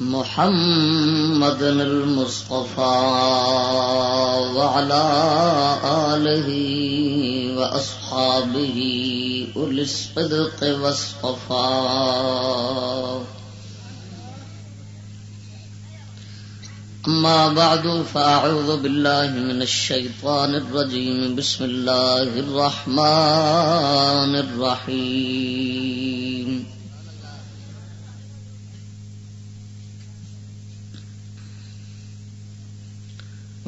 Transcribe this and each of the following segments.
محمد المصطفى وعلى آله وأصحابه أولي الصدق والصفاء. أما بعد، فأعوذ بالله من الشيطان الرجيم. بسم الله الرحمن الرحيم.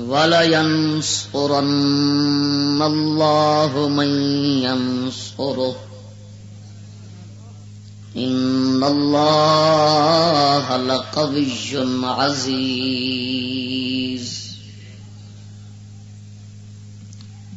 ولينصرن الله من ينصره. إن الله لقوي عزيز.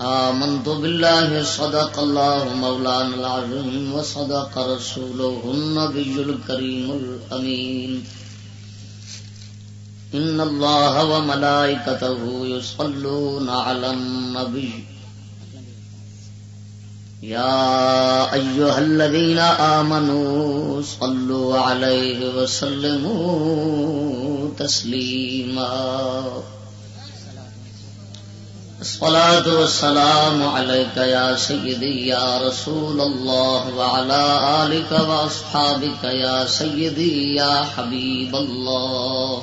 آمنت بالله صدق الله مولانا العظيم وصدق رسوله النبي الكريم الأمين إن الله وملائكته يصلون على النبي يا أيها الذين آمنوا صلوا عليه وسلموا تسليما الصلاة والسلام عليك يا سيدي يا رسول الله وعلى آلك وأصحابك يا سيدي يا حبيب الله.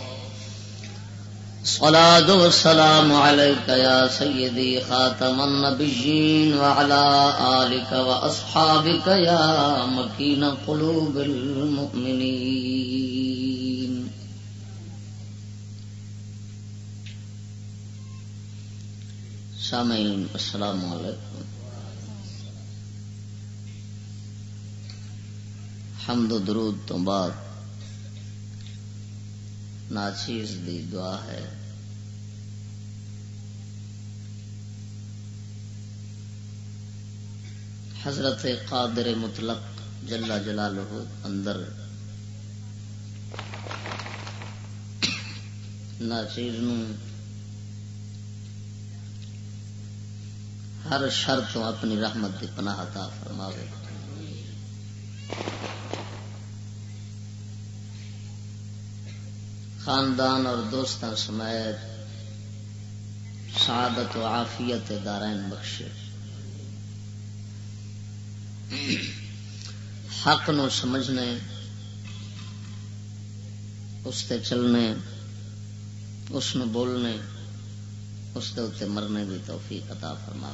صلاة والسلام عليك يا سيدي خاتم النبيين وعلى آلك وأصحابك يا مكين قلوب المؤمنين. سامعين السلام عليكم حمد و درود تو بعد ناچیز دی دعا ہے۔ حضرت قادر مطلق جلا جلال اندر ناچیز نو ہر شرط اپنی رحمت کی پناہ عطا فرماوے۔ خاندان اور دوستان سمیت سعادت و عافیت دارائن بخشے۔ حق نو سمجھنے، اس تے چلنے، اس نو بولنے، اس دے اتنے مرنے کی توفیق عطا فرما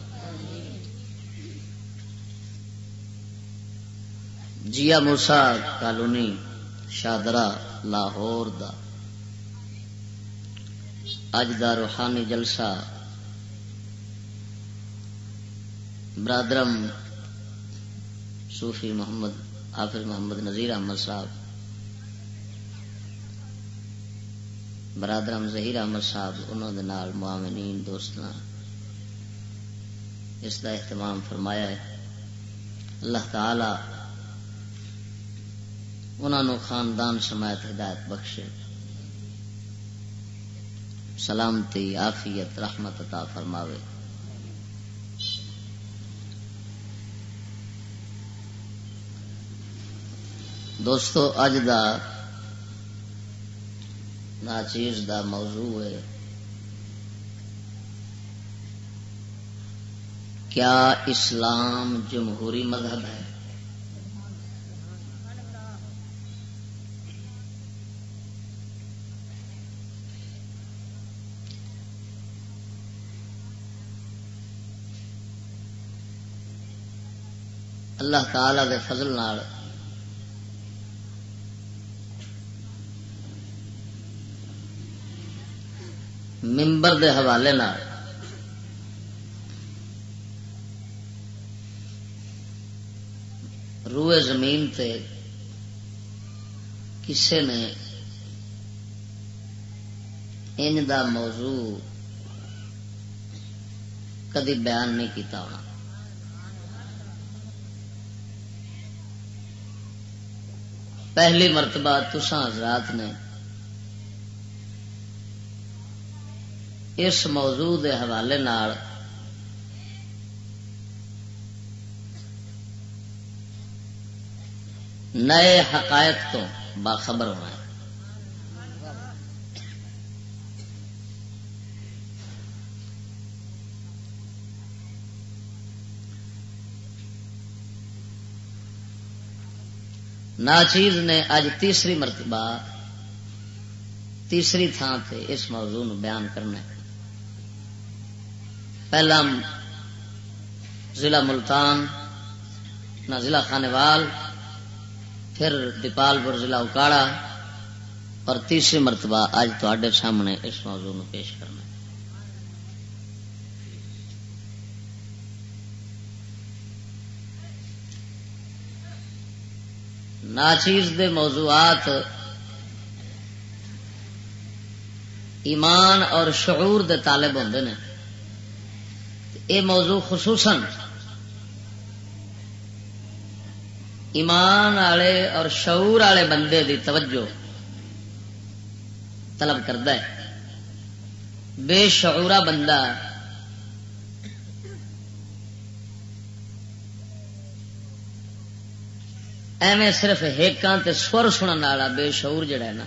جیا موسا کالونی شادرا لاہور دا۔ اج دا روحانی جلسہ۔ برادرم صوفی محمد، حافظ محمد نذیر احمد صاحب۔ برادرم ظہیر احمد صاحب، انہوں دے نال معاونین دوستنا اس دا اہتمام فرمایا ہے۔ اللہ تعالی انہوں خاندان سمایت ہدایت بخشے سلامتی آفیت رحمت عطا فرماوے۔ دوستو، اج دا ناچیز دا موضوع ہے۔ کیا اسلام جمہوری مذہب ہے؟ اللہ تعالی دے فضل نال۔ ممبر دے حوالے نال۔ روئے زمین تے کسے نے ان دا موضوع کدی بیان نہیں کیتا ہونا۔ پہلی مرتبہ تسان حضرات نے اس موضوع دے حوالے نال نئے حقائق تو باخبر ہونا ہے۔ ناچیز نے اج تیسری مرتبہ تیسری تھان سے اس موضوع نو بیان کرنا ہے۔ پہلا ضلع ملتان نہ ضلع خانوال، پھر دیپال پور ضلع اکاڑا اور تیسری مرتبہ اج تے سامنے اس موضوع نو پیش کرنا ناچیز دے موضوعات ایمان اور شعور دے طالب ہوں نے۔ یہ موضوع خصوصاً ایمان والے اور شعور والے بندے دی توجہ طلب کرتا ہے۔ بے شعورا بندہ ایویں صرف ہیکاں تے سور سنن والا بے شعور جڑا ہے نا،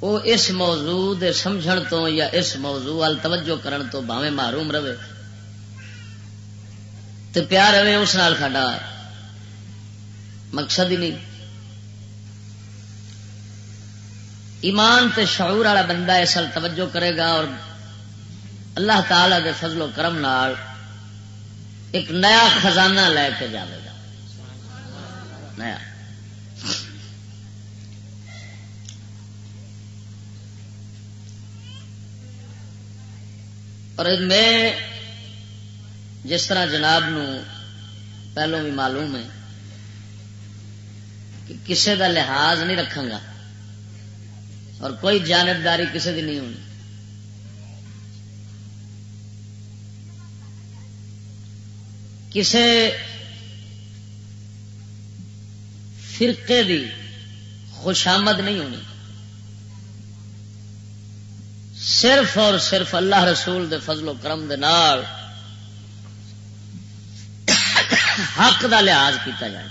وہ اس موضوع دے سمجھن تو یا اس موضوع وال توجہ کرن تو بھاویں محروم رہے۔ تو پیار رہے اس نال کھاڈا مقصد ہی نہیں۔ ایمان تے شعور والا بندہ اس توجہ کرے گا اور اللہ تعالی دے فضل و کرم نال ایک نیا خزانہ لے کے جائے گا۔ نیا۔ اور میں جس طرح جناب نو پہلو بھی معلوم ہے کہ کسے دا لحاظ نہیں رکھا گا اور کوئی جانبداری کسے دی نہیں ہونی۔ کسے فرقے دی خوشامد نہیں ہونی۔ صرف اور صرف اللہ رسول دے فضل و کرم دے نال حق دا لحاظ کیتا جائے۔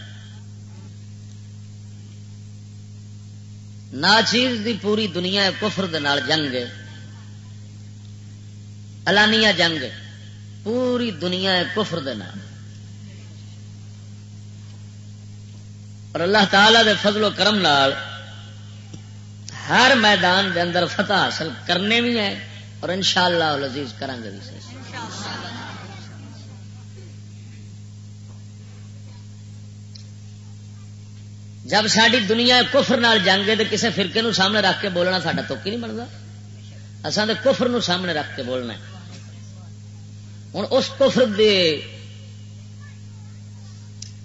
ناچیز دی پوری دنیا کفر دے نال جنگ الانیہ جنگ پوری دنیا کفر دے نال۔ اور اللہ تعالی دے فضل و کرم نال ہر میدان دے اندر فتح حاصل کرنے بھی ہیں اور انشاءاللہ شاء اللہ لذیذ کریں گے جب ساری دنیا کفر نال جنگ ہے تو کسی فرقے نو سامنے رکھ کے بولنا سا تو نہیں بنتا۔ اصل تو کفر نو سامنے رکھ کے بولنا ہوں اس کفر دے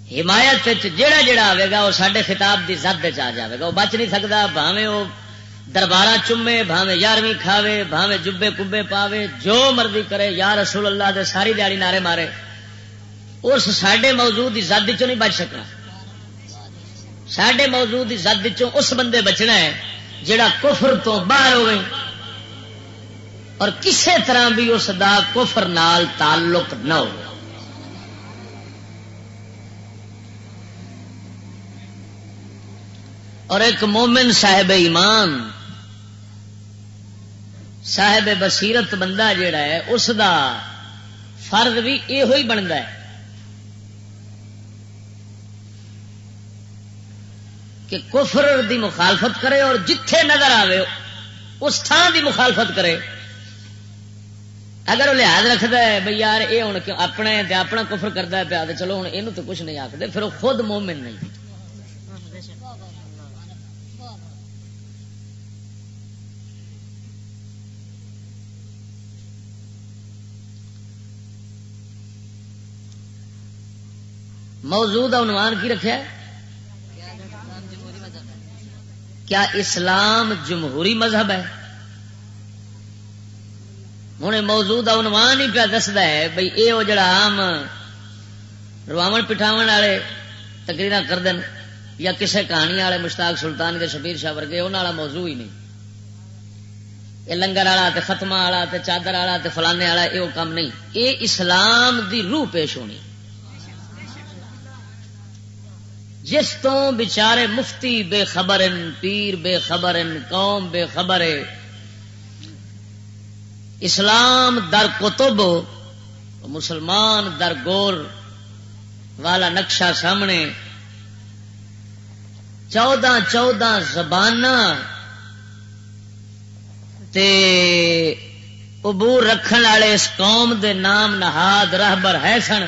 حمایت جہا جڑا آئے گا وہ سڈے خطاب کی زد آ جائے گا وہ بچ نہیں سکتا بھاوے وہ دربار چومے بھاوے یارویں کھاوے بھاوے جبے کبے پاوے، جو مرضی کرے، یا رسول اللہ دے ساری دیہی نعرے مارے، اس سڈے موضوع کی زد چ نہیں بچ سکنا۔ سڈے موضوع کی زد اس بندے بچنا ہے جڑا کفر تو باہر ہوئے اور کسے طرح بھی اس دا کفر نال تعلق نہ ہو اور ایک مومن صاحب ایمان، صاحب بصیرت بندہ جیڑا ہے، اس دا فرض بھی یہ بنتا ہے کہ کفر دی مخالفت کرے اور جتھے نظر آئے اس تھان دی مخالفت کرے۔ اگر وہ لحاظ رکھتا ہے بھائی یار یہ ہوں اپنے اپنا کفر کرتا ہے، پیا چلو ہوں یہ تو کچھ نہیں آخر پھر وہ خود مومن نہیں۔ موجود عنوان کی رکھا کیا اسلام جمہوری مذہب ہے؟ ہوں موجود عنوان ہی پیا دستا ہے بھائی یہ وہ جڑا آم رواو پٹھاو والے تکریر کر دین یا کسے کہانی والے مشتاق سلطان کے شبیر شاہ ورگے ان والا موضوع ہی نہیں۔ یہ لنگر والا ختمہ والا چادر والا فلانے والا یہ کام نہیں۔ یہ اسلام دی روح پیش ہونی۔ جس تو بچارے مفتی بے خبر پیر بے خبر قوم بے خبر اسلام در کتب مسلمان در گور والا نقشہ سامنے۔ چودہ چودہ زبان عبور رکھن والے اس قوم دے نام نہاد راہبر ہے سن۔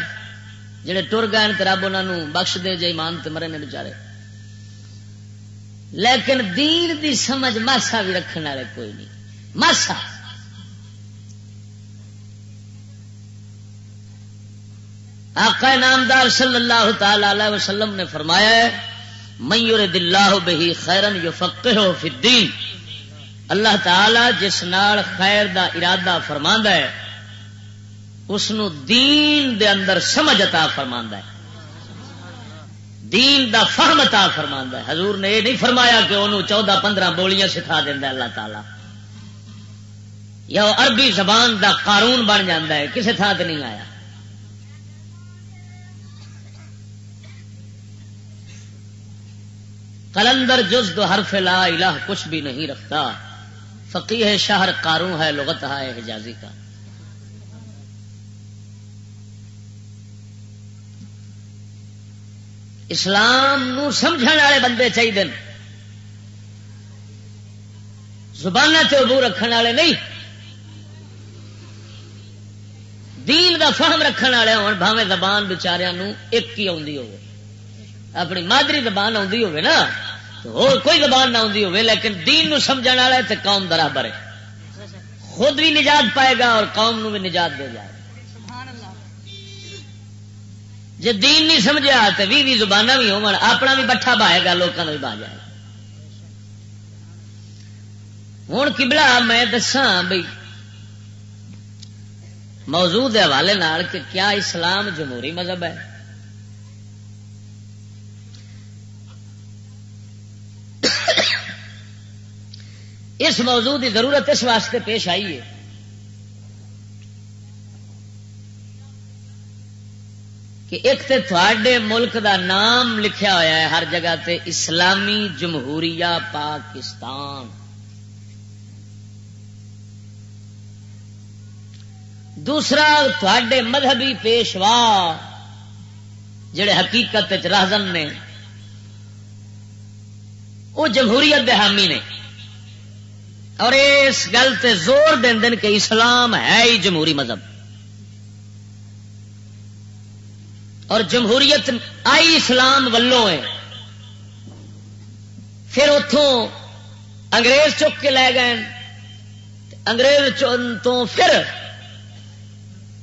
جڑے ٹر گئے رب انہوں بخش دے جے ایمان تے مرے نے بچارے۔ لیکن دین دی سمجھ ماسا بھی رکھنے والے کوئی نہیں۔ ماسا۔ آقا نامدار صلی اللہ تعالی علیہ وسلم نے فرمایا ہے میور دلہ بہی خیرن یو ہو اللہ تعالی جس نال خیر دا ارادہ فرما ہے اس دین دے اندر سمجھ عطا فرما ہے۔ دین دا فہم عطا فرما ہے۔ حضور نے یہ نہیں فرمایا کہ انہوں چودہ پندرہ بولیاں سکھا دینا اللہ تعالی۔ یا عربی زبان دا قانون بن جاتا ہے کسی تھان سے نہیں آیا۔ کلندر جز دو حرف لا الہ کچھ بھی نہیں رکھتا۔ فقی ہے شہر کاروں ہے، لغت ہے، حجازی کا۔ اسلام نو سمجھ والے بندے چاہیے زبان سے ابو رکھنے والے نہیں۔ دین دا فہم رکھنے والے ہو بھاوے زبان بچاریا ایک ہی آدھی ہو اپنی مادری زبان آدھی ہوگی نا اور کوئی زبان نہ آتی ہوگی لیکن دین نو سمجھ والا تو قوم برابر ہے۔ خود بھی نجات پائے گا اور قوم نو بھی نجات دے جائے جی دین نہیں سمجھا تو بھی بھی زبان بھی ہو اپنا بھی بٹھا بہے گا لوگوں کا بھی بہ جائے گا۔ ہوں کبلا میں دسا بھائی موجود حوالے کہ کیا اسلام جمہوری مذہب ہے؟ اس موضوع کی ضرورت اس واسطے پیش آئی ہے کہ ایک تو تھوڑے ملک دا نام لکھیا ہوا ہے، ہر جگہ تے اسلامی جمہوریہ پاکستان۔ دوسرا، تھوڑے مذہبی پیشوا جڑے حقیقت راہزن نے، وہ جمہوریت دے حامی نے۔ اور اس گل تے زور دین کہ اسلام ہے ہی جمہوری مذہب۔ اور جمہوریت آئی اسلام ولوں ہے۔ پھر اتوں انگریز چک کے لے گئے۔ انگریز تو پھر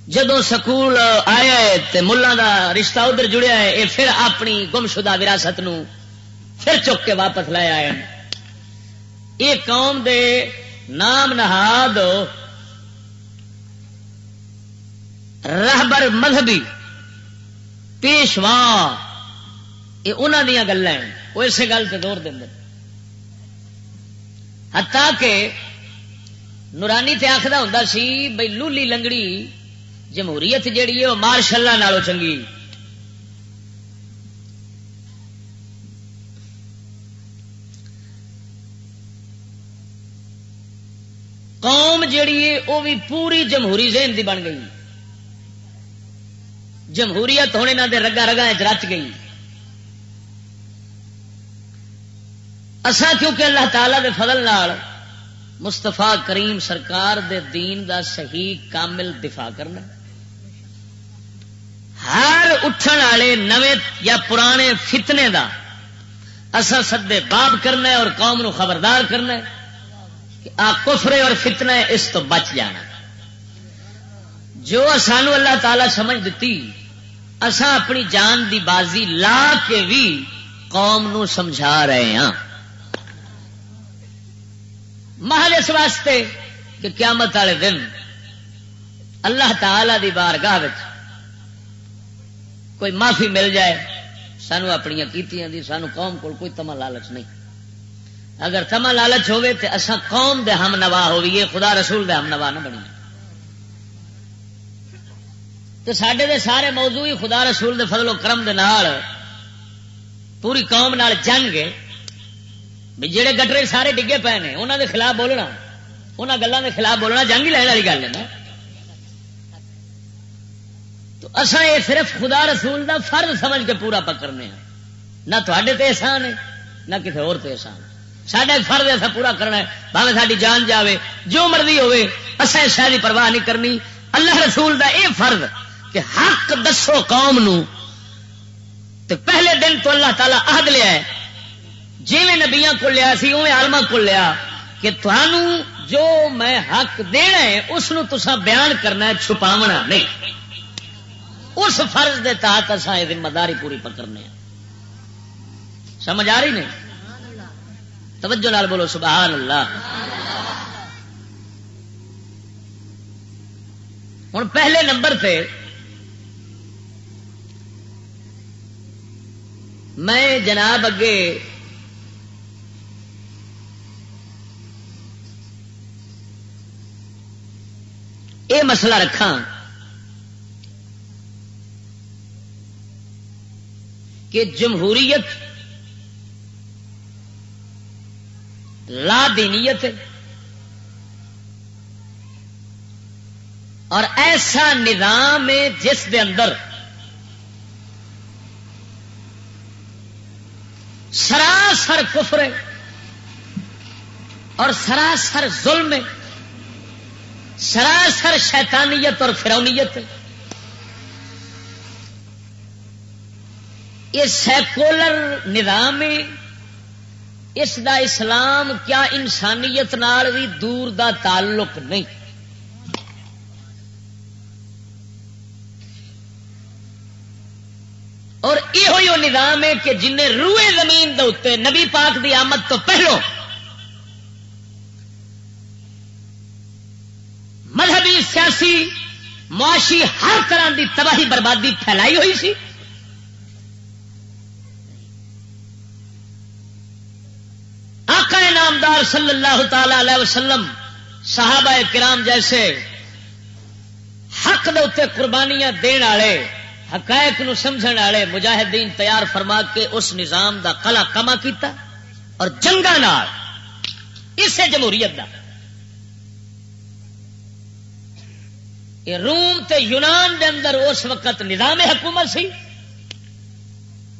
جدو سکول آیا ہے تے ملان دا رشتہ ادھر جڑیا ہے، یہ پھر اپنی گمشدہ وراثت نو پھر چک کے واپس لے آئے۔ یہ قوم دے نام نہاد رہبر مذہبی پیشوا۔ یہ انہوں دیا گلیں وہ اسی گل سے دور دیں ہتا کہ نورانی تے آخر ہوں سی بھائی لولی لنگڑی جمہوریت جیڑی ہے، وہ مارشل نالوں چنگی۔ قوم جیڑی ہے، وہ بھی پوری جمہوری ذہن دی بن گئی۔ جمہوریت ہونے دے رگا رگا رچ گئی۔ اسا کیونکہ اللہ تعالی دے فضل نال مستفا کریم سرکار دے دین دا صحیح کامل دفاع کرنا ہر اٹھن والے نوے یا پرانے فتنے دا اصل سدے باب کرنا ہے اور قوم نو خبردار کرنا ہے کہ آ کفرے اور فتنا ہے اس تو بچ جانا جو سانو اللہ تعالی سمجھ دیتی اسا اپنی جان دی بازی لا کے بھی قوم نو سمجھا رہے ہیں محل اس واسطے کہ قیامت والے دن اللہ تعالی دی بارگاہ کوئی معافی مل جائے، سانو اپنی کیتیاں دی، سانو قوم کو کوئی تما لالچ نہیں۔ اگر تما لالچ ہوئے تو اصا قوم دے ہم نوا ہوئیے، خدا رسول دے ہم نوا نہ بنی تو سڈے دے سارے موضوع ہی خدا رسول دے فضل و کرم دے نال پوری قوم نال جنگ بھی جہے گٹرے سارے ڈگے پے نے انہوں دے خلاف بولنا۔ انہوں گلوں دے خلاف بولنا جنگ ہی لینے والی گل ہے نا۔ تو اصا یہ صرف خدا رسول دا فرض سمجھ کے پورا پکڑنے ہیں۔ نہ تے احسان ہے، نہ کسی اور احسان۔ سڈا فرض ایسا پورا کرنا ہے۔ بھاوے ساری جان جاوے، جو مرضی ہوے اصا اس شہر کی پرواہ نہیں کرنی۔ اللہ رسول دا اے فرض کہ حق دسو قوم نو تے پہلے دن تو اللہ تعالی عہد لیا ہے۔ جی نبیا کو لیا سی اوے آلما کو لیا کہ تھانوں جو میں حق دینا ہے، اس تسا بیان کرنا ہے، چھپاونا نہیں۔ اس فرض دے تحت اصا یہ ذمہ داری پوری پکڑنے سمجھ آ رہی نہیں؟ توجہ لال بولو، سبحان اللہ۔ ہوں پہلے نمبر پہ میں جناب اگے یہ مسئلہ رکھا کہ جمہوریت لا دینیت اور ایسا نظام ہے جس دے اندر سراسر کفر اور سراسر ظلم ہے سراسر شیطانیت اور فرونیت یہ سیکولر نظام ہے اس دا اسلام کیا انسانیت نال بھی دور دا تعلق نہیں۔ اور یہ نظام ہے کہ جن روئے زمین دے نبی پاک دی آمد تو پہلو مذہبی، سیاسی، معاشی ہر طرح دی تباہی بربادی پھیلائی ہوئی سی۔ آقا نامدار صلی اللہ تعالی علیہ وسلم، صحابہ کرام جیسے حق دے قربانیاں دین والے حقائق نو سمجھن والے مجاہدین تیار فرما کے اس نظام دا کلا کما کیتا اور جنگا نال اسے جمہوریت دا یہ روم تے یونان دے اندر اس وقت نظام حکومت سی۔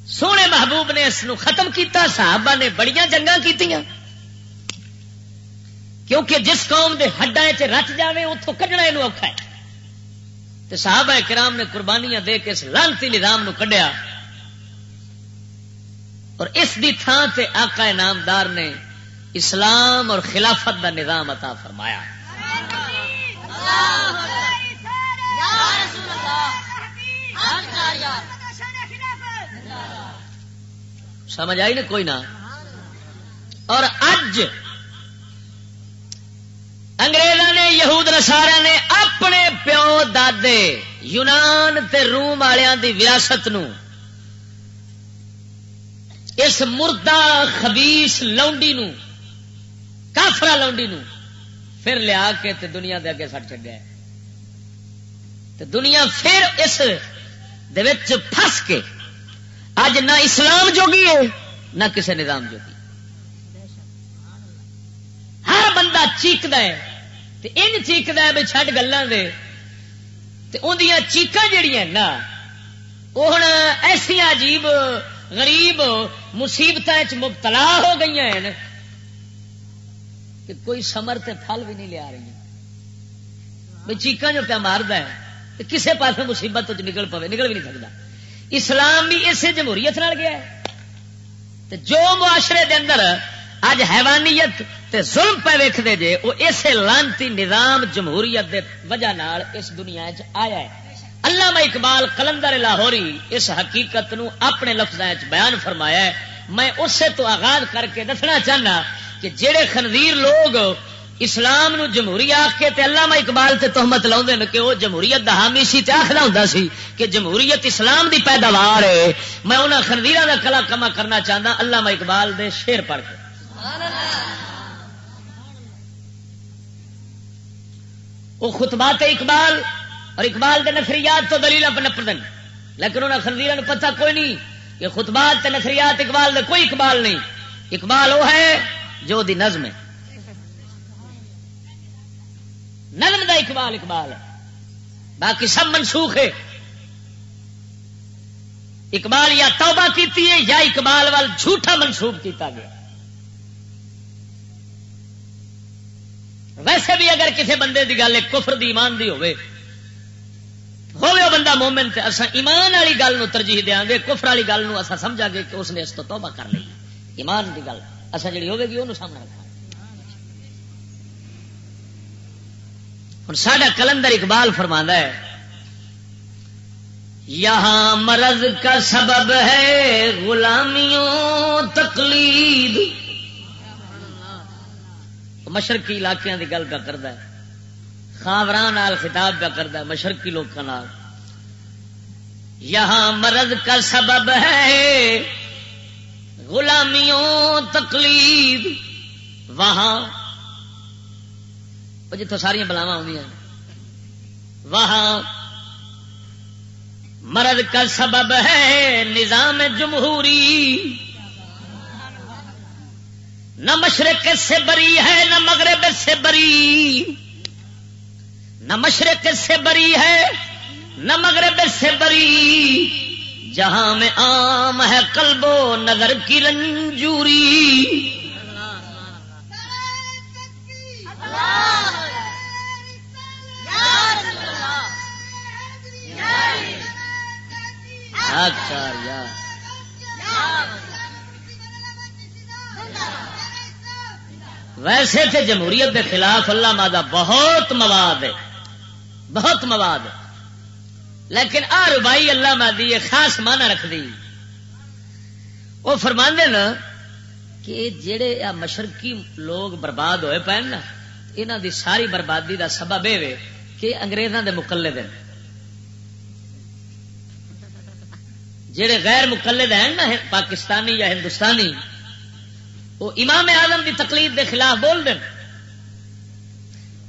سونے محبوب نے اس نو ختم کیتا، صحابہ نے بڑی جنگا کی کیونکہ جس قوم دے ہڈا چ رچ جائے اتوں کھڈنا یہ اوکھا ہے۔ تو صحابہ کرام نے قربانیاں دے کے اس لانتی نظام نو کڈیا اور اس دی تھان تے آقا نامدار نے اسلام اور خلافت دا نظام عطا فرمایا۔ سمجھ آئی نا کوئی نہ؟ اور اج انگریزوں نے، یہود نسارا نے اپنے پیو دادے یونان تے روم والوں دی وراثت نو اس مردہ خبیس لونڈی نو کافرا لونڈی نو پھر لیا کے تے دنیا دے اگے سٹ چڈیا تے دنیا پھر اس پھس کے۔ اج نہ اسلام جوگی ہے، نہ کسی نظام جوگی۔ ہر بندہ چیکد ان چیکد بھی چڈ گلوں دے اندیاں چیقاں جہیا نا وہ ہوں ایسا عجیب، غریب مصیبت مبتلا ہو گئی ہیں کہ کوئی سمر تے پھل بھی نہیں لیا رہی بھائی چیقا جو پیا مارد ہے کسے پاس مصیبت نکل پوے، نکل بھی نہیں سکتا اسلام بھی اسے جمہوریت نال گیا ہے۔ جو معاشرے دے اندر اج حیوانیت تے ظلم پہ ویکتے جے وہ اسے لانتی نظام جمہوریت دے وجہ نال اس دنیا چ آیا ہے۔ علامہ اقبال کلندر لاہوری اس حقیقت نو اپنے لفظ بیان فرمایا ہے۔ میں اسے تو آغاز کر کے دسنا چاہنا کہ جڑے خنویر لوگ اسلام نو جمہوری آخ کے تے علامہ اقبال تے تہمت لاؤ کہ وہ جمہوریت دا حامی سی تے آخلا ہوں سی کہ جمہوریت اسلام دی پیداوار ہے۔ میں انہوں خنویر دا کلا کما کرنا چاہتا علامہ اقبال دے شیر پڑھ کے۔ وہ خطبات اقبال اور اقبال دے نفریات تو دلیل نپر دن۔ لیکن انہوں خنزیر پتہ کوئی نہیں کہ خطبات تے نفریات اقبال دے کوئی اقبال نہیں۔ اقبال وہ ہے جو دی نظم ہے۔ نظم دا اقبال اقبال ہے۔ باقی سب منسوخ ہے۔ اقبال یا توبہ کیتی ہے یا اقبال وال جھوٹا منسوخ کیتا گیا۔ ویسے بھی اگر کسی بندے کی گل کفر دی ایمان دی ہوئے ہوئے بندہ مومن تے اصا ایمان والی گل ترجیح دیا گے، کفر والی گل اصا سمجھا گے کہ اس نے اس تو توبہ کر لی۔ ایمان دی گل اصا جی ہوگی وہ سامنے رکھا۔ ہوں سڈا کلندر اقبال فرما ہے، یہاں مرض کا سبب ہے غلامیوں تقلید۔ مشرقی علاقے کی گل کا کرتا ہے۔ خاوران خطاب کا کرتا ہے مشرقی لوگوں یہاں مرض کا سبب ہے غلامیوں تکلیف وہاں جتوں ساریا بلاوا آدی وہاں مرض کا سبب ہے نظام جمہوری۔ نہ مشرق سے بری ہے، نہ مغرب سے بری۔ نہ مشرق سے بری ہے، نہ مغرب سے بری۔ جہاں میں عام ہے قلب و نظر کی رنجوری۔ اچھا یار ویسے تھے جمہوریت کے خلاف اللہ مادہ بہت مواد ہے، بہت مواد ہے۔ لیکن آ ربائی اللہ مادی یہ خاص مانا رکھ دی وہ فرما نا کہ جڑے مشرقی لوگ برباد ہوئے پے نا یہاں دی ساری بربادی دا سبب یہ کہ انگریزوں دے مکلے دن جڑے غیر مقلد ہیں نا، پاکستانی یا ہندوستانی وہ امام اعظم دی تقلید دے خلاف بول دیں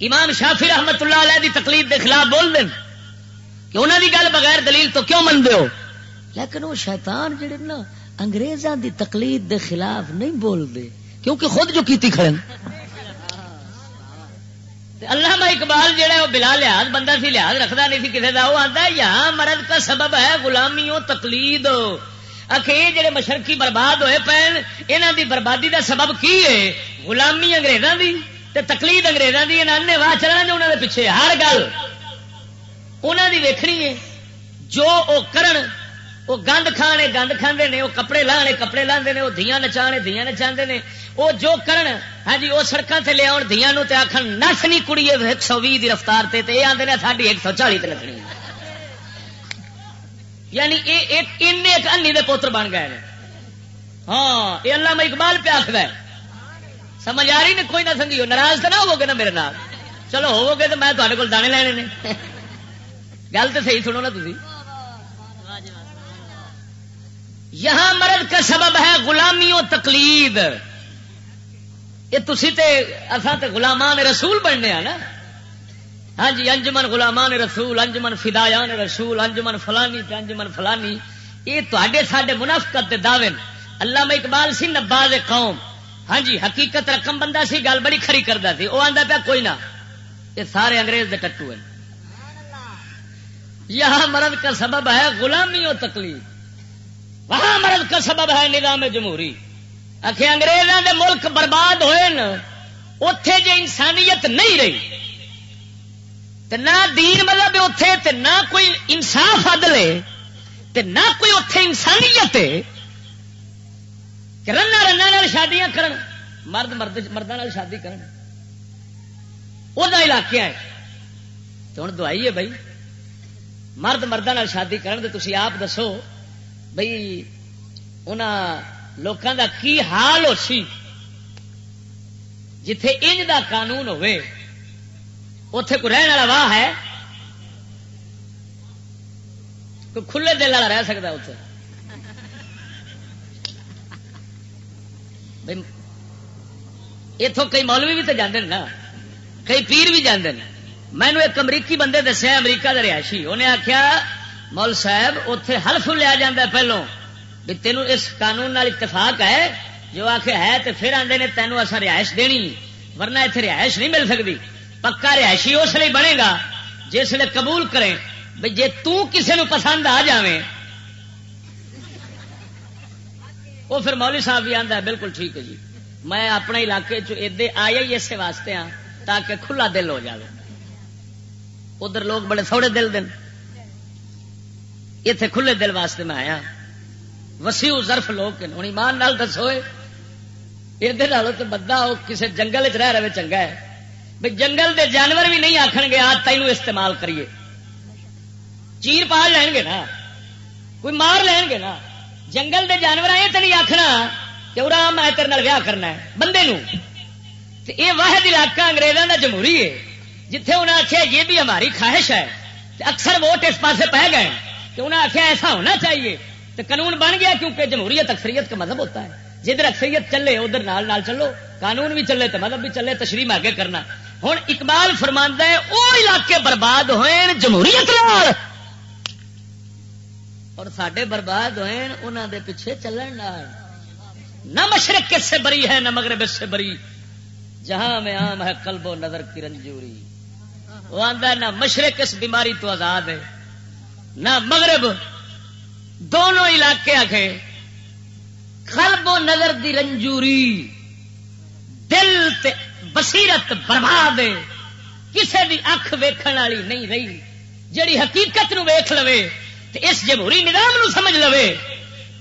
امام شافی رحمت اللہ علیہ دی تقلید دے خلاف بول دیں کہ انہوں دی گل بغیر دلیل تو کیوں من ہو؟ لیکن وہ شیطان جڑے نا انگریزاں دی تقلید دے خلاف نہیں بول دے کیونکہ خود جو کیتی کھڑے۔ اللہ اقبال جہا وہ بلا لحاظ، بندہ سی لحاظ رکھتا نہیں سی کسی کا وہ آتا یہاں مرد کا سبب ہے غلامیوں تقلید۔ یہ جڑے مشرقی برباد ہوئے پین یہاں دی بربادی دا سبب کی ہے؟ غلامی انگریزاں دی تے تقلید انگریزاں دی انہیں واہ چلنا جو انہوں دے پیچھے ہر گل۔ انہوں دی ویکھنی ہے، جو او کرن وہ گند کھانے گند کھانے نے وہ کپڑے لانے کپڑے لاندے نے وہ دیا نچا دیا نچا نے وہ جو کرن ہاں جی وہ سڑکوں سے لیا دیا آخر نس نہیں کڑی ایک سو بھی رفتار سے یہ آتے ہیں ساری ایک سو چالی تکنی یعنی ایک انی دے پوتر بن گئے ہاں یہ اللہ میں اقبال پہ آخر سمجھ آ رہی نے کوئی نہ سنگیو ناراض تو نہ ہو گے نا میرے نال۔ چلو ہو گے تو میں تے کو دانے لینے نے۔ گل تو صحیح سنو نا تھی یہاں مرد کا سبب ہے غلامی و تقلید۔ یہ تھی تے غلامان رسول بننے ہیں نا۔ ہاں جی انجمن غلامان رسول، انجمن فدایان رسول، انجمن فلانی انجمن فلانی۔ یہ تے سڈے منافقت کے دعوے اللہ میں اقبال سی نباز قوم۔ ہاں جی حقیقت رقم بندہ سی، گل بڑی کھری کرتا سی۔ وہ آتا پیا، کوئی نہ۔ یہ سارے انگریز دے ٹٹو ہیں۔ یہاں مرد کا سبب ہے غلامی و تکلیف۔ وہاں مرد کا سبب ہے نظام جمہوری۔ آخر انگریزوں دے ملک برباد ہوئے نا اتے جی انسانیت نہیں رہی۔ نہ دین مطلب اتے نہ کوئی انصاف عدلے نہ کوئی اتے انسانیت رنا رنا شادیاں کرن، مرد مرد مردوں شادی کرن۔ وہ علاقے ہے۔ تو ہوں دوائی ہے بھائی، مرد مردوں شادی کرن تو تھی آپ دسو بھائی ان لوگوں کا کی حال ہو سی جتھے انج دا قانون ہوئے اتے کوئی رہن والا واہ ہے؟ کوئی کھلے دل والا رہ سکتا اتنے اتوں کئی مولوی بھی تو جانے نا، کئی پیر بھی جانے مینو ایک امریکی بندے دسیا امریکہ کا رہائشی۔ انہیں آخیا مول صاحب اتے ہلف لیا جا پہلو بھی تینوں اس قانون نال اتفاق ہے، جو آخ ہے تو پھر آدھے نے تینوں اصا رہائش دینی، ورنہ اتنے رہائش نہیں مل سکتی۔ پکا رہائشی اس لیے بنے گا جس لیے قبول کریں بھائی جی تسے پسند آ جائے وہ پھر مولی صاحب بھی آتا ہے، بالکل ٹھیک ہے جی۔ میں اپنے علاقے چدے آیا ہی اسے واسطے ہاں تاکہ کھلا دل ہو جائے ادھر لوگ بڑے تھوڑے دل دن۔ اتے کھلے دل واسطے میں آیا۔ وسیع ظرف لوگ ہوں ایمان نال دسو یہ تو بندہ کسی جنگل چ رہ رہے چنگا ہے۔ جنگل دے جانور بھی نہیں آخر گے، آج تین استعمال کریے۔ چیر پال لین گے نا۔ کوئی مار لین گے نا۔ جنگل دے جانور یہ تو نہیں آخنا کہ ارا میں تیرے ویاہ کرنا ہے۔ بندے نو یہ واحد علاقہ انگریزوں کا جمہوری ہے، جتھے انہیں آخیا یہ بھی ہماری خواہش ہے۔ اکثر ووٹ اس پاسے پہ گئے کہ انہیں آخیا ایسا ہونا چاہیے۔ تو قانون بن گیا کیونکہ جمہوریت اکثریت کا مذہب ہوتا ہے۔ جدھر اکثریت چلے، ادھر نال نال چلو۔ قانون بھی چلے تو مذہب بھی چلے، تشریح آگے کرنا۔ ہوں اقبال فرماندہ ہے وہ علاقے برباد ہوئے جمہوریت لال اور سڈے برباد ہوئے انہوں دے پیچھے چلن نہ مشرق کس سے بری ہے، نہ مغرب اس سے بری۔ جہاں میں عام ہے، قلب و نظر کی رنجوری۔ وہ آدھا نہ مشرق اس بیماری تو آزاد ہے، نہ مغرب۔ دونوں علاقے آگے۔ قلب و نظر دی رنجوری۔ تے بصیرت برباد کسے دی اکھ ویکھن والی نہیں رہی۔ جڑی حقیقت نو ویکھ لوے تے اس جمہوری نظام نو سمجھ لوے۔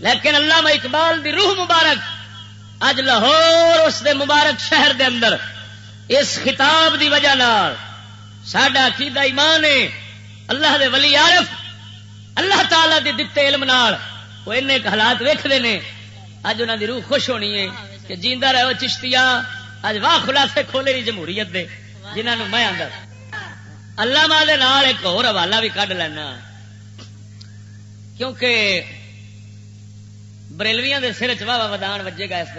لیکن اللہ اقبال دی روح مبارک اج لاہور اس دے مبارک شہر دے اندر اس خطاب دی وجہ نال ساڈا عقیدہ ایمان ہے۔ اللہ دے ولی عارف اللہ تعالی دے دتے علم نال وہ ان حالات ویکھدے نے۔ اج انہاں دی روح خوش ہونی ہے کہ جیندا رہو چشتیاں اج واہ خلاصے کھولے رہی جمہوریت دے جنہوں میں آدھا اللہ ماں نال ایک اور حوالہ بھی کھ لینا۔ کیونکہ بریلویاں دے سر چاوا ودان وجے گا اس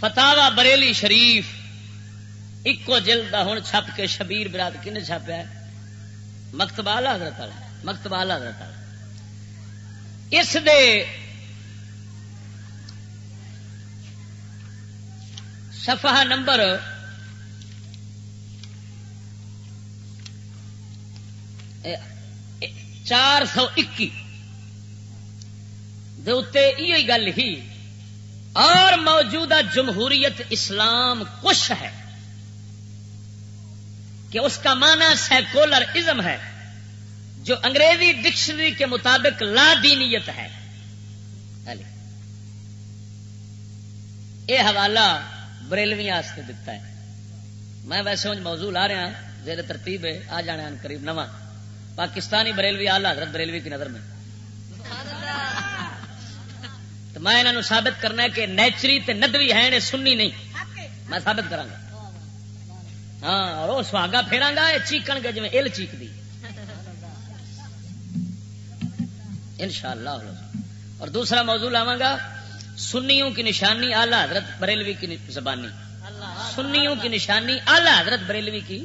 فتاوا بریلی شریف ایکو جلد ہوں چھپ کے شبیر براد کن چھاپیا مکتبال حضرت والا مکتبال حضرت والا۔ اس دے صفحہ نمبر چار سو اکی یہ گل ہی، اور موجودہ جمہوریت اسلام کش ہے کہ اس کا معنی سیکولر ازم ہے، جو انگریزی ڈکشنری کے مطابق لا دینیت ہے۔ یہ حوالہ بریلویا دتا ہے۔ میں ویسے موضوع لا رہا زیر ترتیب ہے آ جانے قریب نواں۔ پاکستانی بریلوی آلہ حضرت بریلوی کی نظر میں۔ تو میں انہوں ثابت کرنا ہے کہ نیچری تے ندوی ہے سننی نہیں۔ میں ثابت کرا ہاں اور وہ سہاگا پھیرا گا یہ چیکن گے جی ال چیک دی۔ ان شاء اللہ اور دوسرا موضوع لاوا گا سنیوں کی نشانی اعلی حضرت بریلوی کی زبانی۔ سنیوں کی نشانی اعلی حضرت بریلوی کی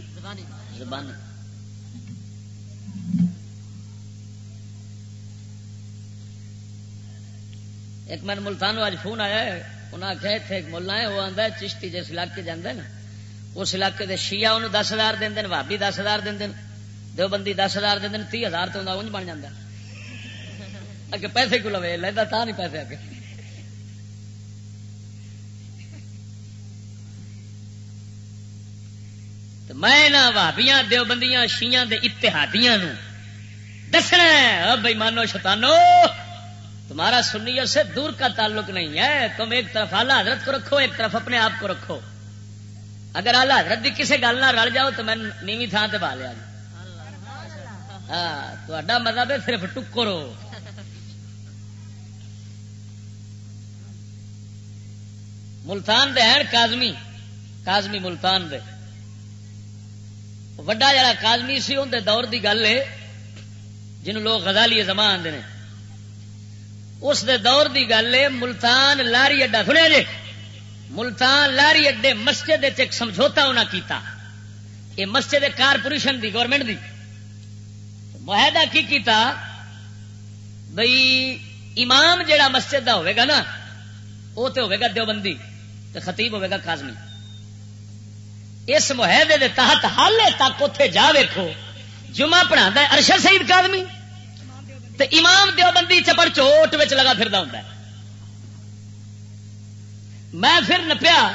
زبانی۔ ایک میں ملتان آج فون آیا ہے انہیں آخیا اتنے ایک ملا ہے، وہ آتا ہے، چشتی جس علاقے جانا نا، اس علاقے کے شیعہ انہوں دس ہزار دن دن بھابی دس ہزار دن دن دو بندی دس ہزار دن دن تی ہزار تو انج بن جا اگے پیسے کو لوے؟ لینا تا نہیں پیسے اگے۔ میں نہ بھابیاں دیوبندیاں شیاں دے اتحادیاں نو دسنا بھائی مانو شتانو تمہارا سنیوں سے دور کا تعلق نہیں ہے۔ تم ایک طرف اعلیٰ حضرت کو رکھو، ایک طرف اپنے آپ کو رکھو۔ اگر اعلیٰ حضرت بھی کسی گل نہ رل جاؤ تو میں نیوی تھان سے پا لیا ہاں تا مذہب ہے صرف ٹکرو۔ ملتان دے ہیں کازمی کازمی ملتان دے۔ وڈا جڑا کازمی سی اندر دور دی گل ہے جن لوگ غزالی زمان آتے ہیں اس دے دور دی گل ہے، ملتان لاری اڈا، سنیا جی؟ ملتان لاری اڈے مسجد ایک سمجھوتا انہیں کیتا۔ یہ مسجد کارپوریشن دی، گورنمنٹ دی۔ معاہدہ کی کیتا؟ بھائی امام جڑا مسجد دا ہوئے گا نا وہ تو ہوئے گا دیوبندی تو خطیب ہوئے گا کازمی اس معاہدے دے تحت حال تک اتے جا ویکو جمعہ پڑھا ارشد سعید کادمی تو امام دیوبندی چپڑ چوٹ لگا پھر ہوں میں پھر نپیا،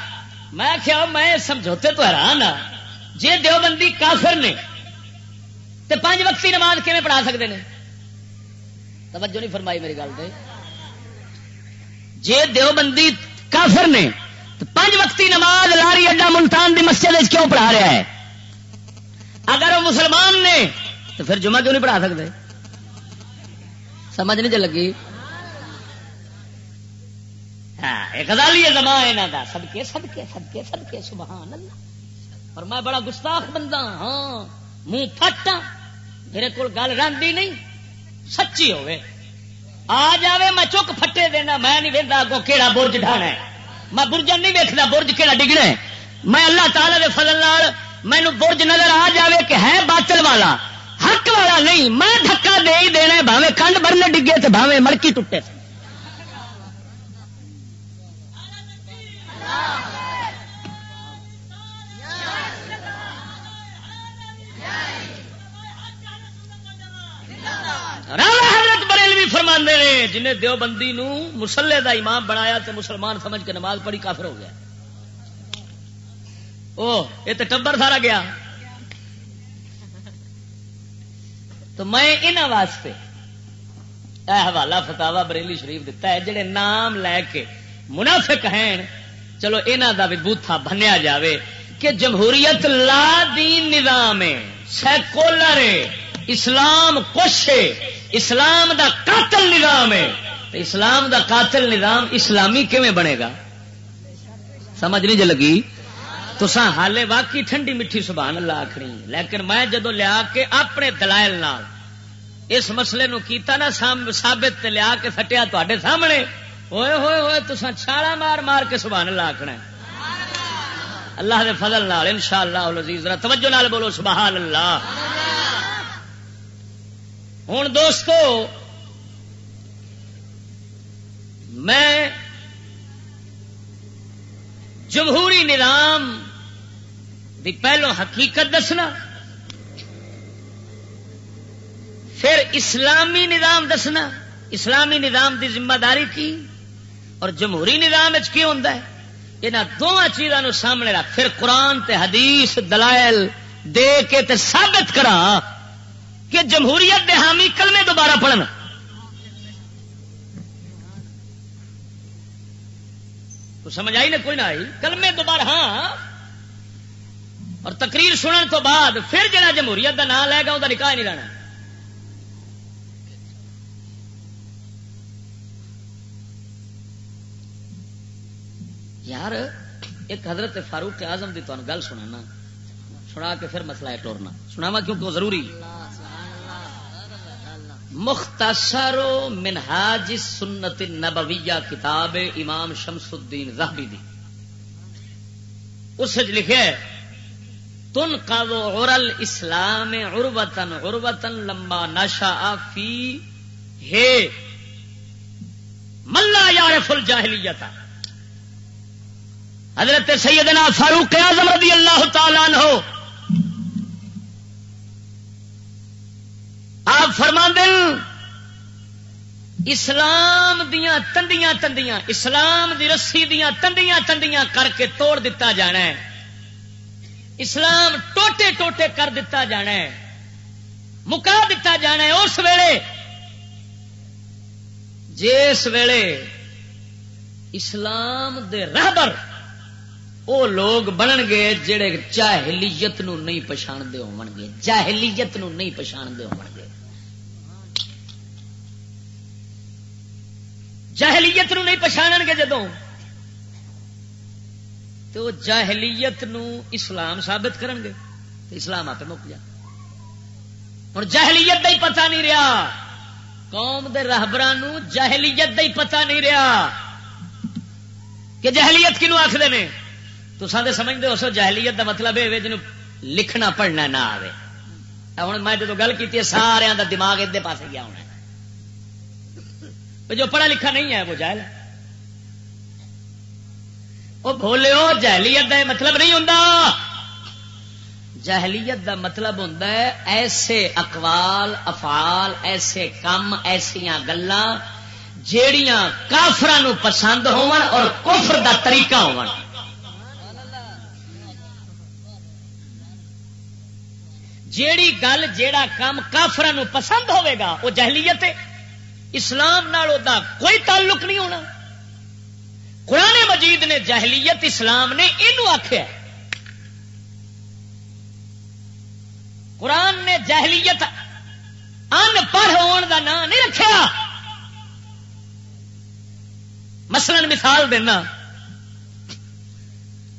میں کیا میں سمجھوتے تو حیران ہاں۔ جی دیوبندی کافر نے تو پانچ وقتی نماز کیون پڑھا سکتے ہیں توجہ نہیں فرمائی میری گل سے جی دیوبندی کافر نے پانچ وقتی نماز لاری اڈا ملتان دی مسجد کیوں پڑھا رہا ہے؟ اگر وہ مسلمان نے، تو پھر جمعہ کیوں نہیں پڑھا سکتے؟ سمجھ نہیں لگی ہاں ایک زمان یہاں کا سدکے سدکے سدکے سدکے سبحان اللہ۔ اور میں بڑا گستاخ بندہ ہاں منہ پھٹ میرے کو گل رنگی نہیں، سچی ہوے آ جاوے، میں چک پھٹے دینا، میں نہیں وہدا اگوں کہڑا برج ڈھانا ہے۔ میں برجن نہیں ویکتا برج کہڑا ڈگنا ہے؟ میں اللہ تعالی دے فضل مینو برج نظر آ جاوے کہ ہے باطل والا، حق والا نہیں، میں دھکا دے ہی دینا بھاوے کنڈ برنے ڈگے تو بھاوے مڑکی ٹوٹے۔ حضرت بریلوی فرما نے، جنہیں دیوبندی نو مسلے دا امام بنایا تو مسلمان سمجھ کے نماز پڑھی کافر ہو گیا۔ او یہ تو ٹبر سارا گیا۔ تو میں انہوں واسطے اے حوالہ فتوا بریلی شریف دیتا ہے، جڑے نام لے کے منافق ہیں، چلو انہوں دا بھی بوتھا بنیا جاوے کہ جمہوریت لا دین نظام ہے، سیکولر اسلام کچھ اسلام دا قاتل نظام ہے۔ اسلام دا قاتل نظام اسلامی کیویں بنے گا؟ سمجھ نہیں جی لگی؟ تو حالے واقعی ٹھنڈی میٹھی سبحان اللہ آخری لیکن میں جدو لیا کے اپنے دلائل نال اس مسئلے نو کیتا نا سابت لیا کے سٹیا تے سامنے۔ ہوئے ہوئے ہوئے تو چھالا مار مار کے سبحان اللہ آخنا اللہ دے فضل نال ان شاء اللہ توجہ نال بولو سبحان اللہ۔ ہوں دوستو، میں جمہوری نظام دی پہلو حقیقت دسنا، پھر اسلامی نظام دسنا، اسلامی نظام دی ذمہ داری کی، اور جمہوری نظام کی ہوں یہاں دونوں چیزوں سامنے رکھ، پھر قرآن تے حدیث، دلائل دے کے تے ثابت کرا کہ جمہوریت دے حامی کلمے دوبارہ پڑھنا تو سمجھ آئی نا کوئی نہ آئی؟ کلمے دوبارہ ہاں۔ اور تقریر سنن تو بعد پھر جڑا جمہوریت کا نام لے گا وہ نکاح نہیں لینا یار، ایک حضرت فاروق آزم کی تمہیں گل سنا سنا کے پھر مسئلہ ہے ٹورنا۔ سناوا کیوں ضروری مختصر منہاج سنت نبویہ کتاب امام شمس الدین زہبی دی۔ اس لکھے تن کا وہ ارل اسلام اروتن اروتن لمبا نشا فی ہے۔ ملا یار فل جاہلیت حضرت سیدنا فاروق اعظم رضی اللہ تعالیٰ ہو آپ فرما دن اسلام دیا تندیاں تندیاں، اسلام دی رسی دیا تندیاں تندیاں کر کے توڑ دیتا جانا ہے۔ اسلام ٹوٹے ٹوٹے کر دیتا جانا ہے۔ مکا دیتا جانا ہے اس ویلے۔ جس ویلے اسلام دے رہبر وہ لوگ بنن گے جڑے جاہلیت نو نہیں پچھاڑتے ہو گے، جاہلیت نو نہیں پچھاڑتے ہو گے۔ جاہلیت نو نہیں پچھاڑ گے جدوں۔ تو جاہلیت نو اسلام ثابت کرن گے تو اسلام آپ مک جا ہوں جہلیت کا ہی پتا نہیں رہا۔ قوم دے راہبر جہلیت کا ہی پتا نہیں رہا۔ کہ جہلیت کنو آخر نے؟ تو سارے سمجھتے ہو سو جہلیت کا مطلب یہ جن لکھنا پڑھنا نہ آئے ہوں میں جب گل کی سارا دا دماغ ادھر پاس گیا ہونا جو پڑھا لکھا نہیں ہے وہ جہل وہ بولو جہلیت کا مطلب نہیں ہوں جہلیت دا مطلب ہوں ایسے اقوال، افعال، ایسے کام ایسیا گلا جیڑیاں کافران پسند اور کفر دا طریقہ ہو جیڑی گل، جیڑا کام کافران پسند ہوے گا، وہ جہلیت ہے۔ اسلام نال دا کوئی تعلق نہیں ہونا۔ قرآن مجید نے جہلیت اسلام نے یہ آخیا قرآن نے جہلیت ان پڑھ ہون دا نام نہیں رکھا مثلا مثال دینا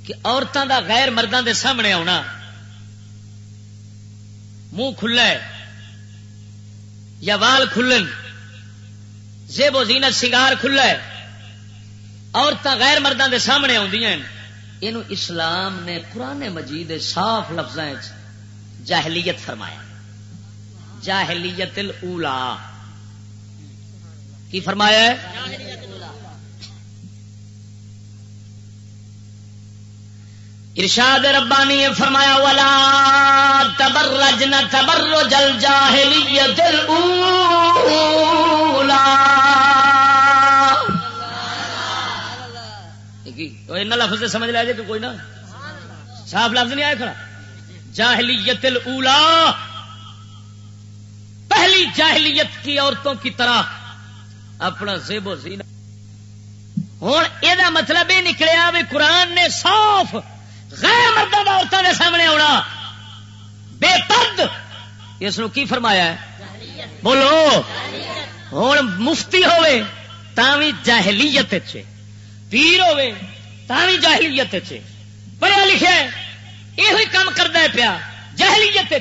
کہ عورتوں دا غیر مردوں دے سامنے آنا منہ کھلا یا وال کھلن۔ زیب و زینت سنگار کھلا ہے۔ عورتیں غیر مردوں کے سامنے آدی یہ اسلام نے قرآن مجید صاف لفظ جاہلیت فرمایا۔ جاہلیت الاولا کی فرمایا ہے؟ ارشاد ربانی فرمایا والا تبرج نہ تبر جل جاہلیت الاولا لفظ سمجھ لیا جائے کہ کوئی نہ. صاف لفظ نہیں آیا کھڑا. جاہلیت الاولا پہلی جاہلیت کی عورتوں کی طرح اپنا زیب و زینہ ہوں یہ مطلب یہ نکلیا بھی قرآن نے صاف غیر مردوں کا عورتوں کے سامنے آنا بے پرد۔ اس کی فرمایا ہے؟ بولو۔ ہوں مفتی ہوے بھی جاہلیت پیر ہوے بھی جاہلیت پڑھیا لکھا یہ کام کرتا ہے پیا۔ جہلیت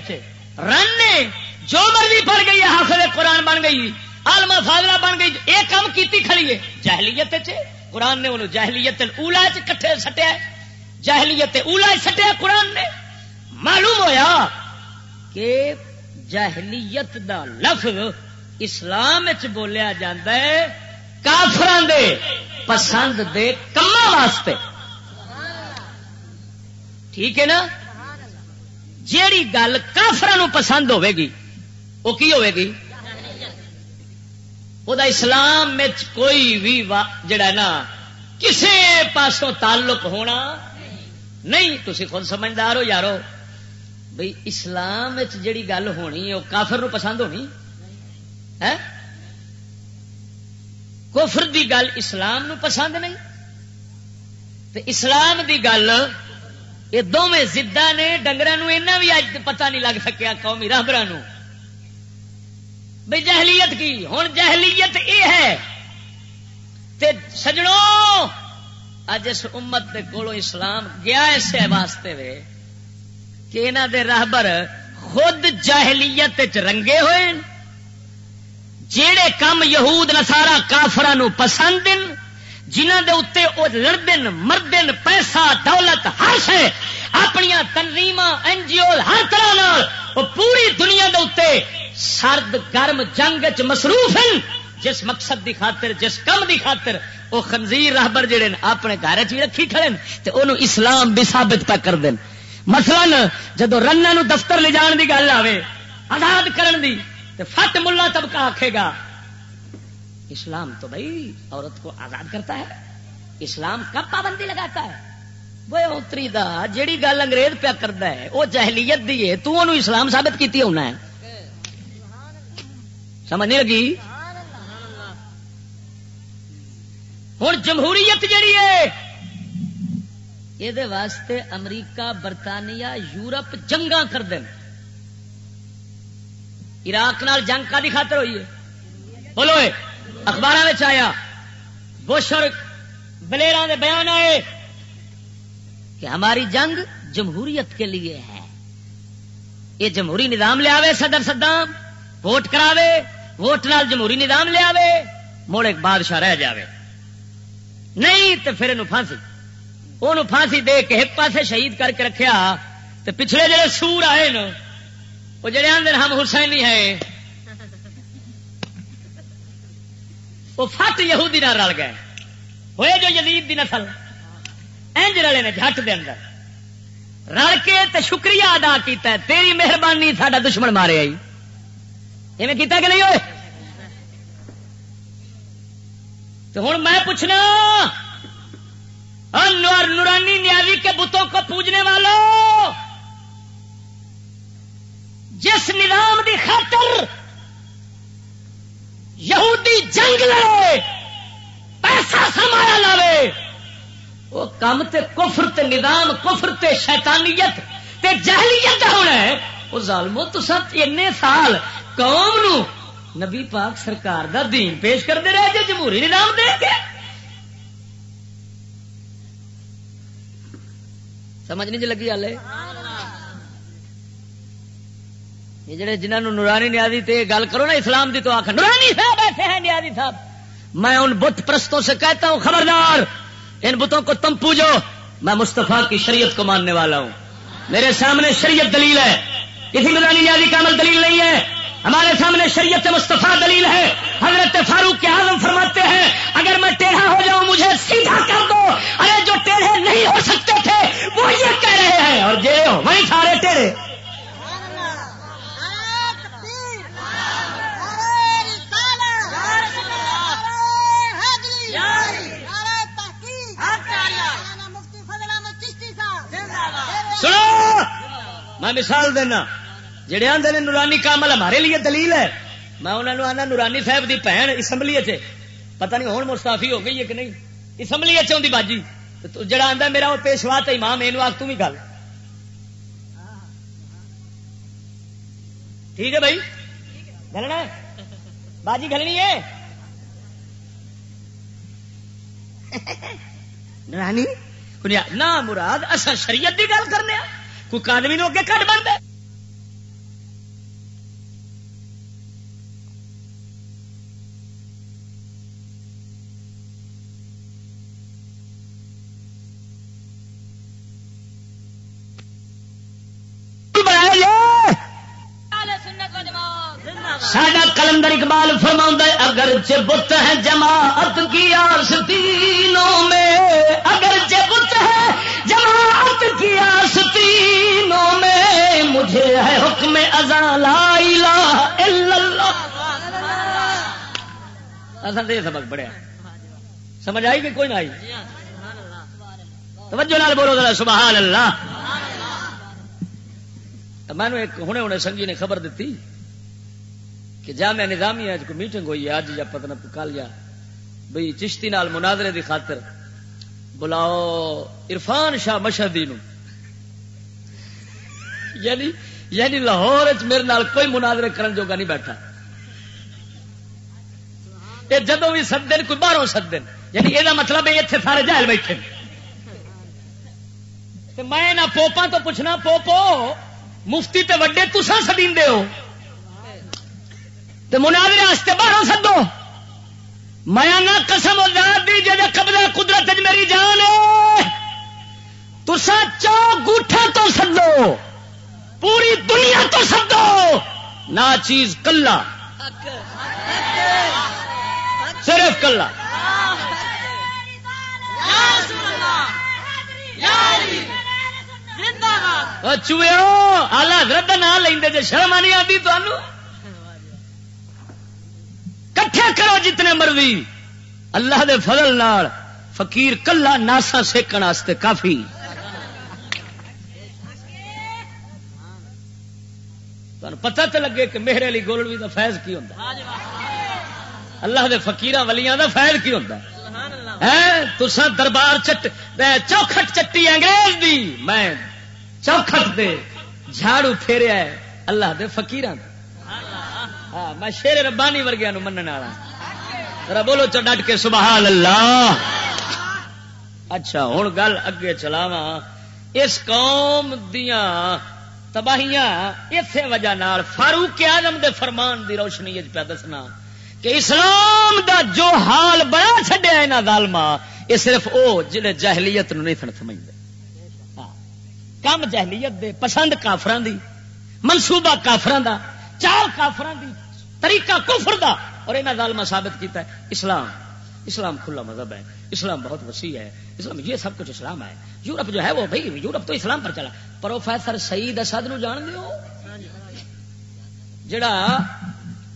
رن نے جو مرضی پڑ گئی ہے، حافظ قرآن بن گئی آلما فاضلہ بن گئی، یہ کام کیتی کھڑی ہے۔ جہلیت قرآن نے انہوں جہلیت اولا چٹے سٹیا جہلیت اولا سٹیا قرآن نے۔ معلوم ہویا کہ جہلیت دا لفظ اسلام بولیا جاتا ہے کافران دے پسند دے کما واسطے۔ ٹھیک ہے نا؟ جیڑی گل کافر پسند ہوے گی، وہ کی ہوے گی؟ وہ اسلام کوئی بھی جڑا نا کسی پاسوں تعلق ہونا نہیں تھی خود سمجھدار ہو یارو۔ بھائی اسلام جڑی گل ہونی وہ کافر نو پسند ہونی؟ ہے کفر دی گل اسلام نو پسند نہیں۔ تے اسلام دی گل، یہ دونوں زدہ نے ڈنگر بھی اج پتا نہیں لگ سکیا قومی راہبر بھائی جہلیت کی ہوں جہلیت یہ ہے۔ تے سجڑوں اج اس امت کے کولو اسلام گیا اس واسطے وے کہ انہوں دے راہبر خود جہلیت رنگے ہوئے جیڑے کم یہود نسارا کافران پسند جنہ دے اتنے وہ لڑدن، مردن، پیسہ، دولت، ہر شے اپنی تنظیم این جی او ہر طرح پوری دنیا دے اتنے سرد، گرم جنگ چ مصروف ہیں جس مقصد دی خاطر، جس کم دی خاطر وہ خنزیر راہبر جڑے اپنے گھر چ رکھی کھڑے تے انہوں اسلام بھی ثابت پہ کر دین۔ مثلا جدو رنا نو دفتر لے جان دی گل آئے آزاد کرن دی، تے فٹ ملا طبقہ آکھے گا، اسلام تو بھائی عورت کو آزاد کرتا ہے، اسلام کب پابندی لگاتا ہے۔ وہ اتری دا، جیڑی گل انگریز پیا کرتا ہے وہ جہلیت دی ہے، تو انہوں اسلام ثابت کیتی ہونا ہے۔ سمجھ نہیں لگی؟ ہوں جمہوریت جیڑی ہے یہ واسطے امریکہ، برطانیہ، یورپ جنگا کر دیں عراق نال جنگ کا دی خاطر ہوئی ہے؟ بولو اخبار آیا بوشر بلیرا دے بیان آئے کہ ہماری جنگ جمہوریت کے لیے ہے۔ یہ جمہوری نظام لیا صدر صدام، ووٹ کراوے، ووٹ نال جمہوری نظام لیا مڑ ایک بادشاہ رہ جاوے۔ نہیں تو پھر یہ پھانسی۔ وہ پھانسی دے کے ایک پاسے شہید کر کے رکھیا۔ تو پچھلے جڑے سور آئے نا، وہ جڑے آدھے ہم حسینی ہے وہ فٹ یہودی نہ رل گئے۔ ہوئے جو یزید دی نسل، اینج رلے نے جھٹ دے اندر۔ رل کے تے شکریہ ادا کیتا ہے، تیری مہربانی ساڈا دشمن مارے آئی۔ ایویں کیتا کہ نہیں ہوئے؟ تو ہوں میں پوچھنا نورانی نیازی کے بتوں کو پوجنے والوں جس نظام دی خاطر یہودی جنگ لڑے، پیسہ سمایا لاوے، وہ کم تے کفر تے نظام، کفر تے شیطانیت تے جہلیت ہونا ہے۔ وہ ظالمو تو سب این سال قوم نو نبی پاک سرکار دا دین پیش کرتے رہے جو جمہوری نظام دے کے۔ سمجھ نہیں جی لگی ہال یہ جڑے جنہوں نے نورانی نیازی تے گل کرو نا اسلام دی تو آخر نورانی صاحب ایسے ہیں نیازی صاحب۔ میں ان بت پرستوں سے کہتا ہوں، خبردار، ان بتوں کو تم پوجو۔ میں مستفا کی شریعت کو ماننے والا ہوں۔ میرے سامنے شریعت دلیل ہے۔ کسی نورانی نیازی کا عمل دلیل نہیں ہے۔ ہمارے سامنے شریعت مصطفیٰ دلیل ہے۔ حضرت فاروق کے اعظم فرماتے ہیں، اگر میں ٹیڑھا ہو جاؤں، مجھے سیدھا کر دو۔ ارے، جو ٹیڑھے نہیں ہو سکتے تھے، وہ یہ کہہ رہے ہیں۔ اور جے وہی سارے ٹیڑھے۔ سنو، میں مثال دینا۔ جڑے آدھے نے نورانی کامل ہمارے لیے دلیل ہے، میں انہوں نے آنا نورانی صاحب دی بہن اسمبلی چ پتہ نہیں ہوں مستافی ہو گئی ہے کہ نہیں؟ اسمبلی چاہتی باجی جڑا آتا میرا وہ پیشوا تو امام یہ آخ تھی گل۔ ٹھیک ہے بھائی؟ گلنا باجی گلنی ہے؟ نورانی نہ مراد اصل شریعت کی گل کرنے کوئی قانوی نو اگے کٹ بنتا اقبال فرما اگر بت ہے جماعت کی آستینوں میں اگر بت ہے جماعت کی آستینوں میں، مجھے ہے حکم ازا لا الہ الا اللہ۔ اصل یہ سبق پڑھیا۔ سمجھ آئی کہ کوئی نہ آئی؟ توجہ نال بولو ذرا، سبحان اللہ۔ میں نے ایک، ہنے ہنے سنگی نے خبر دیتی کہ جامع نظامی اج کو میٹنگ ہوئی ہے اج یا پتہ نہ کل یا بھئی چشتی نال مناظرے دی خاطر بلاؤ عرفان شاہ مشہدی نو۔ یعنی یعنی لاہور میرے نال کوئی مناظرے کرن جوگا نہیں بیٹھا۔ یہ جدو بھی سدن کوئی باہروں سدن یعنی یہ مطلب ہے اتنے سارے جہل بیٹھے۔ میں نہ پوپا تو پوچھنا، پوپو، مفتی تے وڈے تسا سدی ہو؟ تو مناظرے واسطے باہر سدو۔ میں نہ قسم دی جی قبضہ قدرت میری جان تسا چو گوٹھا تو سدو۔ پوری دنیا تو سدو۔ نہ چیز کلا۔ صرف کلا۔ چوئے آلہ حضرت نہ جی شرم نہیں آتی تمہوں کٹھے کرو جتنے مرضی۔ اللہ دے فضل نال فقیر کلا ناسا سیکن واسطے کافی۔ پتہ تو لگے کہ میرے علی گولڑوی دا فیض کی ہوتا اللہ دے فقیر ولیاں دا فیض کی ہوتا تسا دربار چٹ چوکھٹ چٹی انگریز دی میں چوکھٹ دے جھاڑو پھیرا ہے اللہ دے فقیران ہاں میں شیر ربانی ورگیا نو منن والا بولو چ ڈٹ کے سبحان اللہ اچھا ہوں گل اگے چلاوا اس قوم دیا تباہیاں اسی وجہ نال فاروق آدم دے فرمان دی روشنی پہ دسنا کہ اسلام دا جو حال بنا چڈیا یہاں دالما یہ صرف وہ جہے جہلیت نو نہیں سن سمجھتے ہاں، کم جہلیت دے پسند کافران دی، منصوبہ کافران دا۔ چال کافران دی طریقہ کفر دا اور یہاں دالما ثابت کیتا ہے، اسلام اسلام کھلا مذہب ہے، اسلام بہت وسیع ہے، اسلام یہ سب کچھ اسلام ہے۔ یورپ جو ہے وہ بھائی، یورپ تو اسلام پر چلا۔ پروفیسر سعید اسد نو جان دیو؟ جڑا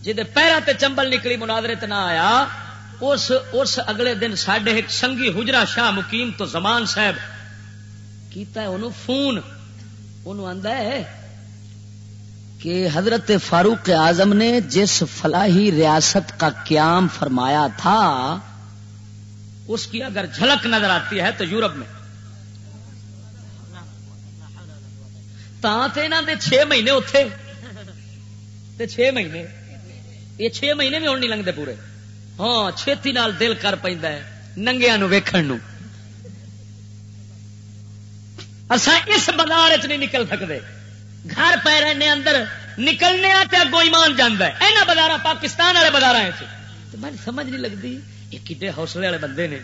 جی پیرا تے چمبل نکلی مناظرے تے نہ آیا، اس اس اگلے دن سڈے ایک سنگھی حجرا شاہ مقیم تو زمان صاحب کیتا ہے، انہوں فون، انہوں آندا ہے کہ حضرت فاروق اعظم نے جس فلاحی ریاست کا قیام فرمایا تھا، اس کی اگر جھلک نظر آتی ہے تو یورپ میں۔ دے چھ مہینے اتے چھ مہینے۔ یہ چھ مہینے بھی ہوں نہیں لگتے پورے۔ ہاں چھتی نال دل کر پہ ننگیا ویکھن اصا اس بازار چ نہیں نکل سکتے گھر پہ رہنے اندر نکلنے اگو ایمان جانا ہے۔ یہاں بازار پاکستان والے بازار میں سمجھ نہیں لگتی یہ کڈے حوصلے والے بندے نے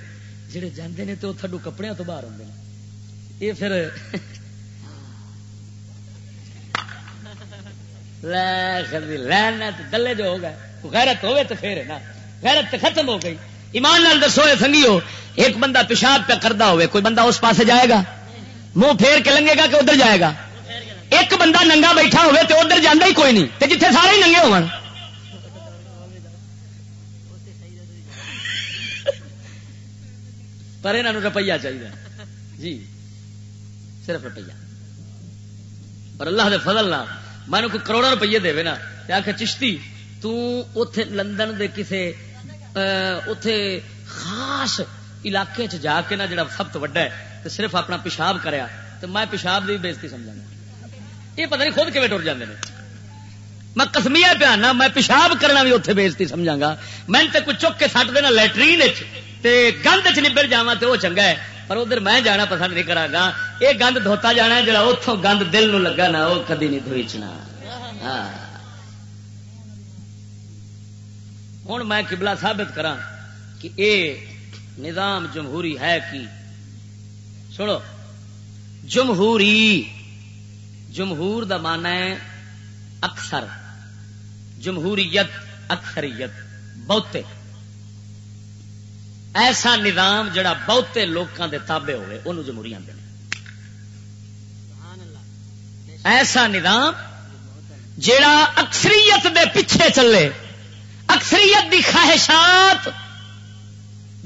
جہے جانے نے تو تھڈو کپڑے تو باہر آتے ہیں یہ پھر لین دلے جو ہو گئے۔ غیرت ہوئے تو پھر ہے نا۔ غیرت ختم ہو گئی۔ ایمان نال دسو سنگھی ہو ایک بندہ پیشاب پہ کرتا ہوئے، کوئی بندہ اس پاسے جائے گا، منہ پھیر کے لنگے گا کہ ادھر جائے گا؟ ایک بندہ ننگا بیٹھا ہوئے تو ادھر جانا ہی کوئی نہیں تو جتنے سارے ہی ننگے ہو پر یہاں روپیہ چاہیے جی صرف روپیہ پر اللہ دے فضل نہ میں کوئی کروڑوں روپیے دے نا آخر چشتی تے لندن دے کسے اتے خاص علاقے چ جا کے نا، جڑا سب تو وڈا ہے تو صرف اپنا پیشاب کریا تو میں پیشاب کی بےزتی سمجھا یہ پتہ نہیں خود کیون ٹر جاتے ہیں میں کسمیا پیانا میں پیشاب کرنا بھی اتنے بےزتی سمجھا گا۔ میں تے کوئی چک کے سٹ دینا لٹرین گند چ نبڑ جا تو وہ چنگا ہے۔ پر ادھر میں جانا پسند نہیں کرا گا۔ یہ گند دھوتا جانا ہے جڑا اتوں گند دل نو لگا نا وہ کدی نہیں دھوچنا ہوں میں کبلا ثابت کرا کہ اے نظام جمہوری ہے کی؟ سنو۔ جمہوری جمہور دا مانا ہے اکثر، جمہوریت، اکثریت، بہتے۔ ایسا نظام جڑا بہتے لوگوں دے تابے ہوئے انہوں جمہوری آتے ایسا نظام جڑا اکثریت دے پیچھے چلے، اکثریت دی خواہشات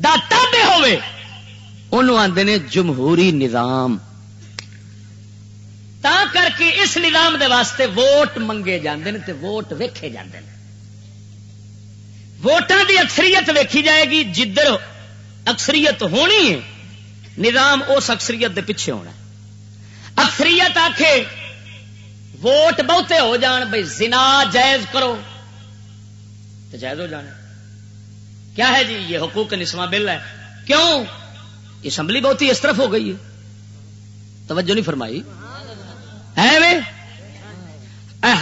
دا تابے ہوئے انہوں آتے نے جمہوری نظام۔ تا کر کے اس نظام دے واسطے ووٹ منگے جاندے نے تے ووٹ ویکھے جاندے نے۔ ووٹاں دی اکثریت ویکھی جائے گی جدھر اکثریت ہونی ہے، نظام اس اکثریت دے پیچھے ہونا اکثریت آکھے، ووٹ بہتے ہو جان بھائی زنا جائز کرو۔ تو جائز ہو جانا کیا ہے جی یہ حقوق نسواں بل ہے۔ کیوں؟ اسمبلی بہت ہی اس طرف ہو گئی ہے۔ توجہ نہیں فرمائی۔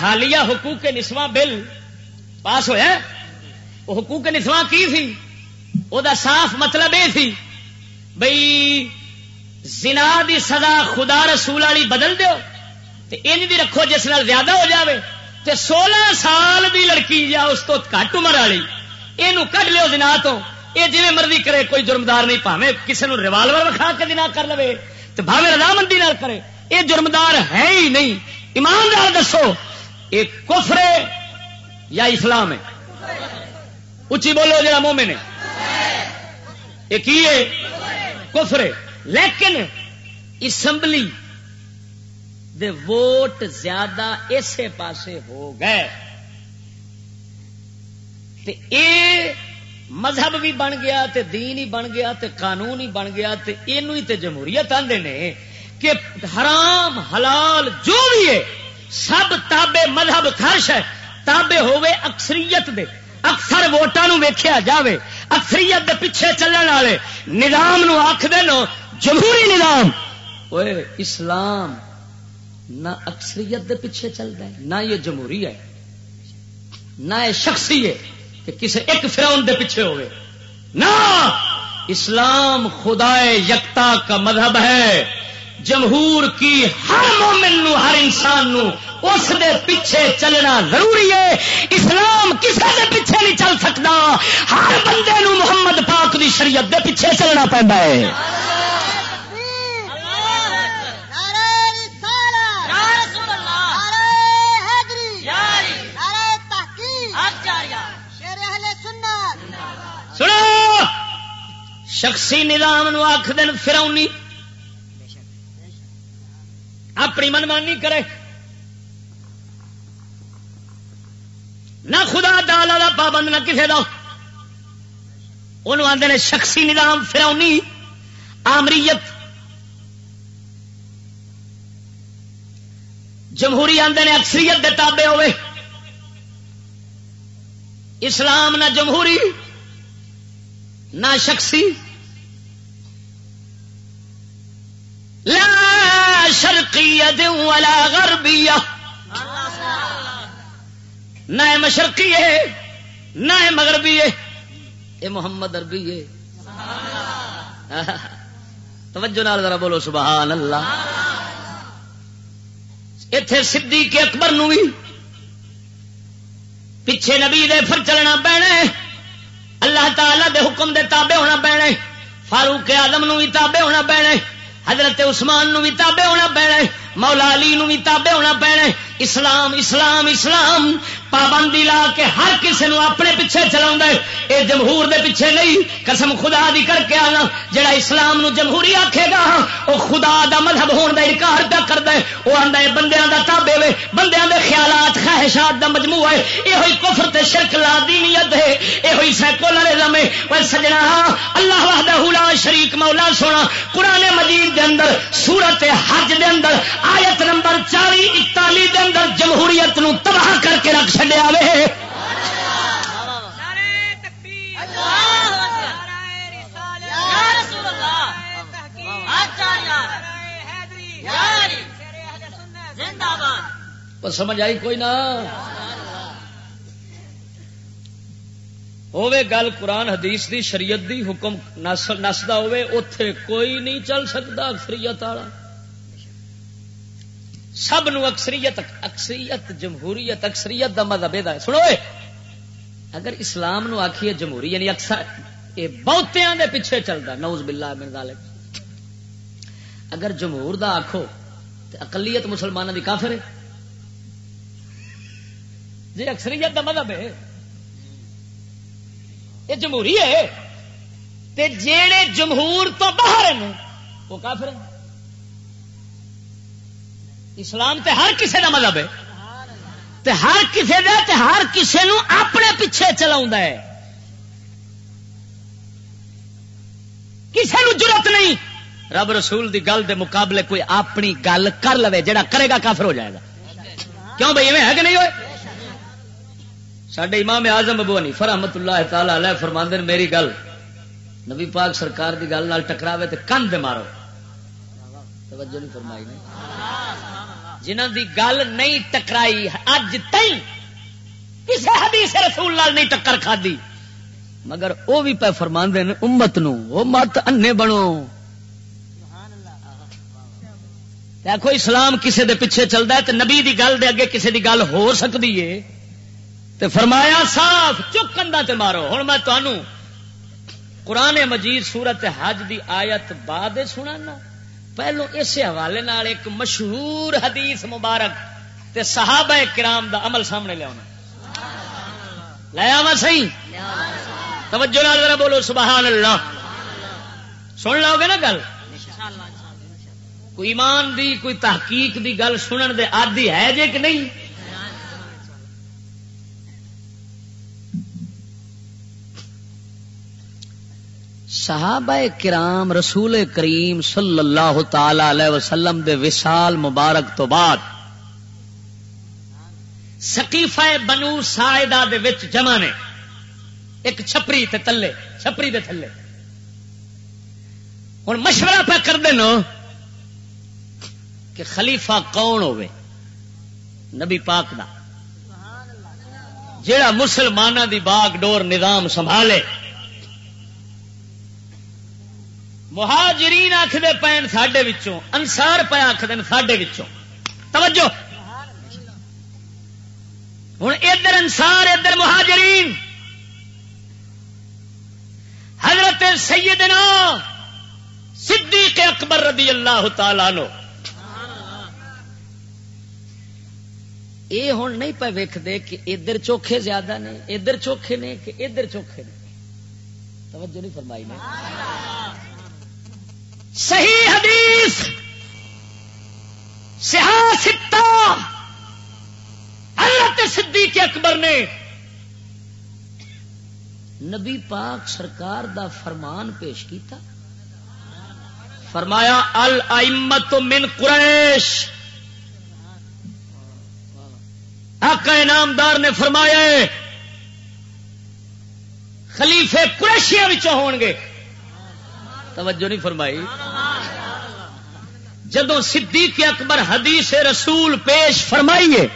حالیہ حقوق نسواں بل پاس ہوا وہ حقوق نسواں کی تھی؟ وہ صاف مطلب یہ تھی بھائی زنا دی سزا خدا رسول والی بدل دو دی رکھو جس نال زیادہ ہو جاوے تے سولہ سال دی لڑکی یا اس تو کٹ عمر والی یہ کٹ لو دنا تو۔ یہ جی مرضی کرے، کوئی جرمدار نہیں پاوے کسی نے ریوالور وکھا کے دنا کر لے تو بھاوے رضامندی نال کرے۔ یہ جرمدار ہے ہی نہیں۔ ایماندار دسو یہ کفر یا اسلام ہے؟ اچھی بولو جا مومن ہے۔ یہ کی ہے؟ کفر لیکن اسمبلی دے ووٹ زیادہ اسے پاسے ہو گئے۔ تے اے مذہب بھی بن گیا، تے دین ہی بن گیا، تے قانون ہی بن گیا، تے ہی تے جمہوریت آدھے نے۔ کہ حرام، حلال، جو بھی ہے، سب تابے مذہب خرش ہے۔ تابے ہوئے اکثریت دے۔ اکثر ووٹان ویخیا جاوے۔ اکثریت دے پیچھے چلن والے۔ نظام نو آخ نو، جمہوری نظام۔ اسلام نہ اکثریت دے پیچھے چلتا ہے، نہ یہ جمہوری ہے۔ نہ یہ شخصی ہے کہ کسی ایک فراؤن دے پیچھے ہوئے نہ! اسلام خدا یکتا کا مذہب ہے۔ جمہور کی ہر مومن نو، ہر انسان نو اس دے پیچھے چلنا ضروری ہے۔ اسلام کسی دے پیچھے نہیں چل سکتا۔ ہر بندے نو محمد پاک دی شریعت دے پیچھے چلنا پہنتا ہے۔ سنو، شخصی نظام نو آخ دن فرونی اپنی منمانی کرے۔ نہ خدا دالا دا پابند نہ کسی کا آدھے نے شخصی نظام فرونی آمریت۔ جمہوری آدھے نے اکثریت دے تابے ہوئے۔ اسلام نہ جمہوری، نہ شخصی۔ لا شرقیت ولا غربیہ۔ نہ مشرقی ہے، نہ مغربی ہے۔ یہ محمد اربی ہے۔ توجہ نال ذرا بولو، سبحان اللہ۔ اتے سدھی کے اکبر نو بھی پیچھے نبی دے پھر چلنا پینا اللہ تعالی دے حکم دے تابع ہونا پینا فاروق آدم نو بھی تابع ہونا پینا حضرت عثمان نو بھی تابع ہونا پینا مولا علی نو بھی تابع ہونا پینا اسلام اسلام اسلام۔ پابندی لا کے ہر کسی نو اپنے پیچھے چلا اے جمہور دے پیچھے نہیں، قسم خدا دی کر کے آنا۔ جڑا اسلام نو جمہوری آکھے گا وہ خدا دا مذہب ہون دا انکار پیا کرتا ہے۔ وہ آتا ہے، بندیاں دا تابے وے۔ بندیاں دے خیالات، خواہشات دا مجموعہ ہے۔ یہ ہوئی کفر تے شرک لا دینیت ہے۔ یہ ہوئی سیکولرزم ہے۔ وہ سجنا، اللہ وحدہ لا شریک مولا سونا۔ قرآن مجید دے اندر، سورت حج دے اندر، آیت نمبر چالی اکتالی دے اندر جمہوریت نو تباہ کر کے رکھ چڈیا وے سمجھ آئی کوئی نہ ہوے گل قرآن حدیث دی، شریعت دی حکم نسدا ہوے اتے کوئی نہیں چل سکتا اکثریت والا سب نو اکثریت اکثریت جمہوریت، اکثریت کا مذہب یہ سنو اگر اسلام نو آخیے جمہوری یعنی اکثر یہ بہتیاں دے پیچھے چلتا نوز بلا مرد اگر جمہور دا آخو تو اقلیت مسلمانوں کی کافر ہے۔ جی اکثریت کا مذہب ہے۔ یہ جمہوری ہے۔ تے جیڑے جمہور تو باہر ہیں، وہ کافر ہیں۔ اسلام تے ہر کسے دا مذہب ہے۔ تے ہر کسے دا تے ہر کسے نو اپنے پیچھے چلا ہے۔ کسے نو ضرورت نہیں۔ رب رسول دی گل دے مقابلے کوئی اپنی گل کر لے جڑا کرے گا کافر ہو جائے گا۔ کیوں بھائی ہے کہ نہیں ہوئے؟ سڈے امام آزم ابو نہیں فرحمت اللہ تعالی علیہ فرماندے میری گل۔ نبی پاک سرکار دی گل نال ٹکراوے تے کن دے مارو۔ توجہ نہیں فرمائی نہیں جنہ دی گل نہیں ٹکرائی، اج تھی کسی حدیث رسول لال نہیں ٹکر کھا دی مگر وہ بھی پہ فرما امت نو وہ مت انے بنو۔ دیکھو، اسلام کسے دے پیچھے چلتا ہے تو نبی دی گل دے اگے کسے دی گل ہو سکتی ہے۔ تو فرمایا، صاف چکن تے مارو۔ ہوں میں تمہوں قرآن مجید سورت حج دی آیت بعد سنا پہلو اس حوالے نال ایک مشہور حدیث مبارک تے صحابہ کرام دا عمل سامنے لیا لیا وا سی توجہ نال ذرا بولو سبحان اللہ۔ سن لو گے نا گل؟ کوئی ایمان دی کوئی تحقیق دی گل سنن دے آدھی ہے جے کہ نہیں؟ صحابہ کرام رسول کریم صلی اللہ تعالی علیہ وسلم دے وصال مبارک تو بعد سقیفہ بنو سائدہ دے وچ جمع نے، ایک چھپری تے تلے، چھپری دے تھلے۔ ہوں مشورہ پہ کر دینا کہ خلیفہ کون ہوئے نبی پاک دا۔ جیڑا مسلمانوں دی باغ ڈور نظام سنبھالے مہاجرین آخر پین سڈے انسار پہ آخر سڈے توجہ۔ ہوں ادھر انسار ادھر مہاجرین۔ حضرت سیدنا صدیق اکبر رضی اللہ تعالی نو یہ ہوں نہیں پہ ویکتے کہ ادھر چوکھے زیادہ نے، ادھر چوکھے نے کہ ادھر چوکھے نے۔ توجہ نہیں فرمائی نے۔ صحیح حدیث سیاست حضرت صدیق اکبر نے نبی پاک سرکار دا فرمان پیش کیتا۔ فرمایا المت من قریش۔ آقا انعامدار نے فرمایا خلیفے قریشیا ہون گے توجہ نہیں فرمائی۔ جدو صدیق اکبر حدیث رسول پیش فرمائیے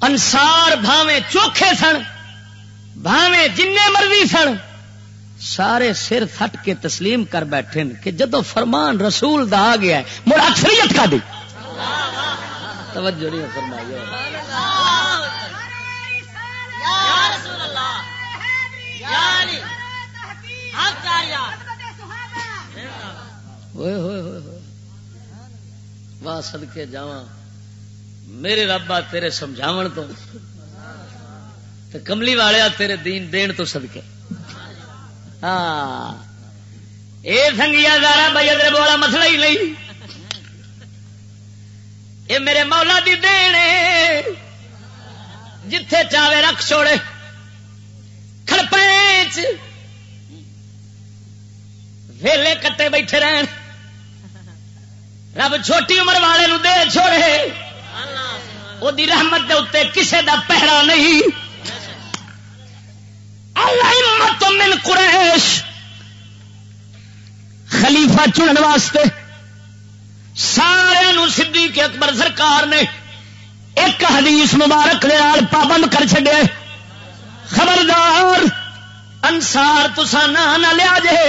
انسار بھاوے چوکھے سن بھاوے جن مرضی سن، سارے سر تھٹ کے تسلیم کر بیٹھے کہ جدو فرمان رسول دا آ گیا ہے، مڑ اکثریت کا دی۔ توجہ نہیں فرمائی۔ واہ سدکے جا میرے ربا تیرے سمجھاو تو کملی والیا تیرے دین دین تو سدکے ہاں۔ یہ سنگیا دارا بھائی، ادھر بولا مسئلہ ہی نہیں۔ یہ میرے مولا دی دین جتھے چاوے رکھ چھوڑے۔ کھڑپینچ ویلے کٹے بیٹھے رہن۔ رب چھوٹی عمر والے نو دے چھوڑے وہ رحمت دے اتنے کسے دا پہرا نہیں۔ من قریش۔ خلیفہ چنن واسطے سارے صدیق اکبر سرکار نے ایک حدیث مبارک پابند کر چڈے خبردار انسار تسا نہ لیا جے۔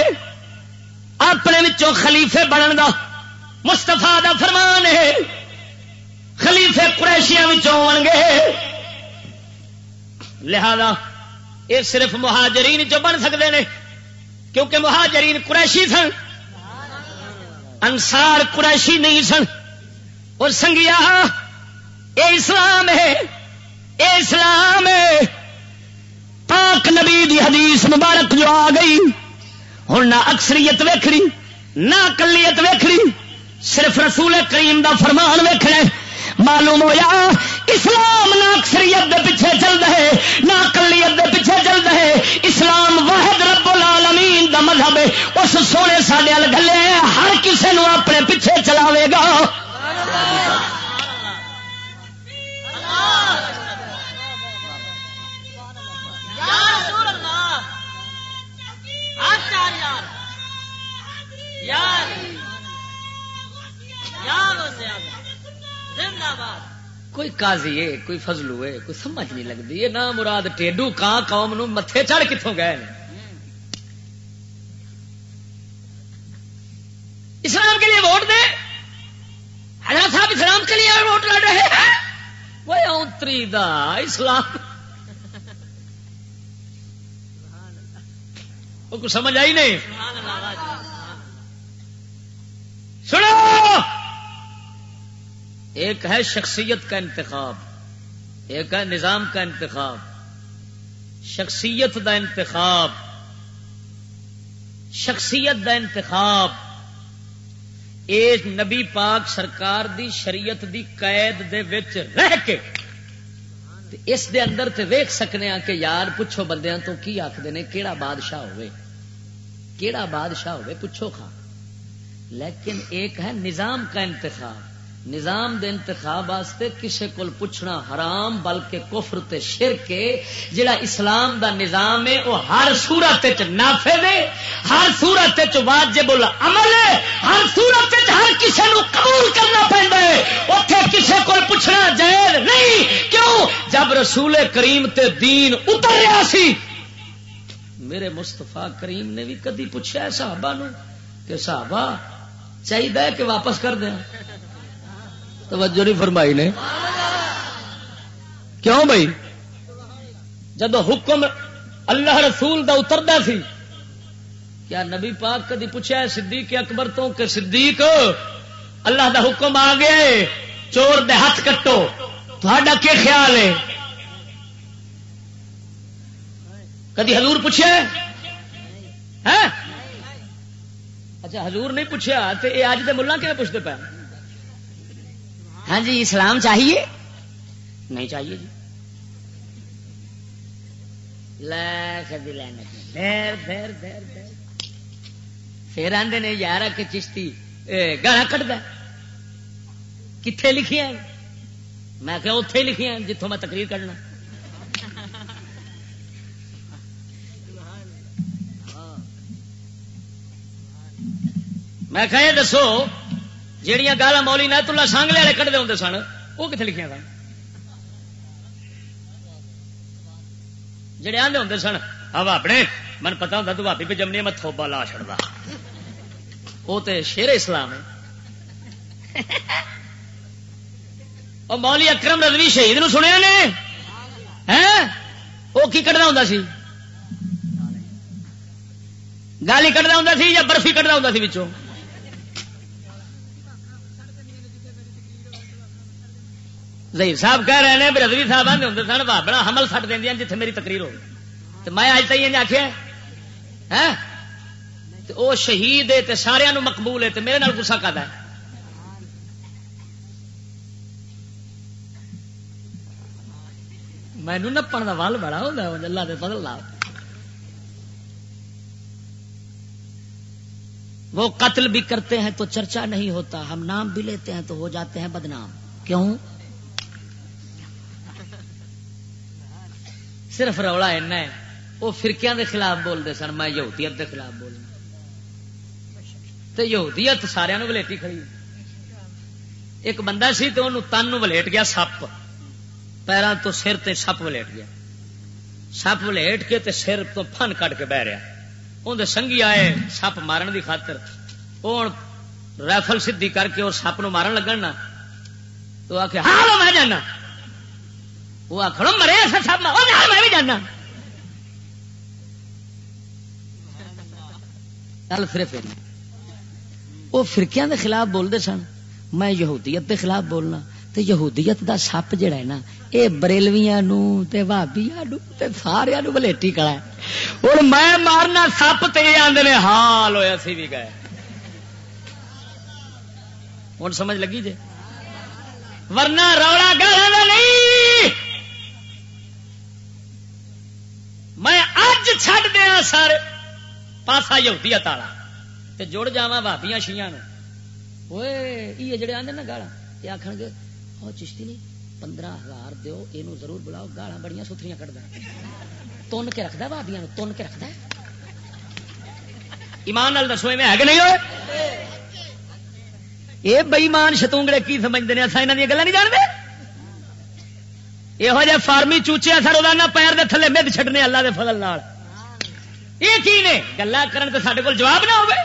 اپنے خلیفے بنن دا مستفا دا فرمان ہے۔ خلیفے قریشیاں گے۔ لہذا یہ صرف مہاجرین جو بن سکتے ہیں، کیونکہ مہاجرین قریشی سن۔ انسار قریشی نہیں سن۔ اور سنگیا اے اسلام ہے۔ اے اسلام ہے۔ پاک نبی دی حدیث مبارک جو آ گئی ہوں نہ اکثریت ویکھنی، نہ اکلیت ویکھنی۔ صرف رسول کریم دا فرمان ویکھنا معلوم ہوا اسلام نہ اکثریت دے پیچھے چل رہے نہ اکلیت دے پیچھے چل رہے اسلام واحد رب العالمین دا مذہب ہے۔ اس سونے سڈے گلے ہر کسی نو اپنے پیچھے چلاوے گا۔ کوئی قاضی ہے کوئی فضلو ہے کوئی سمجھ نہیں لگتی۔ یہ نہ مراد ٹیڈو کان قوم نو متے چڑھ کتوں گئے اسلام کے لیے ووٹ دے۔ حضرت صاحب اسلام کے لیے ووٹ لڑ رہے ہیں۔ وہ اونتری دا اسلام۔ وہ کچھ سمجھ آئی نہیں۔ سنو! ایک ہے شخصیت کا انتخاب، ایک ہے نظام کا انتخاب۔ شخصیت دا انتخاب، شخصیت دا انتخاب۔ اس نبی پاک سرکار دی شریعت دی قید دے وچ رہ کے اس دے اندر تے ویک سکنے ہاں کہ یار پوچھو بندیاں تو کی آخر نے، کیڑا بادشاہ ہوئے؟ کیڑا بادشاہ ہوئے؟ پوچھو کھا لیکن ایک ہے نظام کا انتخاب۔ نظام دے انتخاب واسطے کسے کول پوچھنا حرام، بلکہ کفر تے شرک جڑا اسلام دا نظام ہے وہ ہر صورت وچ نافذ ہے، ہر صورت وچ واجب العمل ہے، ہر صورت وچ ہر کسے نو قبول کرنا پیندا ہے۔ اوتھے کسے کول پوچھنا جائز نہیں، کیوں؟ جب رسول کریم تے دین اتر رہا سی۔ میرے مستفا کریم نے بھی کدی پوچھا صحابہ نو کہ صحابہ چاہیے کہ واپس کر دیں؟ توجہ نہیں فرمائی نے۔ کیوں بھائی؟ جب حکم اللہ رسول دا اتردا سی، کیا نبی پاک کدی پوچھا ہے صدیق اکبر تو کہ صدیق، اللہ دا حکم آ گیا ہے، چور دے ہاتھ کٹو۔ تھوڑا کیا خیال ہے؟ کدی حضور پوچھا ہے؟ ہاں؟ اچھا حضور نہیں پوچھا تو یہ اج دے ملا کیوں پوچھتے پے؟ ہاں جی اسلام چاہیے؟ نہیں چاہیے جی۔ پھر آدھے نے یار کے چشتی۔ گالا کٹ کتنے لکھیا میں کہ اتے لکھیا جتوں میں تقریر کرنا۔ میں کہ دسو جہیا گالا مولی نہ تلا سانگلے والے کٹتے ہوں سن، وہ کتنے لکھیا سن؟ جڑے آدھے ہوں سن ہاں اپنے، من پتا ہوں تو بھابی پہ جمنی میں تھوبا لا چڑتا وہ تو شیر اسلام ہے۔ اور مولی اکرم رضوی شہید نو سنیا نے؟ وہ کی کٹنا ہوں سی؟ گالی کٹنا ہوں سی یا برفی کٹنا ہوں سی بچوں ظہیر صاحب کہہ رہے ہیں رضوی صاحب آدھے ہوں، سن بابڑا حمل سٹ دیا جیتے میری تقریر ہو تو میں اج تھی آخیا وہ شہید ہے سارا مقبول ہے میرے نال گسا کر مینو نپن کا ول بڑا ہوتا اللہ کے فضل لا وہ قتل بھی کرتے ہیں تو چرچا نہیں ہوتا، ہم نام بھی لیتے ہیں تو ہو جاتے ہیں بدنام۔ کیوں؟ صرف رولا ایسا ہے۔ وہ فرقیاں دے خلاف بولتے سن، میں یہودیت دے خلاف بولنا تو یہودیت سارا ولیٹی کھڑی ایک بندہ سی تو انہوں تن ولیٹ گیا سپ۔ پیروں تو سر تے سپ ولیٹ گیا۔ سپ ولیٹ کے تے سر تو فن کٹ کے بہ رہا اندر سنگھی آئے سپ مارن دی خاطر۔ وہ رائفل سدھی کر کے اور سپ نو مارن لگن نا۔ تو آ کے ہاں میں جانا۔ وہ آخر مرے سب میں بھی جانا۔ گل پھر پھر وہ فرقیاں دے خلاف بولتے سن۔ میں یہودیت دے خلاف بولنا۔ تے یہودیت دا سپ جڑا ہے نا، اے بریلویاں نو، تے بھابیاں نو، تے سارے نو بلیٹی کڑا ہے۔ اور میں مارنا سپ، تے آندے نے ہاں، حال ہویا سی بھی گئے۔ ہوں سمجھ لگی جے؟ ورنہ روڑا گالا نہیں۔ میں اج چڈ دیا سارے پاسا یہودی تالا۔ تے جڑ جا بھابیاں شیاں یہ جڑے آدھے نا گالا یہ آخ گے وہ چشتی نہیں پندرہ ہزار دو یہ ضرور بلاؤ گالا بڑی ستری کٹ تن کے رکھد بھابیا تن کے رکھد ایمان نال دسو میں ہے کہ نہیں ہوئے؟ یہ بئیمان شتونگڑے کی سمجھتے ہیں اصل یہاں دیا گلا نہیں جانتے؟ یہو جہ فارمی چوچے سر روزانہ پیر دے تھلے مد چھٹنے اللہ دے فضل نال۔ یہ کی نے؟ گلا کرن تو سارے کول جواب نہ ہوئے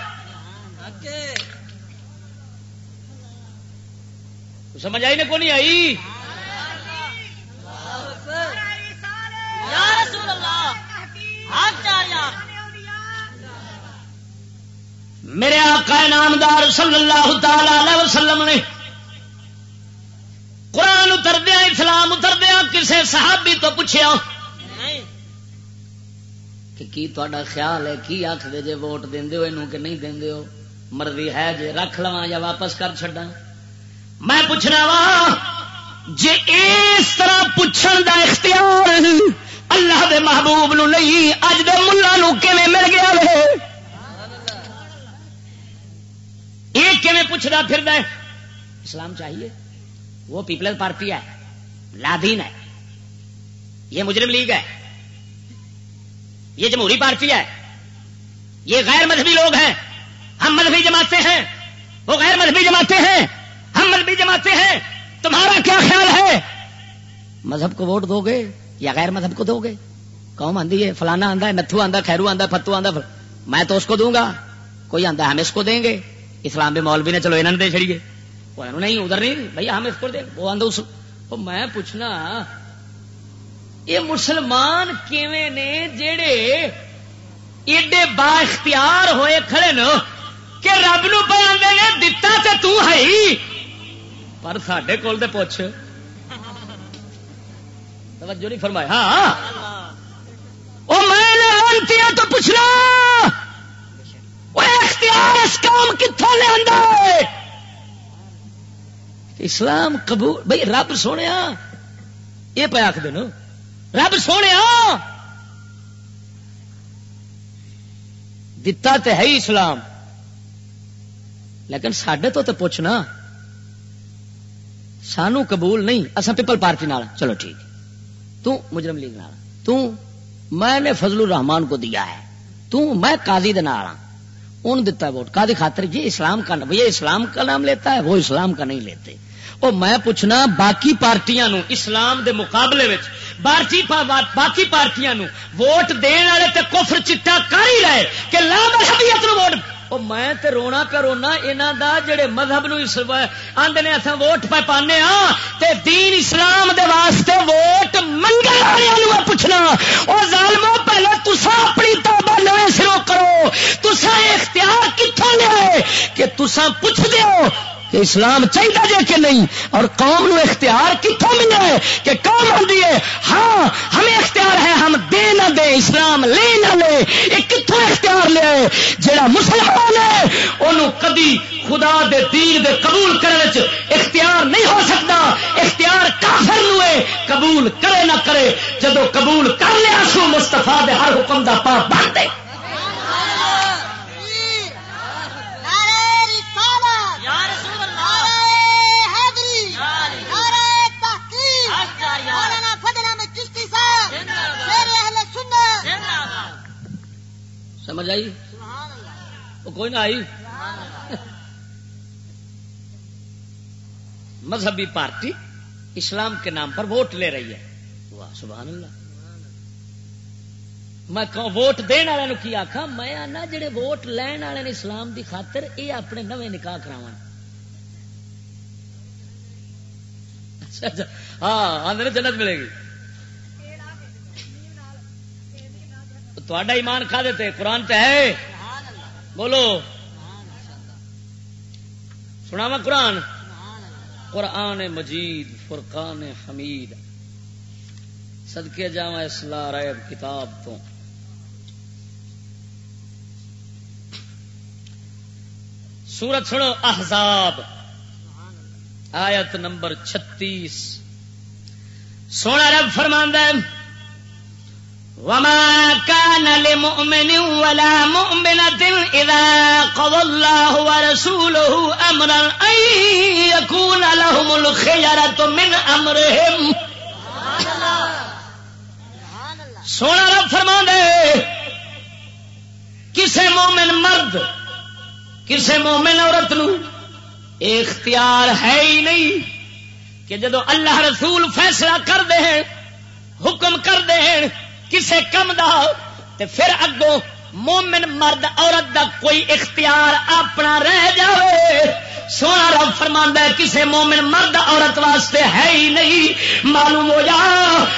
سمجھ آئی نے کو نہیں آئی میرے آقا نامدار صلی اللہ تعالی وسلم نے قرآن اتردیا اسلام اتردیا کسے صحابی تو پوچھا کہ کی تا خیال ہے؟ کی آخ دے جے ووٹ دے ہو کہ نہیں دے ہو؟ مرضی ہے جی رکھ لوا یا واپس کر چڈا میں پوچھنا وا جی اس طرح پوچھن دا اختیار اللہ دے محبوب نو نہیں اج دے ملا نو مل گیا وے؟ یہ کیون پوچھتا پھر دے اسلام چاہیے۔ وہ پیپلز پارٹی ہے لادین ہے۔ یہ مجرم لیگ ہے۔ یہ جمہوری پارٹی ہے۔ یہ غیر مذہبی لوگ ہیں۔ ہم مذہبی جماعتیں ہیں۔ وہ غیر مذہبی جماعتیں ہیں۔ ہم مذہبی جماعتیں ہیں۔ تمہارا کیا خیال ہے؟ مذہب کو ووٹ دو گے یا غیر مذہب کو دو گے؟ قوم آندھی ہے، فلانا آندا ہے نتھو آندا خیرو آندا فتو آندا میں تو اس کو دوں گا۔ کوئی آندا ہم اس کو دیں گے؟ اسلام بھی مولوی نے، چلو انہوں نے دے چڑیے نہیں ادھر نہیں، بھائی ہم اس کو دیں وہ آدھا اس میں پوچھنا، یہ مسلمان کیویں نے جڑے ایڈے با اختیار ہوئے کھڑے نا کہ رب نو پہ آدھے نے دتا تے تو ہے پر سڈے کول دے پوچھ۔ توجہ نہیں فرمایا ہاں۔ وہ میں نے تو پوچھنا اختیار اس کام کتوں لے اسلام قبول بھائی رب سونے یہ پہ آخ دن۔ رب سونے دتا تے ہے اسلام۔ لیکن سڈے تو پوچھنا۔ سانو قبول نہیں۔ اصا پیپل پارٹی نال۔ چلو ٹھیک۔ تو مجرم لیگ نال۔ تو میں نے فضل الرحمان کو دیا ہے۔ تو میں قاضی دے نال ہاں۔ ان دیتا ہے ووٹ۔ قاضی خاطر یہ اسلام کا یہ اسلام کا نام لیتا ہے، وہ اسلام کا نہیں لیتے۔ وہ میں پوچھنا باقی پارٹیاں نو، اسلام دے مقابلے وچ، باقی باقی پارٹیاں نو ووٹ دین والے تے کفر چٹا کر ہی رہے، کہ لا مذہبیت نو ووٹ۔ او میں تے رونا پہ رونا یہاں دا جڑے مذہب نو آدھے نے اصا ووٹ پہ پانے ہاں تے دین اسلام دے واسطے ووٹ منگل والے پوچھنا۔ وہ ظالمو، پہلے تسا اپنی توبہ نئے سرو کرو۔ تسا اختیار کتوں لے کہ تسا پوچھ دیو اسلام چاہیے جے کہ نہیں؟ اور قوم نو اختیار کتوں ملا ہے کہ قوم آدھی ہے ہاں ہمیں اختیار ہے، ہم دے نہ دے، اسلام لے نہ لے، یہ کتوں اختیار لیا ہے جڑا مسلمان ہے انہوں کدی خدا دے دین دے قبول کرنے اختیار نہیں ہو سکتا۔ اختیار کافر نو ہے، قبول کرے نہ کرے جدو قبول کر لیا، سو مستفا دے ہر حکم دا پا بن دے۔ سمجھ آئی؟ وہ کوئی نہ آئی۔ مذہبی پارٹی اسلام کے نام پر ووٹ لے رہی ہے۔ واہ، سبحان اللہ۔ میں ووٹ دن والے کی آخا میں آنا جڑے ووٹ لین والے نے اسلام دی خاطر یہ اپنے نوے نکاح کرا اچھا، اچھا۔ ہاں آدھے جنت ملے گی۔ ایمان کھا دیتے قرآن پہ ہے۔ بولو۔ سنا وا قرآن۔ قرآن مجید، فرقان حمید۔ سدکے جا اسلح ریب کتاب تو۔ سورت سنو، احزاب۔ آیت نمبر چھتیس۔ سونا رب فرماندہ وما كان لمؤمن ولا مؤمنة إذا قضى الله ورسوله أمرا أن يكون لهم الخيرة من أمرهم. سونا رب فرما دے کسے مومن مرد، کسے مومن عورت نو اختیار ہے ہی نہیں کہ جدو اللہ رسول فیصلہ کر دے حکم کر دے کسے کم دا تے پھر اگوں مومن مرد عورت دا کوئی اختیار اپنا رہ جائے سونا رب فرما ہے کسے مومن مرد عورت واسطے ہے ہی نہیں، معلوم ہو جا۔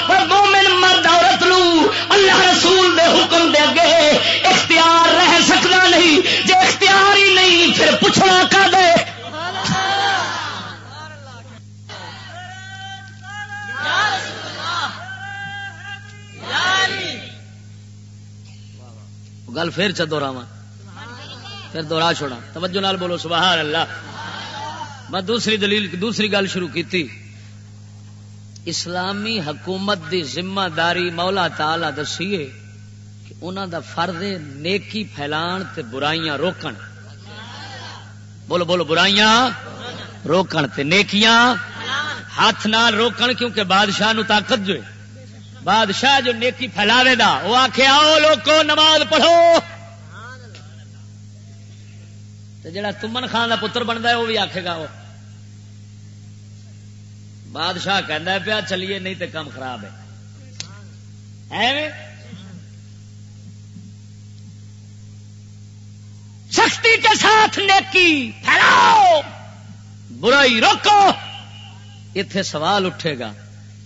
اور مومن مرد عورت لو اللہ رسول دے حکم دے اگے اختیار رہ سکتا نہیں۔ جے اختیار ہی نہیں، پھر پوچھنا کر دے؟ گل پھر چدو راوا پھر دوہرا چھوڑا توجہ نال بولو سبحان اللہ میں دوسری دلیل، دوسری گل شروع کی تھی اسلامی حکومت دی ذمہ داری مولا تعالی دسیے کہ انہوں دا فرد نیکی پھیلان تے برائیاں روکن۔ بولو بولو، برائیاں روکن تے نیکیاں ہاتھ نال روکن کیونکہ بادشاہ نو طاقت جو ہے۔ بادشاہ جو نیکی پھیلاوے دا، وہ آخے آؤ لوگوں نماز پڑھو۔ جڑا تمن خان کا پتر بنتا ہے، وہ بھی آخے گا وہ بادشاہ کہہ پیا، چلیے، نہیں تو کام خراب ہے۔ سختی کے ساتھ نیکی پھیلاؤ، برائی روکو۔ اتے سوال اٹھے گا،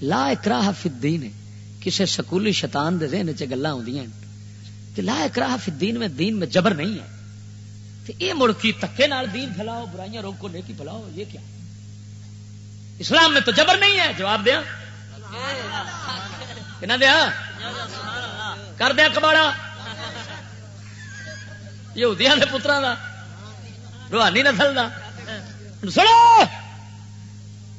لا اکراہ فی الدین۔ کسے سکولی شیطان دے ذہن چ گلا آدی لا اکراہ فی الدین میں دین میں جبر نہیں ہے۔ تو یہ مڑکی تکے نال دین پھیلاؤ، برائیاں روکو، نیکی پھیلاؤ، یہ کیا؟ اسلام میں تو جبر نہیں ہے، جواب دیا۔ دیا؟ کر دیا کباڑا۔ یہ پترا کا روحانی نسل کا سنو!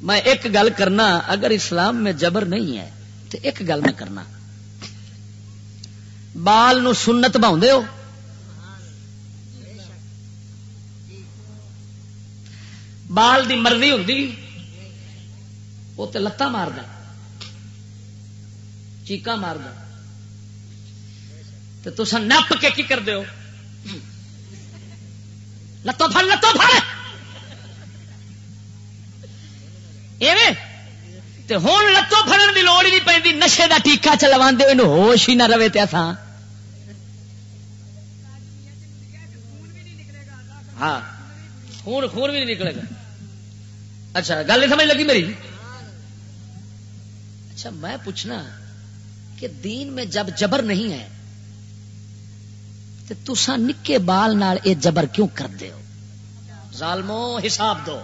میں ایک گل کرنا، اگر اسلام میں جبر نہیں ہے تو ایک گل میں کرنا۔ بال نو سنت بہت ہو۔ بال دی مرضی ہوں وہ تو لتان مار د چیقا مار تو نپ کے کی کر دو لتوں پھڑ لتوں پھڑ۔ تے ہوں لتوں فڑن کی لوڑ ہی نہیں پی نشے کا ٹیکا چلوا دے ہوش ہی نہ رہے تو ہاں خون خون بھی نہیں نکلے گا۔ اچھا گل نہیں سمجھ لگی میری؟ اچھا میں پوچھنا کہ دین میں جب جبر نہیں ہے تو تسا نکے بال نال اے جبر کیوں کر دے ہو؟ ظالمو، حساب دو۔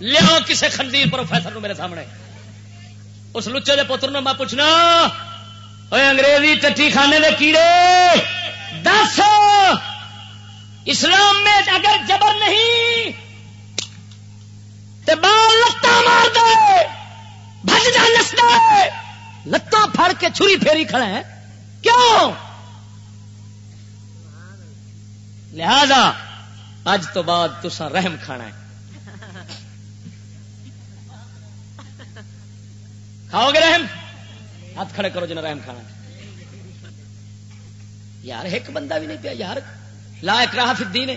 لو کسی خندیر پروفیسر نو میرے سامنے۔ اس لچے دے پتر نو میں پوچھنا انگریزی چٹھی کھانے دے کیڑے؟ دس! اسلام میں اگر جبر نہیں تو بال لتا مار دے بج جا نستا لتاں پھڑ کے چھری پھیری کھڑے ہیں۔ کیوں؟ لہذا، اج تو بعد تسا رحم کھانا ہے۔ کھاؤ گے رحم؟ ہاتھ کھڑے کرو جنا رحم کھانا۔ یار، ایک بندہ بھی نہیں پیا، یار، لا اکراہ فی الدین۔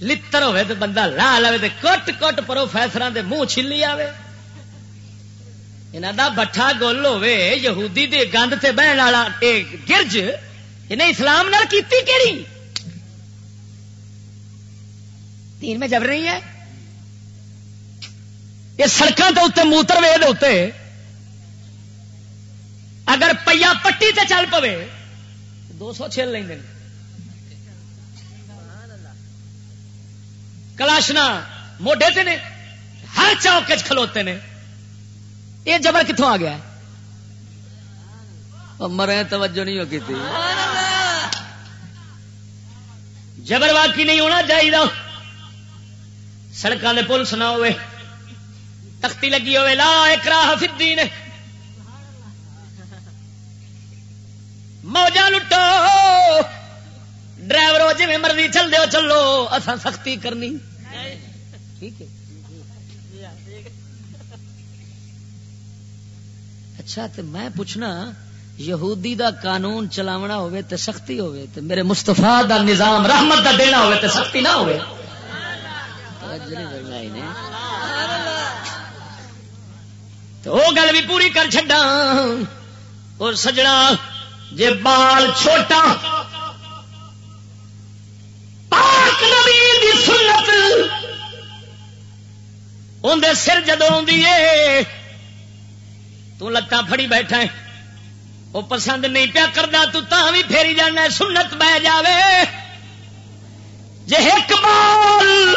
لتر ہوئے تو بندہ لا لے تو کٹ کٹ پروفیسر دے منہ چلی آئے یہاں دا بٹھا گول ہوے یہودی دے گند سے بہن والا گرج، انہیں اسلام نال کیتی کیڑی؟ تین میں جب رہی ہے؟ یہ سڑکوں کے اتنے موتر وے اتنے اگر پیا پٹی تے چل پوے دو سو چھل لیں کلاشنا موڈے تے نے ہر چوک کھلوتے نے۔ یہ جبر کتوں آ گیا؟ مرے توجہ نہیں ہوگی تھی جبر واقعی نہیں ہونا چاہیے سڑکوں کے پولیس نہ ہوئے تختی لگی ہوئے، لا اکراہ فی الدین۔ موجا لٹو۔ ڈرائیور جی مرضی چل دو چلو اصا سختی کرنی۔ ٹھیک ہے۔ اچھا تو میں پوچھنا، یہودی دا قانون چلاونا ہوئے تے سختی ہوئے تے میرے مستفا دا نظام رحمت دا دینا ہوئے تے سختی نہ ہوئے۔ تو وہ گل بھی پوری کر چڈا اور سجنا جے بال چھوٹا۔ پاک نبی دی سنت۔ اندر سر جدو لتاں پھڑی بیٹھا ہے وہ پسند نہیں پیا کرتا تو بھی پھیری جانا سنت بہ جاوے۔ جے ایک بال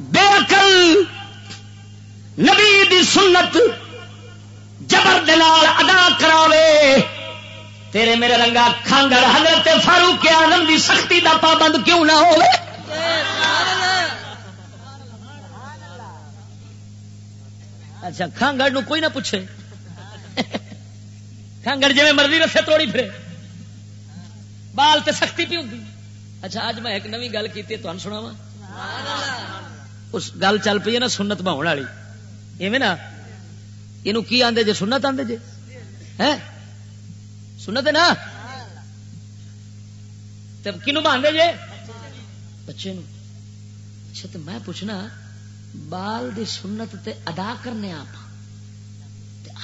بے عقل نبی دی سنت جبر دلال ادا کراوے۔ تیرے میرے رنگا کھانگڑ حضرت فاروق آدم دی سختی دا پابند کیوں نہ ہو اچھا کھانگڑ نو کوئی نہ پوچھے۔ کھانگڑ جی مرضی رسے توڑی پھرے۔ بال تے سختی پی ہوتی اچھا اج میں ایک نوی گل کی تمہیں اس گل چل پی ہے نا سنت بہن والی۔ ایویں نا؟ یہ کی آدھے جی سنت آدھے جی سنت ہے نا؟ کنو باندھے جے؟ بچے نو۔ اچھا تو میں پوچھنا، بال دی سنت تے ادا کرنے آپ ہاں؟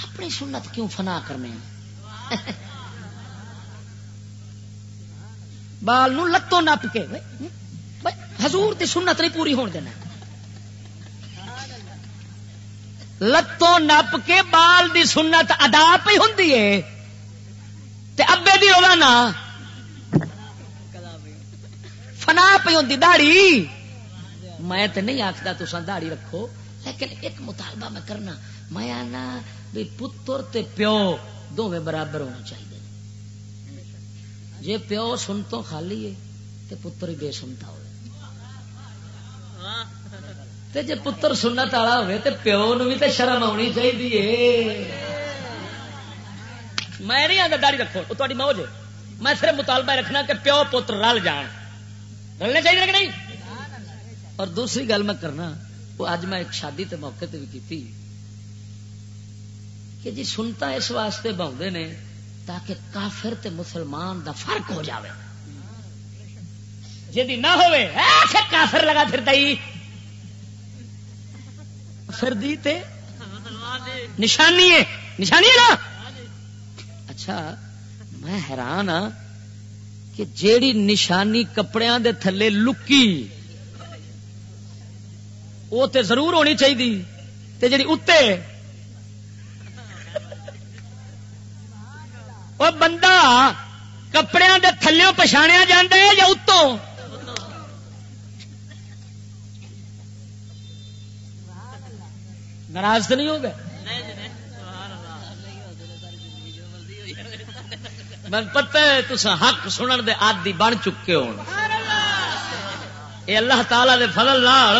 اپنی سنت کیوں فنا کرنے بال نو لتوں نپ کے۔ حضور دی سنت نہیں پوری ہون دینا۔ لتوں نپ کے بال دی سنت ادا پہ ہوں ابے دی ہوگا نا فنا پہ ہوں دہڑی میں تو نہیں آختا تسا دہڑی رکھو، لیکن ایک مطالبہ میں کرنا، میں آنا بھی پتر تے پیو دونوں برابر ہونا چاہیے۔ جی پیو سن تو خالی ہے تو پتر ہی بے سنتا ہو جی پتر سنت والا ہوے تو پیو نو بھی تو شرم آنی چاہیے میں نہیں آتا داڑی رکھو وہ تاری موج میں صرف مطالبہ رکھنا کہ پیو پتر رل جان۔ رلنے چاہیے کہ نہیں؟ اور دوسری گل میں کرنا، وہ اج میں ایک شادی تے موقع تے بھی کی کہ جی سنتا اس واسطے بہتے نے تاکہ کافر تے مسلمان دا فرق ہو جاوے۔ جی نہ ہوئے کافر لگا پھرتا ہی۔ پھر دی تے نشانی ہے۔ نشانی ہے نا؟ اچھا میں حیران ہاں کہ جیڑی نشانی کپڑیاں دے تھلے لکی وہ تے ضرور ہونی چاہیے تے جیڑی اتے وہ بندہ کپڑے دے تھلوں پچھاڑیا جا یا اتوں؟ ناراض تو نہیں ہوگا میں پتہ ہے تسا حق سنن دے آدی بن چکے ہو اللہ تعالی دے فضل نال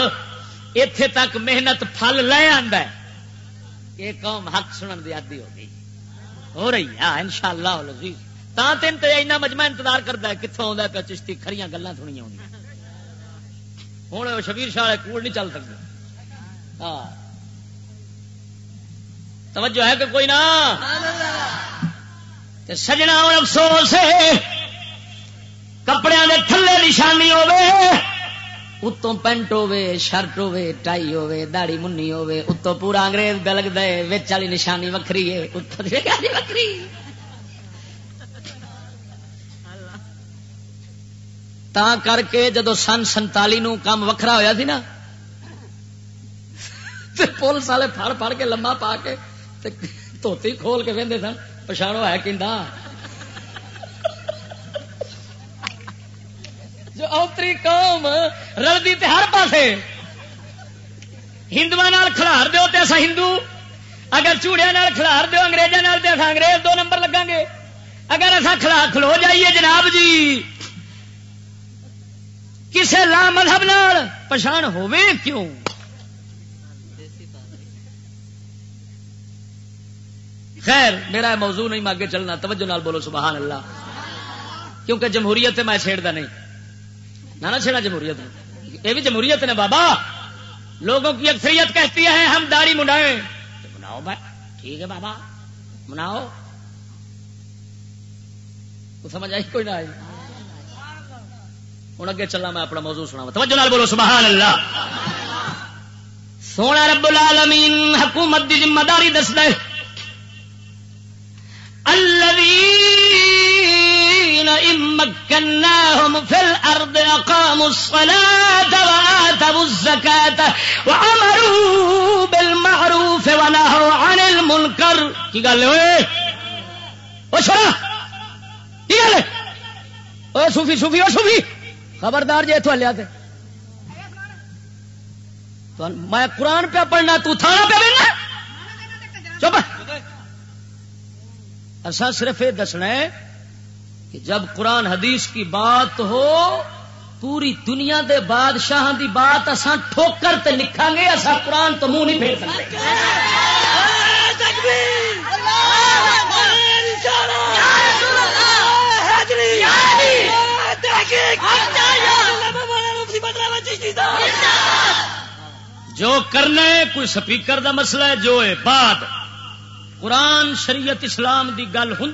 اتے تک محنت پھل لے آندا ہے۔ یہ قوم حق سنن دی آدی ہو گئی۔ ہو رہی ہے ہاں، ان شاء اللہ تا تین تو اینا مجمع انتظار کرتا ہے کتوں آ پیا چشتی کھڑی گلا تھوڑی ہوں ہوں شبیر شاہ کوڑ نہیں چل سکتے ہاں۔ توجہ ہے کہ کوئی نہ؟ سجنا ہوں افسوس کپڑے کے تھلے نشانی ہوے اتوں پینٹ ہوے شرٹ ہوے ٹائی ہوے داڑی منی ہوے اتوں پورا انگریز گلگ دے وچ والی نشانی وکری ہے۔ وکری تا کر کے جدو سن سنتالی نو کام وکھرا ہویا سی نا پولیس والے پھڑ پھڑ کے لما پا کے دھوتی کھول کے وہدے سن پچھاڑو ہے کہ جو اوتری قوم رلدی تے ہر پاسے ہندو کھلار دو تے ایسا ہندو اگر چوڑیا کھلار دو اگریزوں تے ایسا انگریز دو نمبر لگا گے اگر ایسا کھلا کھلو جائیے جناب جی کسے لا مذہب نال پچھان ہوے کیوں خیر، میرا موضوع نہیں ماگے چلنا۔ توجہ نال بولو، سبحان اللہ۔ کیونکہ جمہوریت میں چھیڑتا نہیں۔ نہ چھیڑا جمہوریت یہ بھی جمہوریت نے، بابا۔ لوگوں کی اکثریت کہتی ہے، ہم داڑھی منڈائیں۔ مناؤ بھائی، ٹھیک ہے بابا۔ مناؤ۔ تو سمجھ آئی کوئی نہ آئی۔ ہوں اگے چلا میں اپنا موضوع سنا توجہ نال بولو، سبحان اللہ۔ سونا رب العالمین، حکومت دی ذمہ داری دس دے الذين إن مكناهم في الأرض أقاموا الصلاة وآتوا الزكاة وأمروا بالمعروف ونهوا عن المنكر. کی گل ہے او چھوڑا کی گل ہے؟ او صوفی صوفی او صوفی، خبردار جی اتو لیا میں قرآن پہ پڑھنا، تو تھانہ پہ بننا چپ۔ ایسا صرف یہ دسنا ہے کہ جب قرآن حدیث کی بات ہو، پوری دنیا دے بادشاہ دی بات اساں ٹھوکر تے لکھا گے، اساں قرآن تو منہ نہیں پھیر سکتے۔ جو کرنا ہے، کوئی سپیکر دا مسئلہ ہے، جو ہے بعد قرآن شریعت اسلام دی گل ہوں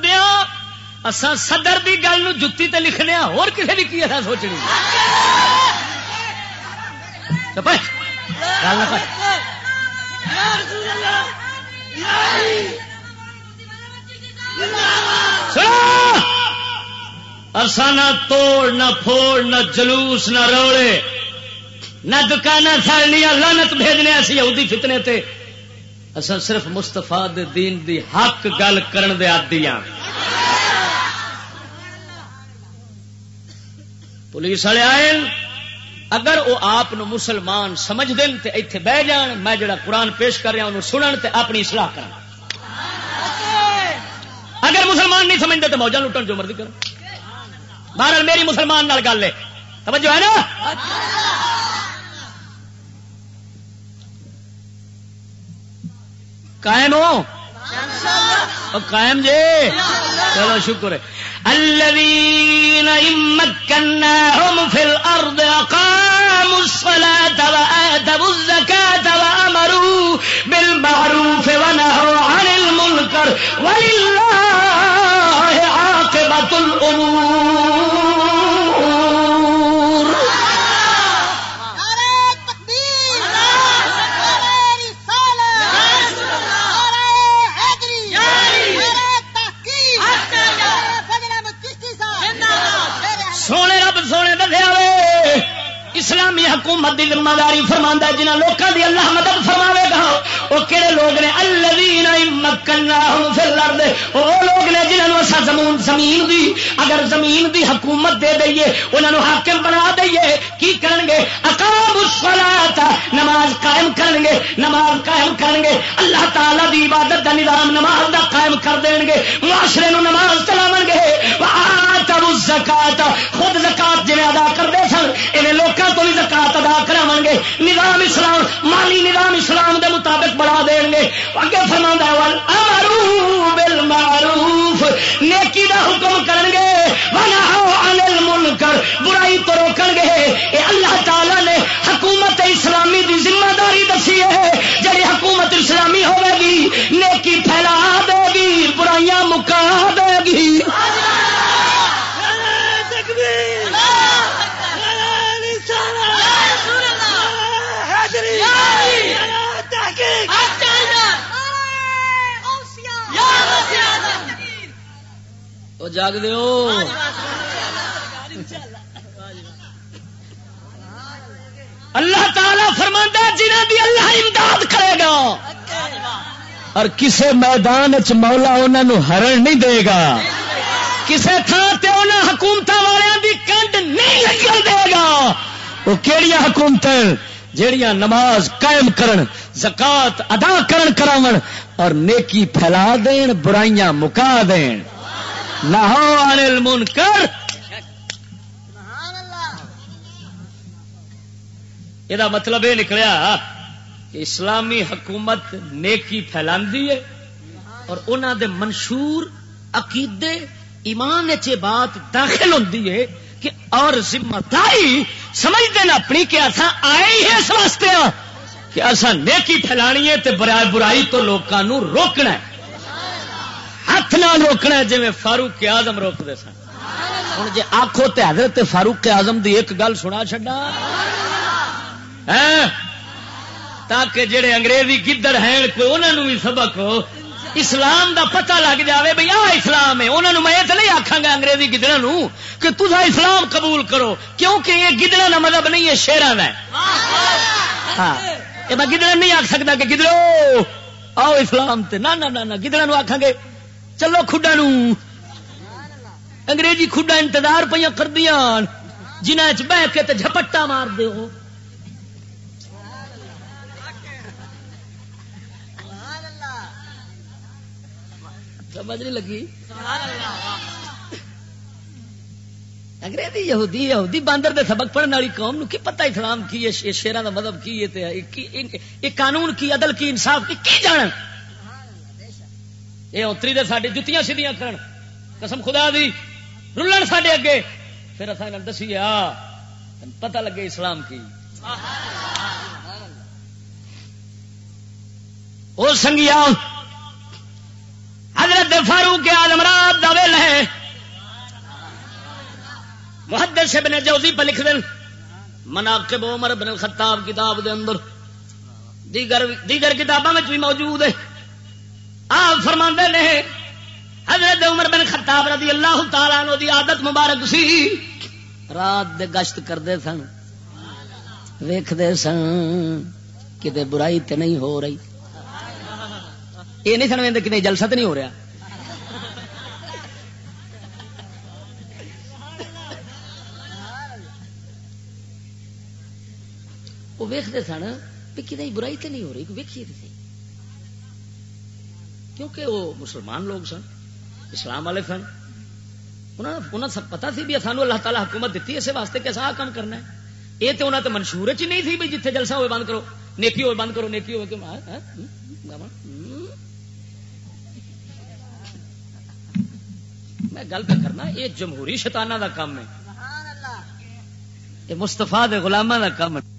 اسا صدر دی گل نو جتی تے لکھنے اور کسی بھی کی ایسا سوچنی؟ ارسا نہ توڑ، نہ پھوڑ، نہ جلوس، نہ روڑے۔ نہ دکان ساڑنیا لانت بھیجنے ایسی یہودی فتنے تے اصل صرف مستفا دین دی حق گل کرن دے آدی ہاں۔ پولیس والے آئے اگر وہ آپ مسلمان سمجھ دین تے ایتھے بہ جان، میں جڑا قرآن پیش کر رہا انہوں سنن تے اپنی اصلاح کر اگر مسلمان نہیں سمجھتے تو موجہ لٹن جو مرضی کر بہرحال میری مسلمان نال گل ہے۔ توجہ ہے نا؟ قائم ہو؟ قائم جی۔ چلو شکر ہے۔ الذين مكناهم في الأرض أقاموا الصلاة وآتوا الزكاة وأمروا بالمعروف ونهوا عن المنكر ولله عاقبة الأمور اسلامی حکومت کی ذمہ داری فرما جنہ لوگوں کی اللہ مدد فرماوے گا وہ کہڑے لوگ نے؟ اللہ مکنا دے وہ لوگ نے جنہوں نے اصا زمین زمین دی، اگر زمین دی حکومت دے دئیے انہوں حاکم بنا دئیے، کی کرن گے اقام الصلاۃ۔ نماز قائم کرن گے نماز قائم کرن گے اللہ تعالی دی عبادت دا نظام نماز دا قائم کر دین گے معاشرے نو نماز چلاون گے وآتوا الزکات خود زکات جے ادا کردے سن، انہیں لوکاں تو بھی زکات ادا کراو گے نظام اسلام، مالی نظام اسلام دے مطابق بڑھا دیں گے اگے فرما بالمعروف، نیکی دا حکم کرن گے المنکر، برائی تو روکن گے اے اللہ تعالی نے حکومت اسلامی دی ذمہ داری دسی ہے۔ جی حکومت اسلامی ہوے گی، نیکی پھیلا دے گی، برائیاں مکا دے گی۔ جاگ دو اللہ تعالی فرما جنہ دی اللہ امداد کرے گا۔ اور کسے میدان چ مولا انہوں ہرن نہیں دے گا۔ کسے تھان تے انہوں حکومت والوں دی کنڈ نہیں لگل دے گا۔ وہ کہڑی حکومت جیڑیاں نماز قائم کرن، زکات ادا کرن، کراون اور نیکی پھیلا دین، برائیاں مکا دین۔ نہ المنکر. یہ مطلب یہ نکلیا کہ اسلامی حکومت نیکی پھیلا ہے اور انہوں دے منشور عقیدے ایمان چ بات داخل ہوتی ہے کہ اور ذمہ داری سمجھتے نا اپنی کہ اصا آئے ہی اس واسطے ہاں کہ اصا نیکی پھیلانی ہے تے برائی تو لوگوں روکنا ہے۔ ہاتھ نہ روکنا جی فاروق آزم روکتے سن۔ ہوں جی آخو تو حضرت فاروق آزم دی ایک گل سنا چڈا ہاں؟ تاکہ جڑے انگریزی گدڑ ہیں، کوئی انہوں بھی سبق ہو۔ اسلام دا پتہ لگ جاوے بھائی آ اسلام ہے۔ انہوں میں تو نہیں آخا گا انگریزی گدڑا کہ تصا اسلام قبول کرو، کیونکہ یہ گدڑا کا مطلب نہیں ہے شیران کا ہاں میں گدڑا نہیں آخ سکتا کہ گدڑو، آؤ اسلام تے۔ نہ گدڑا آخان گے۔ چلو کھڈا نو انگریزی کھڈا انتظار پہ کر دیا جنہ بہ کے جھپٹا مار دو سمجھ نہیں لگی؟ انگریزی یہودی یہودی باندر دے سبق پڑھنے والی قوم نو کی پتہ اسلام کی ہے؟ شیران دا مذہب کی ہے یہ قانون کی، عدل کی، انصاف کی کی جان یہ اتری دے ساڈی جتیاں سیدیاں کرن۔ قسم خدا دی، رلن ساڈے اگے۔ پھر اصا دسی آ پتہ لگے اسلام کی۔ وہ سنگیا حضرت فاروق آدم رات دا ویل ہے۔ محدث ابن جوزی پہ لکھ دین۔ مناقب عمر بن الخطاب کتاب دے اندر۔ دیگر دیگر کتابوں میں بھی موجود ہے۔ آپ فرما نے، حضرت عمر بن خطاب رضی اللہ تعالیٰ عنہ دی عادت مبارک سی۔ رات دے گشت کرتے سن ویختے سن کتے برائی تے نہیں ہو رہی۔ یہ نہیں سن کہ نہیں جلسہ تے نہیں ہو رہا۔ وہ ویختے سن بھی کتنے برائی تے نہیں ہو رہی، ویکھیے تھی کیونکہ وہ مسلمان لوگ سن، اسلام والے سن۔ انہوں سب پتا سی بھی سانو اللہ تعالیٰ حکومت دیتی اس واسطے کہ کام کرنا ہے۔ یہ تو انہوں نے منشور چ نہیں تھی بھی جیتے جلسہ ہوئے بند کرو۔ نیکی ہوئے بند کرو، نیکی ہوئے ہاں، ہاں، ہاں۔ میں گل پہ کرنا، یہ جمہوری شتانہ دا کام ہے۔ یہ مستفا دے غلامہ دا کام ہے۔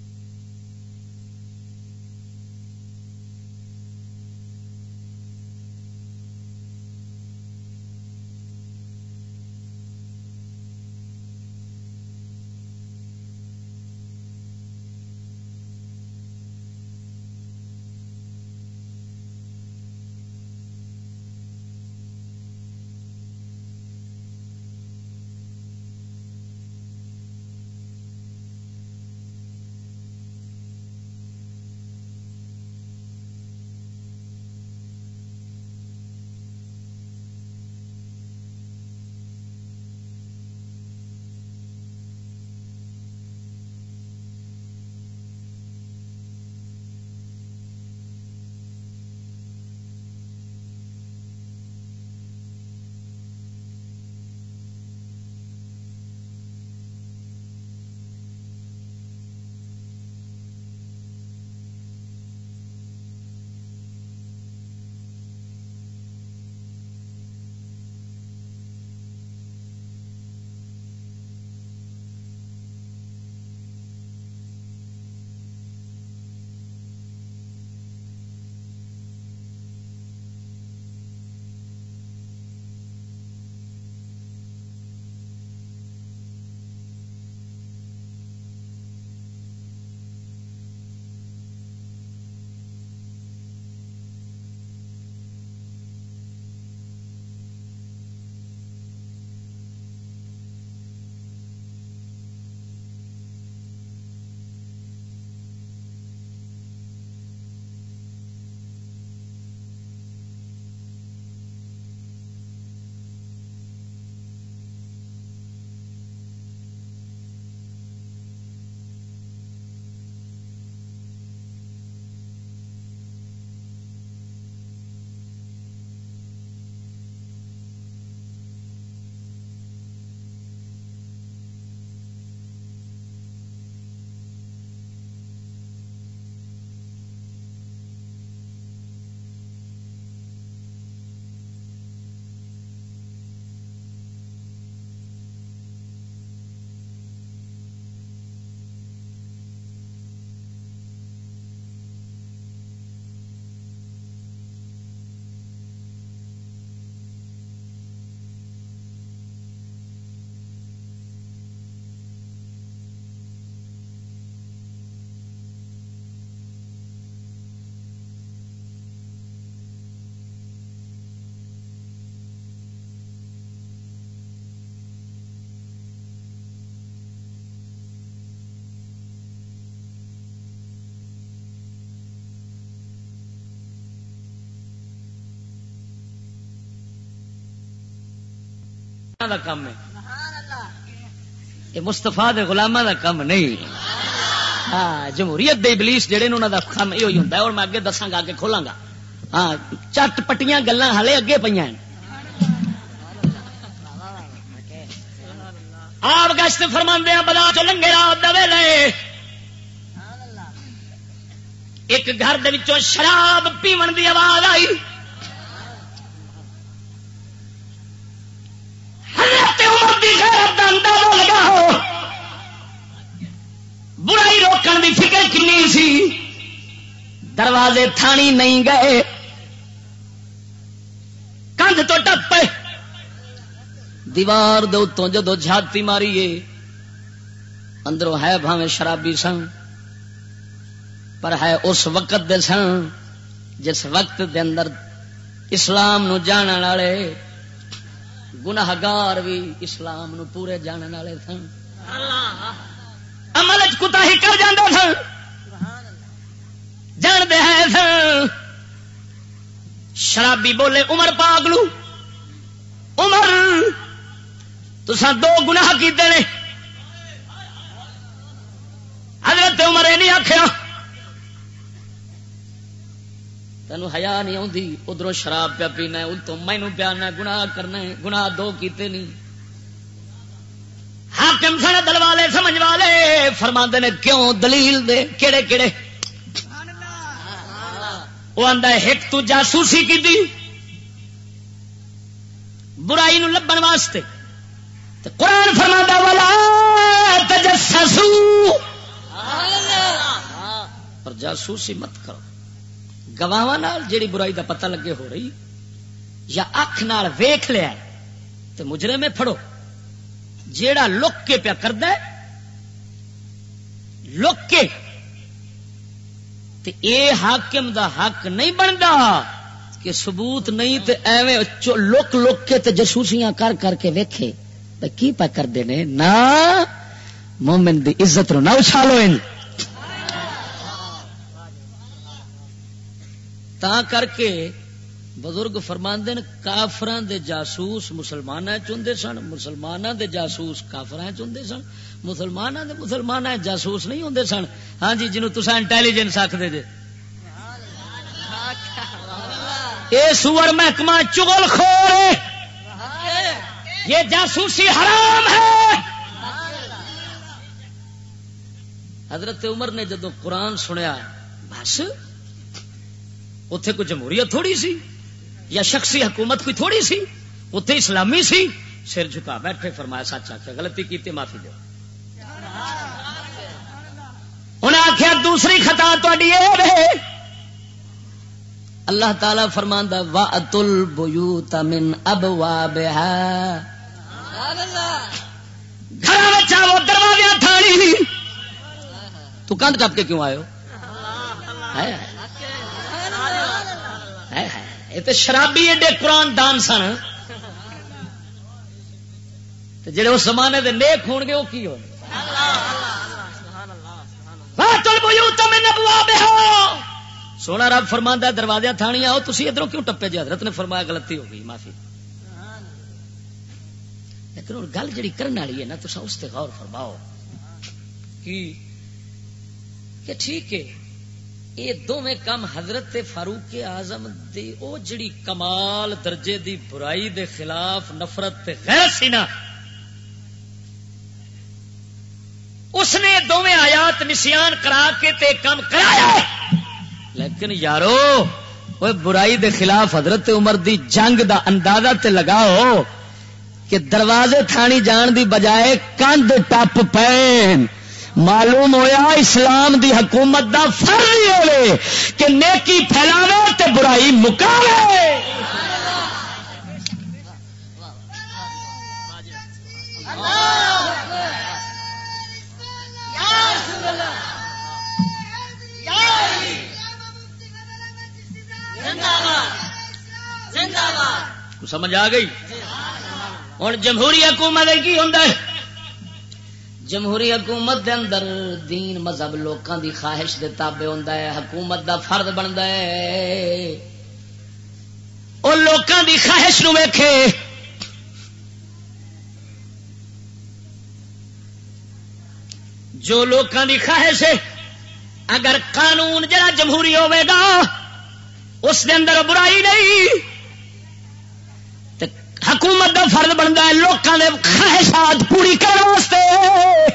دا کام ہے۔ یہ مستفا دے غلاماں دا کام نہیں۔ ہاں، جمہوریت دے ابلیس جڑے انہوں دا کام یہ ہوئی ہے، اور میں اگے دساگا اگے کھولاں گا۔ ہاں چٹ پٹیاں گلا ہلے اگے پہ آپ گشت فرما بلا چو لنگے رات دے لے ایک گھر دے وچوں شراب پیون دی آواز آئی۔ دروازے تھانی نہیں گئے۔ کندھ تو ٹپ دیوار دے اتوں جدو جھاتی ماری اندروں ہے بھاوے شرابی سن پر ہے اس وقت دے سن جس وقت دے اندر اسلام نو جان والے گناہگار بھی اسلام نو پورے جان والے سن۔ عمل کتا ہی کر جانا سن۔ جان دے ہے سن شرابی بولے، عمر پاگلو۔ عمر تو دو گناہ کیتے نے۔ حضرت عمر یہ نہیں آخیا تینوں ہیا نہیں آتی ادھر شراب پیا پینا اتوں مینو پیانا گنا کرنا گنا دو کیتے نہیں۔ حاکم سن دل والے سمجھ والے فرما نے کیوں دلیل دے؟ کہڑے کہڑے وہ آدھا ایک تو جاسوسی کی دی۔ برائی نو لبن واسطے۔ قرآن فرما والا تجسسو پر جاسوسی مت کرو۔ گواہ جیڑی برائی دا پتہ لگے ہو رہی، یا اکھ نال ویخ لیا تو مجرے میں پھڑو۔ جیڑا لک کے پیا کرد لک کے تے اے حاکم دا حق نہیں بنتا کہ ثبوت نہیں تے ایویں لک لک کے تے جسوسیاں کر کر کے ویکھے۔ تے کی پا کرتے ہیں نہ مومن دی عزت نو نہ اچھالو ان۔ تا کر کے بزرگ فرماندے کافران دے جاسوس مسلمان چندے سن مسلمان دے جاسوس کافر چندے سن۔ مسلمان دے مسلمان جاسوس نہیں ہوں سن۔ ہاں جی جنوب تصا انٹیلیجنس آخر جی اے سور محکمہ چگل خور یہ جاسوسی حرام ہے۔ حضرت عمر نے جدو قرآن سنیا، بس اتے کوئی جمہوریت تھوڑی سی، یا شخصی حکومت کوئی تھوڑی سی اتے اسلامی سی، سر جھکا بیٹھے، فرمایا، سچ آخیا غلطی کی معافی دو انہیں آخیا دوسری خطا تھی اللہ تعالی فرماندہ وا اتل بو تمن اب وا گھر دروازے تھالی تو کند ٹپ کے کیوں آئے یہ تو شرابی ایڈے قرآن دان سن۔ جڑے اس زمانے دے نیک ہون گے وہ کی ہو سونا رب فرما دروازے تھانی آؤ تھی ادھر کیوں ٹپے جی؟ حضرت نے فرمایا غلطی ہو گئی معافی۔ لیکن ہوں گل جی کرنے والی ہے نا تو اس سے غور فرماؤ۔ کہ ٹھیک ہے یہ دونوں کام حضرت فاروق آزم دی او جڑی کمال درجے دی برائی دے خلاف نفرت تے غیر سی نا اس نے دونوں آیات نسیان کرا کے تے کام کرایا لیکن یارو وہ برائی دے خلاف حضرت عمر دی جنگ دا اندازہ تے لگاؤ کہ دروازے تھانی جان دی بجائے کندھ ٹپ پین۔ معلوم ہویا اسلام دی حکومت دا فرض ہوئے کہ نیکی پھیلاوے تے برائی مکاوے۔ سمجھ آ گئی؟ ہوں جمہوری حکومت کی ہوں جمہوری حکومت دے اندر دین مذہب لوکاں دی خواہش دے تابع ہوندا ہے، حکومت دا فرد بنتا ہے۔ او لوکاں دی خواہش نو ویکھے۔ جو لوکاں دی خواہش ہے، اگر قانون جڑا جمہوری ہوے گا اس دے اندر برائی نہیں۔ حکومت دا فرد بنتا ہے لوگوں کے خواہشات پوری کرنے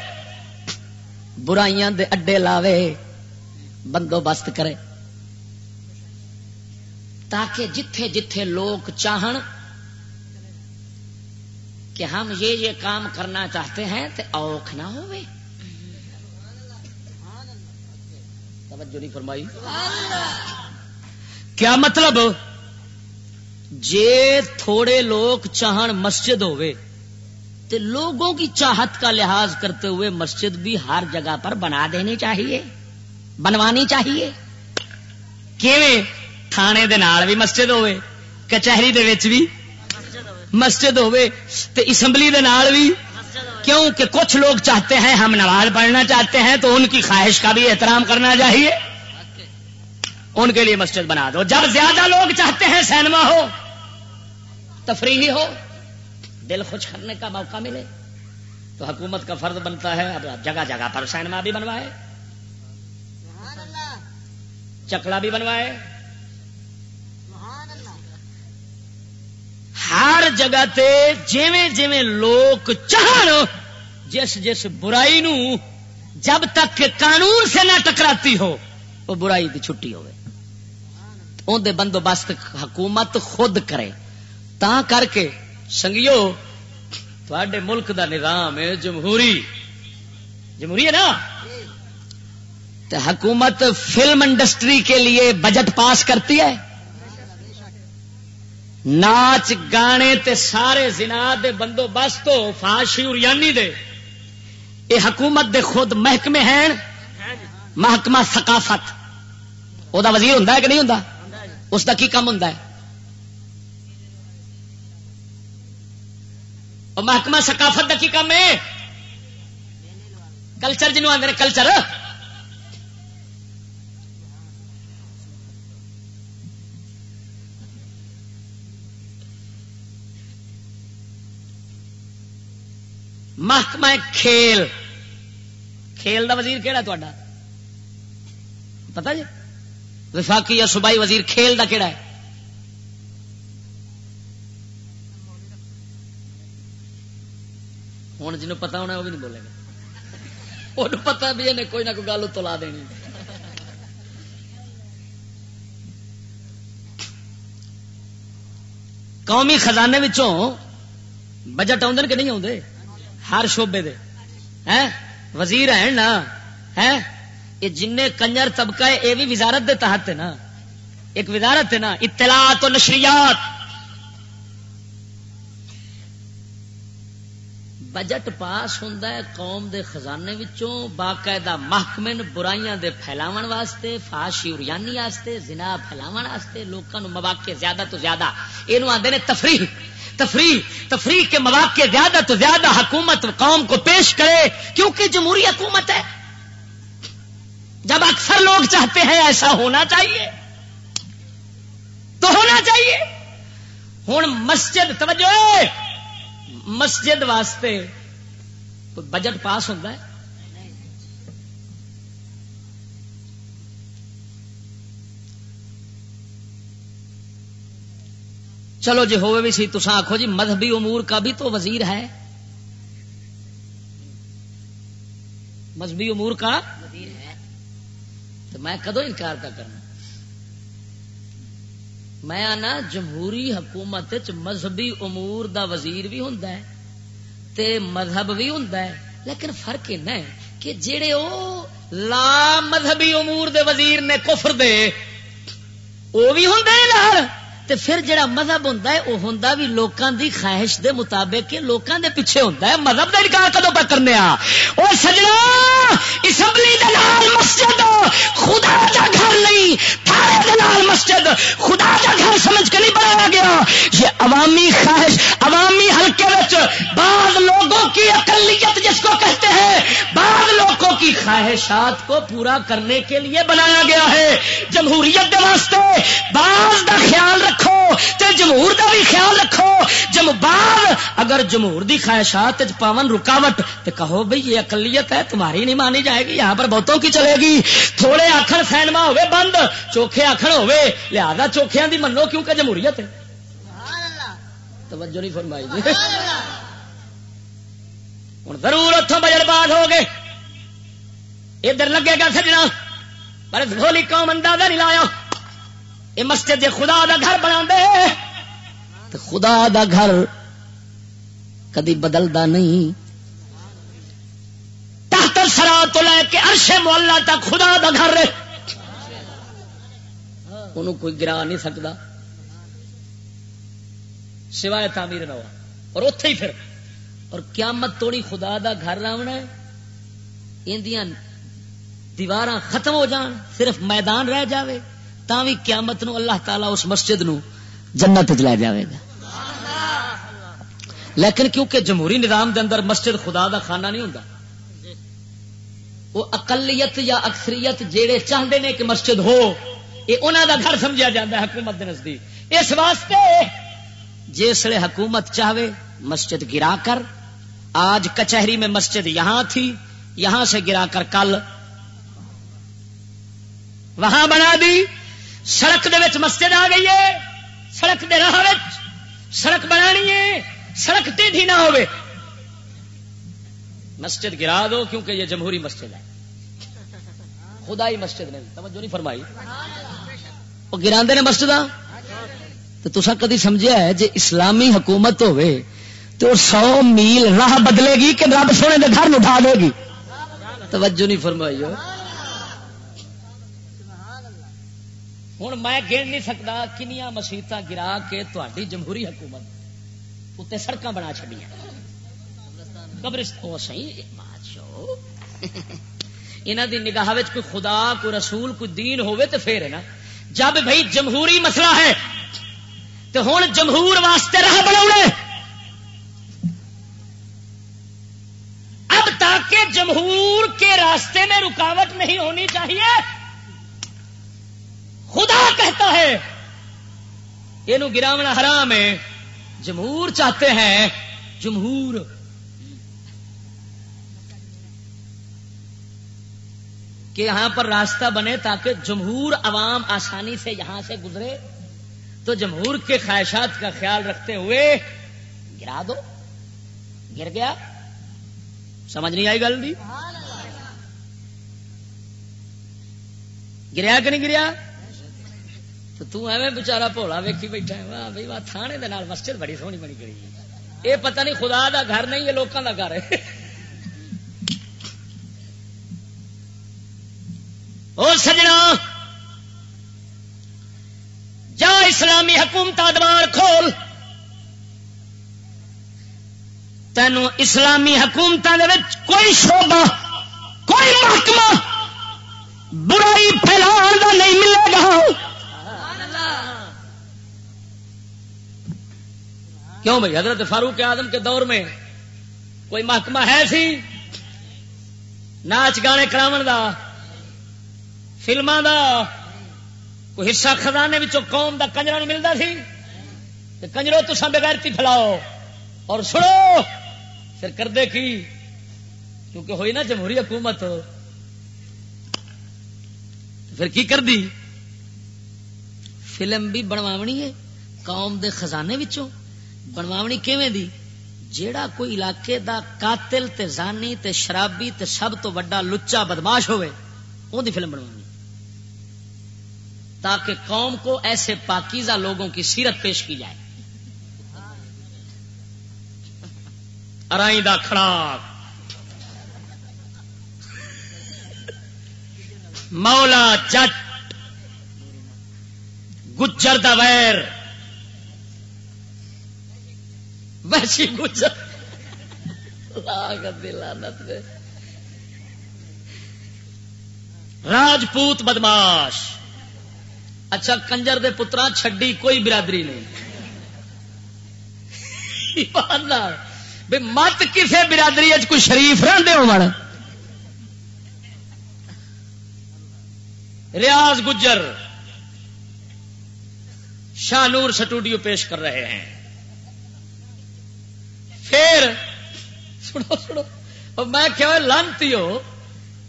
برائیاں دے اڈے لاوے، بندوبست کرے۔ تاکہ جتھے جتھے لوگ چاہن کہ ہم یہ یہ کام کرنا چاہتے ہیں تو اوکھ نہ ہوئے۔ توجہ نہیں فرمائی۔ کیا مطلب؟ جے تھوڑے لوگ چاہن مسجد ہوئے تو لوگوں کی چاہت کا لحاظ کرتے ہوئے مسجد بھی ہر جگہ پر بنا دینی چاہیے، بنوانی چاہیے۔ کیویں؟ تھانے دے نال بھی مسجد ہوئے کچہری دے وچ بھی مسجد ہوئے تے اسمبلی دے نال بھی۔ کیوں؟ کہ کچھ لوگ چاہتے ہیں ہم نماز پڑھنا چاہتے ہیں تو ان کی خواہش کا بھی احترام کرنا چاہیے۔ ان کے لیے مسجد بنا دو۔ جب زیادہ لوگ چاہتے ہیں سینما ہو تفریحی ہو، دل خوش کرنے کا موقع ملے۔ تو حکومت کا فرض بنتا ہے، اب جگہ جگہ پر سینما بھی بنوائے۔ چکلا بھی بنوائے۔ ہر جگہ تے جیویں جیویں لوگ چاہن، جس جس برائی نو جب تک کہ قانون سے نہ ٹکراتی ہو، وہ برائی کی چھٹی ہوئے اندر بندوبست حکومت خود کرے۔ تا کر کے، سنگیو تھوڑے ملک دا نظام ہے جمہوری۔ جمہوری ہے نا؟ تو حکومت فلم انڈسٹری کے لیے بجٹ پاس کرتی ہے۔ ناچ، گانے تے سارے زنا دے بندوبست فاشی اریانی دے۔ اے حکومت دے خود محکمے ہیں۔ محکمہ ثقافت۔ وہ وزیر ہوں کہ نہیں ہوں اس کا کی کام ہوں محکمہ ثقافت کا کی کام ہے؟ کلچر جنوب آدھے کلچر۔ محکمہ کھیل۔ کھیل دا وزیر کہڑا تا پتا جی؟ وفاقی یا صوبائی وزیر کھیل دا کہڑا ہے؟ ہوں جنوب پتا ہونا وہ بھی نہیں بولے گا۔ وہ پتا بھی انہیں کوئی نہ کوئی گل تو لا دینی۔ قومی خزانے وچوں بجٹ آدھے کہ نہیں آتے ہر شعبے دے۔ وزیر ہیں نا؟ یہ جن کنجر طبقہ ہے، یہ بھی وزارت دے تحت ہے نا۔ ایک وزارت ہے نا، اطلاعات و نشریات۔ بجٹ پاس ہوں قوم دے خزانے وچوں، باقاعدہ محکمے برائیاں دے پھیلاون واسطے فاشی اریانی واسطے، زنا پھیلاون واسطے لوگوں مواقع زیادہ تو زیادہ۔ یہ آدھے نے تفریح۔ تفریح تفریح کے مواقع زیادہ تو زیادہ حکومت قوم کو پیش کرے، کیونکہ جمہوری حکومت ہے۔ جب اکثر لوگ چاہتے ہیں ایسا ہونا چاہیے، تو ہونا چاہیے۔ ہوں مسجد، توجہ، مسجد واسطے بجٹ پاس ہوتا ہے؟ چلو جی ہوئے بھی سی تو آخو جی مذہبی امور کا بھی تو وزیر ہے۔ مذہبی امور کا میں کدو انکار کا کرنا میں آنا جمہوری حکومت چ مذہبی امور دا وزیر بھی ہوں تے مذہب بھی ہوں لیکن فرق ہے کہ جڑے او لا مذہبی امور دے وزیر نے کفر دے وہ بھی ہوں تے پھر جڑا مذہب ہوں وہ ہوں بھی لوگوں دی خواہش دے مطابق لوگوں دے پیچھے ہوں مذہب کا انکار کدو پہ کرنے وہ سجنا، اسمبلی دلال مسجد، خدا کا گھر نہیں، تھارے دلال مسجد، خدا کا گھر سمجھ کے نہیں بنایا گیا۔ یہ عوامی خواہش، عوامی حلقے وچ بعض لوگوں کی اقلیت جس کو کہتے ہیں، بعض لوگوں کی خواہشات کو پورا کرنے کے لیے بنایا گیا ہے۔ جمہوریت کے واسطے بعض کا خیال رکھ رکھو تے جمہور دا بھی خیال رکھو۔ جم بعد اگر جمہور دی خواہشات پاون رکاوٹ تے کہو بھئی یہ اقلیت ہے تمہاری نہیں مانی جائے گی یہاں پر بہتوں کی چلے گی۔ تھوڑے آخر سینما ہوئے بند چوکھے آخر ہوئے۔ لہذا چوکھیاں دی منو کیونکہ جمہوریت ہے؟ توجہ نہیں فرمائی جی۔ ہوں ضرور اتوں بجٹ بات ہو گئے۔ ادھر لگے گا سجنا پر بھولی قوم اندازہ نہیں لایا۔ یہ مسجد خدا دا گھر بنا دے خدا دا گھر کدی بدلتا نہیں۔ تحت سرا تو لے کے عرش مولا تک خدا دا گھر۔ انہوں کوئی گرا نہیں سکتا۔ سوائے تعمیر نہ اور اتے ہی پھر۔ اور قیامت توڑی خدا دا گھر راونا ہے۔ اندیاں دیوار ختم ہو جان۔ صرف میدان رہ جاوے۔ تا بھی قیامت نو اللہ تعالی اس مسجد نو جنت لے جاوے گا۔ لیکن کیونکہ جمہوری نظام دے اندر مسجد خدا دا خانہ نہیں ہوں وہ اقلیت یا اکثریت جیڑے چاہتے ہیں کہ مسجد ہو، یہ انہوں دا گھر سمجھا جاتا ہے حکومت کے نزدیک۔ اس واسطے جسے حکومت چاہے مسجد گرا کر، آج کچہری میں مسجد یہاں تھی، یہاں سے گرا کر کل وہاں بنا دی۔ سڑک دے مسجد آ گئی ہے، سڑک دے راہ سڑک بنانی ہے، سڑک ٹیڈھی نہ ہوئے مسجد گرا دو کیونکہ یہ جمہوری مسجد ہے۔ خدائی مسجد نے، توجہ نہیں فرمائی۔ وہ گرا نے مسجد تو تصا کدی سمجھا ہے جی اسلامی حکومت ہوئے تو سو میل راہ بدلے گی کہ رب سونے کے گھر اٹھا دے گی؟ توجہ نہیں فرمائی ہو۔ ہوں میں گن نہیں سکتا کنیا مسیت گرا کے تاری جمہوری حکومت اتنے سڑک بنا چڑیا یہاں دی نگاہ کوئی خدا، کوئی رسول، کوئی دین ہوئے تو پھر ہے نا۔ جب بھائی جمہوری مسئلہ ہے تو ہوں جمہور واسطے راہ بنا اب تاکہ جمہور کے راستے میں رکاوٹ نہیں ہونی چاہیے خدا کہتا ہے یہ گراونا حرام ہے، جمہور چاہتے ہیں، جمہور۔ کہ یہاں پر راستہ بنے تاکہ جمہور عوام آسانی سے یہاں سے گزرے۔ تو جمہور کے خواہشات کا خیال رکھتے ہوئے گرا دو۔ گر گیا۔ سمجھ نہیں آئی گل گریا کہ نہیں گریا؟ تو ایویں بچارا بھولا ویکھی بیٹھا واہ بھائی، واہ، تھانے دے نال مسجد بڑی سونی بنی گئی یہ پتہ نہیں خدا دا گھر نہیں، یہ لوگوں دا گھر ہے۔ اور سجنا، جا اسلامی حکومت دوار کھول۔ تینوں اسلامی حکومت کوئی شعبہ، کوئی محکمہ برائی پھیلا نہیں ملے گا۔ کیوں بھائی؟ حضرت فاروق اعظم کے دور میں کوئی محکمہ ہے سی؟ ناچ گانے کراو دا فلما دا، کوئی حصہ خزانے قوم دا کنجرا ملتا سی؟ کنجرو تو سب بغیرتی پھیلاؤ۔ اور سنو، پھر کر دے کی؟ کیونکہ ہوئی نا جمہوری حکومت۔ پھر کی کر دی فلم بھی بنوانی ہے قوم دے خزانے وچوں؟ بنواونی کیویں دی؟ جیڑا کوئی علاقے دا قاتل تے زانی تے شرابی تے سب تو بڑا لچا بدماش ہوئے اون دی فلم بنوانی۔ تاکہ قوم کو ایسے پاکیزہ لوگوں کی سیرت پیش کی جائے۔ ارائی دا کھڑاک۔ مولا جٹ، گجر دا ویر۔ ویسی گجر راجپوت بدماش۔ اچھا کنجر دے پترا چھڈی کوئی برادری نہیں۔ مت کسی برادری کوئی شریف رہتے ہو ریاض گجر شاہ نور سٹوڈیو پیش کر رہے ہیں۔ پھر سنو سنو۔ میں کیا لانتی ہو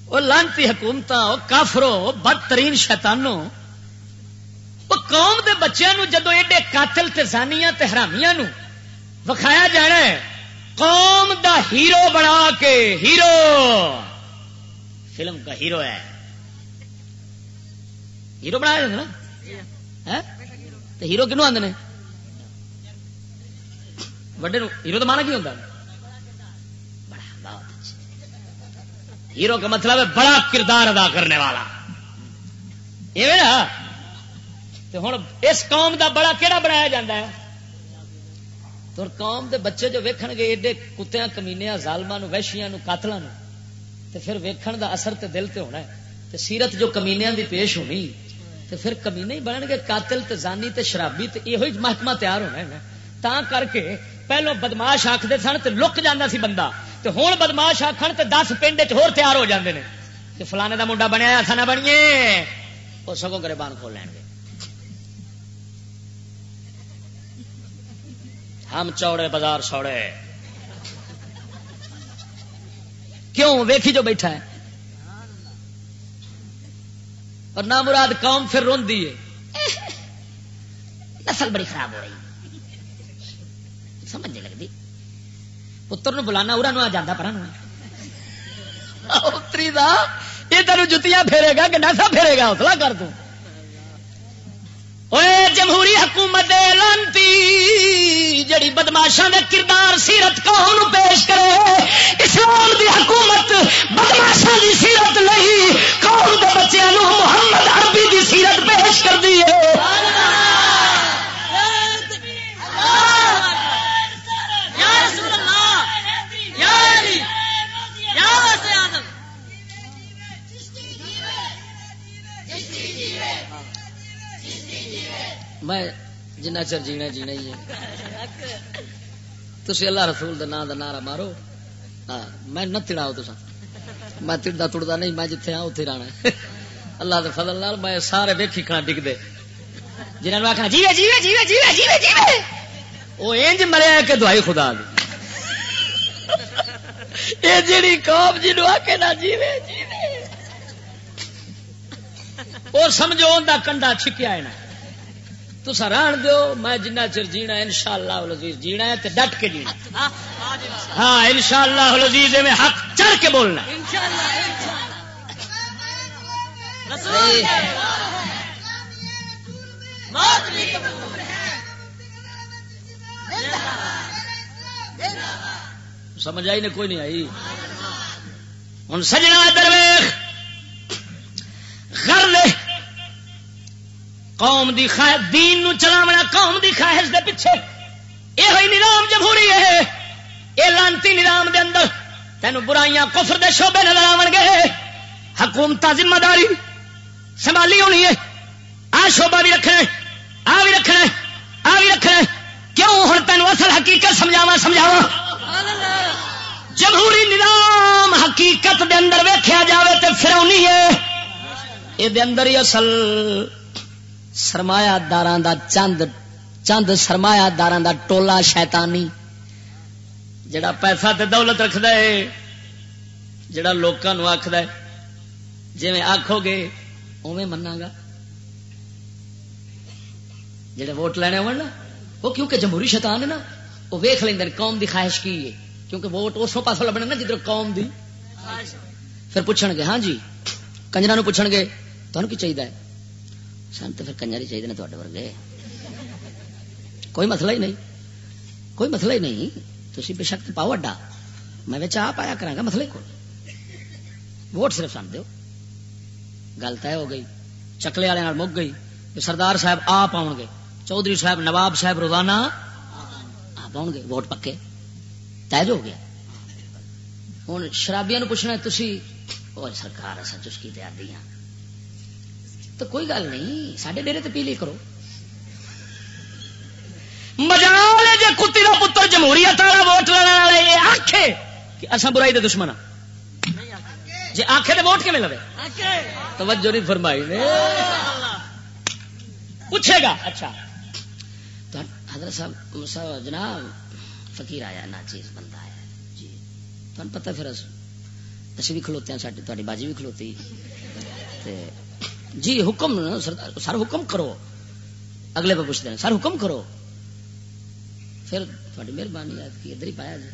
وہ لانتی حکومت کافرو بدترین شیتانو وہ قوم دے بچوں جدو ایڈے قاتل تزانیاں حرامیاں نو وکھایا جانا ہے، قوم دا ہیرو بنا کے ہیرو۔ فلم کا ہیرو ہے۔ ہیرو بنایا نا؟ ہاں؟ ہیرو کنو آدھے وڈے ہیرو تو مانا کی ہوتا ہیرو کا مطلب ہے بڑا کردار ادا کرنے والا ہوں اس قوم دا بڑا کہڑا بنایا جاتا ہے تو قوم دے بچے جو ویکھن گے ایڈے کتیا کمینیا ظالما ویشیا قاتل پھر ویکھن دا اثر تے دل تے ہونا ہے تے سیرت جو کمینیا دی پیش ہونی تے پھر کمینے ہی بنن گے قاتل تے زانی تے شرابی تے یہ محکمہ تیار ہونا ہے تا کر کے پہلو بدماش آخر سن تو لک جانا سی بندہ تو ہوں بدماش آخر تو دس پنڈ چور تیار ہو جاندے نے کہ فلانے دا منڈا بنیا ایسا نہ بنیے وہ سگوں گربان کھول لین گے۔ ہم چوڑے، بازار سوڑے۔ کیوں؟ ویکھی جو بیٹھا ہے۔ اور نہ مراد قوم پھر رون دیے نسل بڑی خراب ہو رہی ہے۔ سمجھ نہیں لگتی۔ پتر نو بلانا ارا نو جانا پر اتری دا، یہ تین جتیاں پھیرے گا کہ نسا پھیرے گا اتلا کر دوں جمہوری حکومت لانتی، جڑی بدماشا دے کردار سیرت قوم پیش کرے؟ اسلام دی حکومت بدماشا دی سیرت نہیں، قوم دے بچوں محمد عربی دی سیرت پیش کر دی میں جنہ چر جینا جینا ہی ہے تھی اللہ رسول دا نام دا نعرہ مارو۔ ہاں، میں نہ تڑاؤ تو میں تڑتا تڑتا نہیں، میں جتنے ہاں اتنے رہنا۔ اللہ دے فضل نال میں سارے ویکھی کھانا ڈگ دے۔ جنہوں نے آخنا جیوے جیوے جیوے جیوے جیوے جیوے۔ وہ انج مریا کہ دعائی خدا دی۔ یہ جیڑی قوم جنوں آ کے نہ جیوے جیوے۔ اور سمجھو ان کا کنڈا چھکیا ہے نا۔ تو ران دو میں جنہ چر جینا ان شاء اللہ جینا ہے ڈٹ کے جینا ہاں ان شاء اللہ میں حق چڑھ کے بولنا سمجھ آئی نے؟ کوئی نہیں آئی۔ ہوں سجنا درویش۔ گھر قوم دی خواہش دین نو چلاونا قوم دی خواہش دے پیچھے یہ ہوئی نظام جمہوری ہے۔ یہ لانتی نظام دے اندر تین برائیاں کفر دے شعبے نظر آن گے۔ حکومت ذمہ داری سنبھالی ہونی ہے۔ آ شعبہ بھی رکھنا ہے۔ آ بھی رکھنا ہے۔ آ بھی رکھنا ہے۔ کیوں ہوں تینوں اصل حقیقت سمجھاوا سمجھاوا جمہوری نظام حقیقت دے اندر ویکھیا جاوے تے فرونی ہے۔ یہ اندر ہی اصل سرمایہ دار دا چند چند سرمایہ دار دا ٹولا شیطانی۔ جڑا پیسہ تے دولت رکھد ہے، جڑا لوگوں آخد جی آخو گے اوے منا گا۔ جڑے ووٹ لینے ہو نا، وہ کیونکہ جمہوری شیطان ہے نا، وہ ویخ لیں قوم دی خواہش کی ہے۔ کیونکہ ووٹ اس پاسوں لبنے نا جدھر قوم دی۔ پھر پوچھن گے ہاں جی کنجرا پوچھن گے تمہیں کی چاہیے سن تو پھر کنجر ہی چاہیے تے ورگے کوئی مسئلہ ہی نہیں کوئی مسئلہ ہی نہیں تھی بے شک پاؤ اڈا میں آ پایا کرا مسئلہ کو ووٹ صرف سن دو گل طے ہو گئی چکلے والے مک گئی سردار صاحب آپ آؤ گے چودھری صاحب نواب صاحب روزانہ آپ آؤ گے ووٹ پکے طے ہو گیا ہوں شرابیا پوچھنا تھی سرکار چسکی تیار دیا تو کوئی گل نہیں سڈے ڈیری تو پیلی کرو۔ مجال جی کتی کا پتر جمہوریت والا ووٹ لینے والے آخے کہ اصا برائی دے دشمن جی آخے تو ووٹ کم لے توجہ نہیں فرمائی نے۔ پوچھے گا۔ اچھا۔ حضرت صاحب جناب، فقیر آیا نا چیز بندہ آیا۔ جی۔ تمہیں پتا پھر اسی بھی کھلوتے ہیں ساری تاری باجی بھی کھلوتی۔ جی حکم سر حکم کرو۔ اگلے پہ پوچھتے ہیں، سر حکم کرو۔ پھر تھوڑی مہربانی یاد کی، ادھر ہی پایا جی